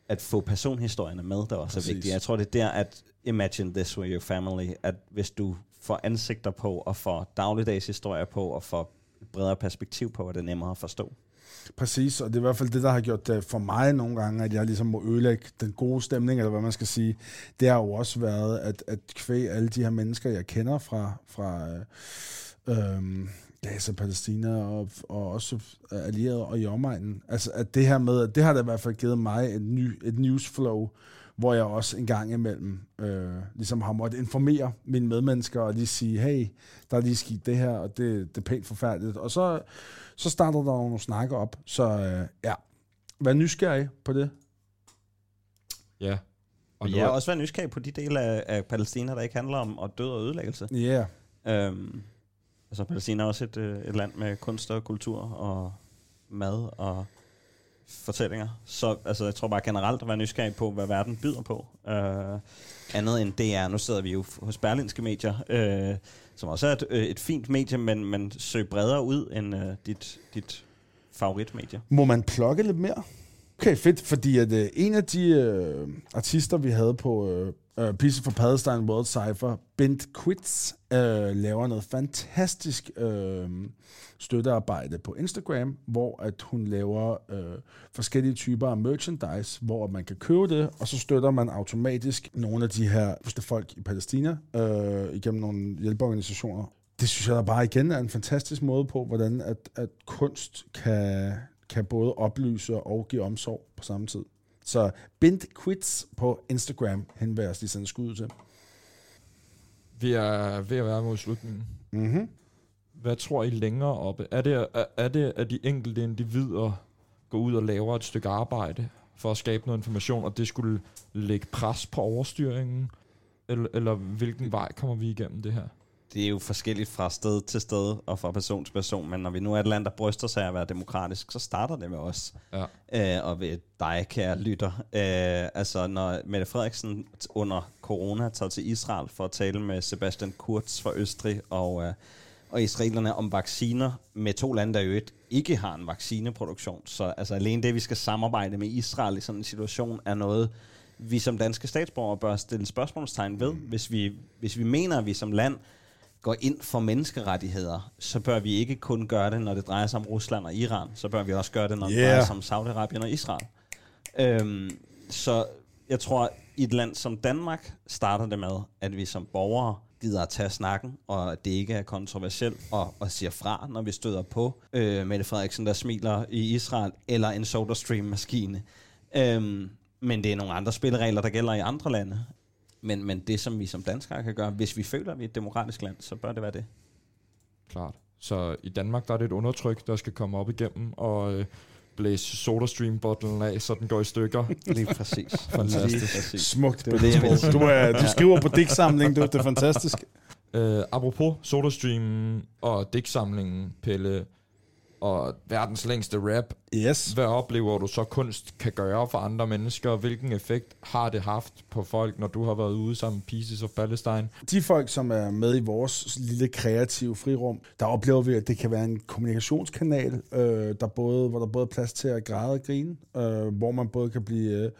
at få personhistorierne med, der også Præcis. er vigtigt. Jeg tror, det er der, at imagine this with your family, at hvis du får ansigter på, og får dagligdags historier på, og får et bredere perspektiv på, er det nemmere at forstå. Præcis, og det er i hvert fald det, der har gjort det for mig nogle gange, at jeg ligesom må ødelægge den gode stemning, eller hvad man skal sige. Det har jo også været at, at kvæg alle de her mennesker, jeg kender fra, fra øh, øh, Gaza, Palæstina og, og også allierede og i omegnen. Altså, at det her med, at det har da i hvert fald givet mig et, ny, et newsflow, hvor jeg også en gang imellem øh, ligesom har måttet informere mine medmennesker og lige sige, hey, der er lige sket det her, og det, det er pænt forfærdeligt. Og så, så starter der nogle snakker op. Så øh, ja, vær nysgerrig på det. Ja. Og jeg har også været nysgerrig på de dele af, af Palæstina, der ikke handler om at død og ødelæggelse. Ja. Øhm, altså Palæstina er også et, øh, et land med kunst og kultur og mad og fortællinger. Så altså, jeg tror bare generelt at være nysgerrig på, hvad verden byder på. Øh, andet end det er, nu sidder vi jo hos Berlinske Medier, øh, som også er et, øh, et fint medie, men, man søg bredere ud end øh, dit, dit favoritmedie. Må man plukke lidt mere? Okay, fedt, fordi at øh, en af de øh, artister, vi havde på øh, øh, pisse for Palestine World Cypher, Bent Quits, øh, laver noget fantastisk øh, støttearbejde på Instagram, hvor at hun laver øh, forskellige typer af merchandise, hvor man kan købe det, og så støtter man automatisk nogle af de her folk i Palæstina øh, igennem nogle hjælpeorganisationer. Det synes jeg da bare igen er en fantastisk måde på, hvordan at, at kunst kan, kan både oplyse og give omsorg på samme tid. Så Bint Quits på Instagram, hen vil jeg også lige sende skud ud til. Vi er ved at være mod slutningen. Mm-hmm. Hvad tror I længere oppe? Er det, er, er det, at de enkelte individer går ud og laver et stykke arbejde for at skabe noget information, og det skulle lægge pres på overstyringen? Eller, eller hvilken vej kommer vi igennem det her? Det er jo forskelligt fra sted til sted og fra person til person, men når vi nu er et land, der bryster sig af at være demokratisk, så starter det med os. Ja. Øh, og ved dig, kære lytter. Øh, altså, når Mette Frederiksen under corona tager til Israel for at tale med Sebastian Kurz fra Østrig og, øh, og israelerne om vacciner med to lande, der jo et ikke har en vaccineproduktion. Så altså, alene det, vi skal samarbejde med Israel i sådan en situation, er noget, vi som danske statsborgere bør stille spørgsmålstegn ved. Hvis vi, hvis vi mener, at vi som land går ind for menneskerettigheder, så bør vi ikke kun gøre det, når det drejer sig om Rusland og Iran. Så bør vi også gøre det, når det Yeah. drejer sig om Saudi-Arabien og Israel. Øhm, så Jeg tror, i et land som Danmark starter det med, at vi som borgere gider at tage snakken, og at det ikke er kontroversielt, og, og siger fra, når vi støder på øh, Mette Frederiksen, der smiler i Israel, eller en SodaStream-maskine. Øhm, men det er nogle andre spilleregler, der gælder i andre lande. Men, men det, som vi som danskere kan gøre, hvis vi føler, at vi er et demokratisk land, så bør det være det. Klart. Så i Danmark, der er det et undertryk, der skal komme op igennem, og øh, blæse SodaStream-bottlen af, så den går i stykker. Lige præcis. Fantastisk. Lige præcis. Smukt. Det det, jeg. Du, er, du skriver på digtsamling, du. Det er fantastisk. Øh, apropos SodaStream og digtsamlingen, Pelle, og verdens længste rap. Yes. Hvad oplever du så kunst kan gøre for andre mennesker? Hvilken effekt har det haft på folk, når du har været ude sammen Pieces of Palestine? De folk, som er med i vores lille kreative frirum, der oplever vi, at det kan være en kommunikationskanal, øh, der både, hvor der både er plads til at græde og grine, øh, hvor man både kan blive øh,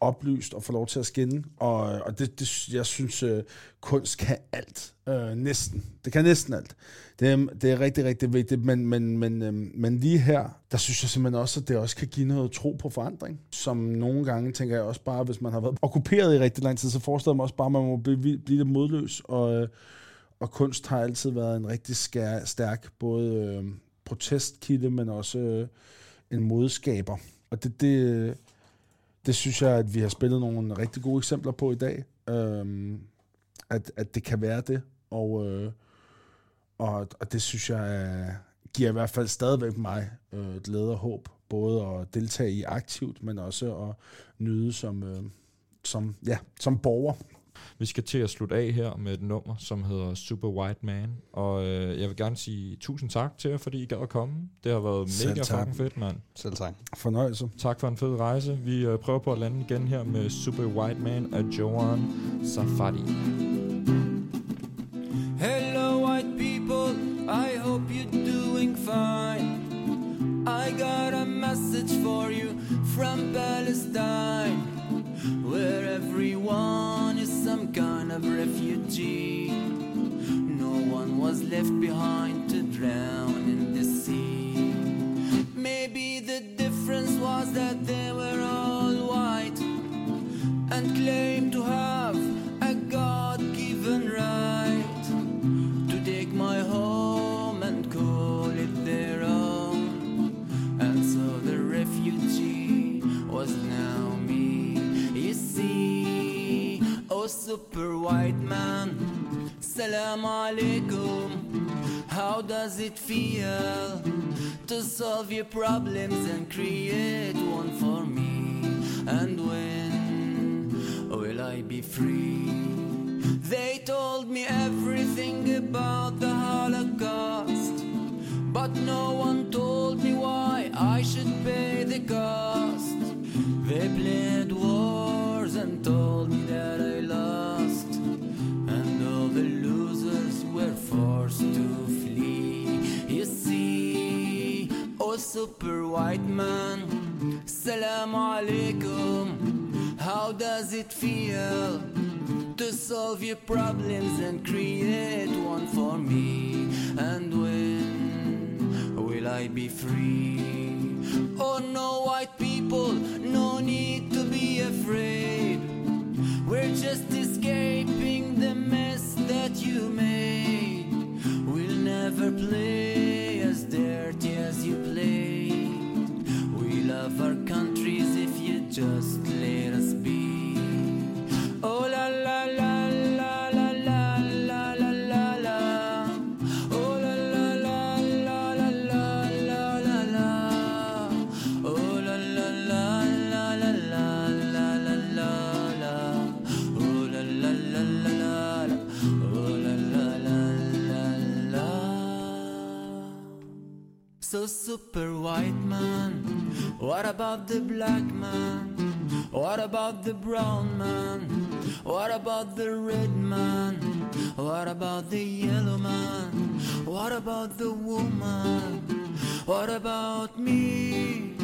oplyst og få lov til at skinne. Og, og det, det, jeg synes, øh, kunst kan alt. Øh, næsten. Det kan næsten alt. Det er, det er rigtig, rigtig vigtigt, men, men, men, øhm, men lige her, der synes jeg simpelthen også, at det også kan give noget tro på forandring. Som nogle gange, tænker jeg også bare, hvis man har været okkuperet i rigtig lang tid, så forestiller jeg mig også bare, at man må blive, blive lidt modløs. Og, øh, og kunst har altid været en rigtig skær, stærk både øh, protestkilde, men også øh, en modskaber. Og det, det, det synes jeg, at vi har spillet nogle rigtig gode eksempler på i dag. øh, at, at det kan være det. Og, øh, og, og det synes jeg er, giver i hvert fald stadigvæk mig øh, glæde og håb. Både at deltage i aktivt, men også at nyde som, øh, som, ja, som borger. Vi skal til at slutte af her med et nummer, som hedder Super White Man. Og øh, jeg vil gerne sige tusind tak til jer, fordi I gad at komme. Det har været Selv mega tak. fucking fedt, mand. Selv tak. Fornøjelse. Tak for en fed rejse. Vi øh, prøver på at lande igen her med Super White Man af Joan Safadi. From Palestine, where everyone is some kind of refugee. No one was left behind to drown in the sea. Maybe the difference was that they were all white and claimed to have super white man, salam alaikum. How does it feel to solve your problems and create one for me? And when will I be free? They told me everything about the Holocaust, but no one told me why I should pay the cost. They played wars and told me forced to flee. You see, oh super white man, salam alaikum. How does it feel to solve your problems and create one for me? And when will I be free? Oh no, white people, no need to be afraid. We're just escaping the mess that you made. We'll never play as dirty as you played. We love our countries if you just let us be. Oh la la la la So super white man, what about the black man? What about the brown man? What about the red man? What about the yellow man? What about the woman? What about me?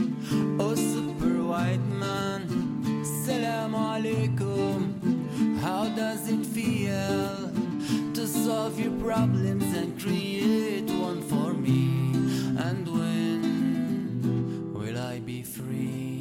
Oh super white man, salam alaikum. How does it feel to solve your problems and create and when will I be free?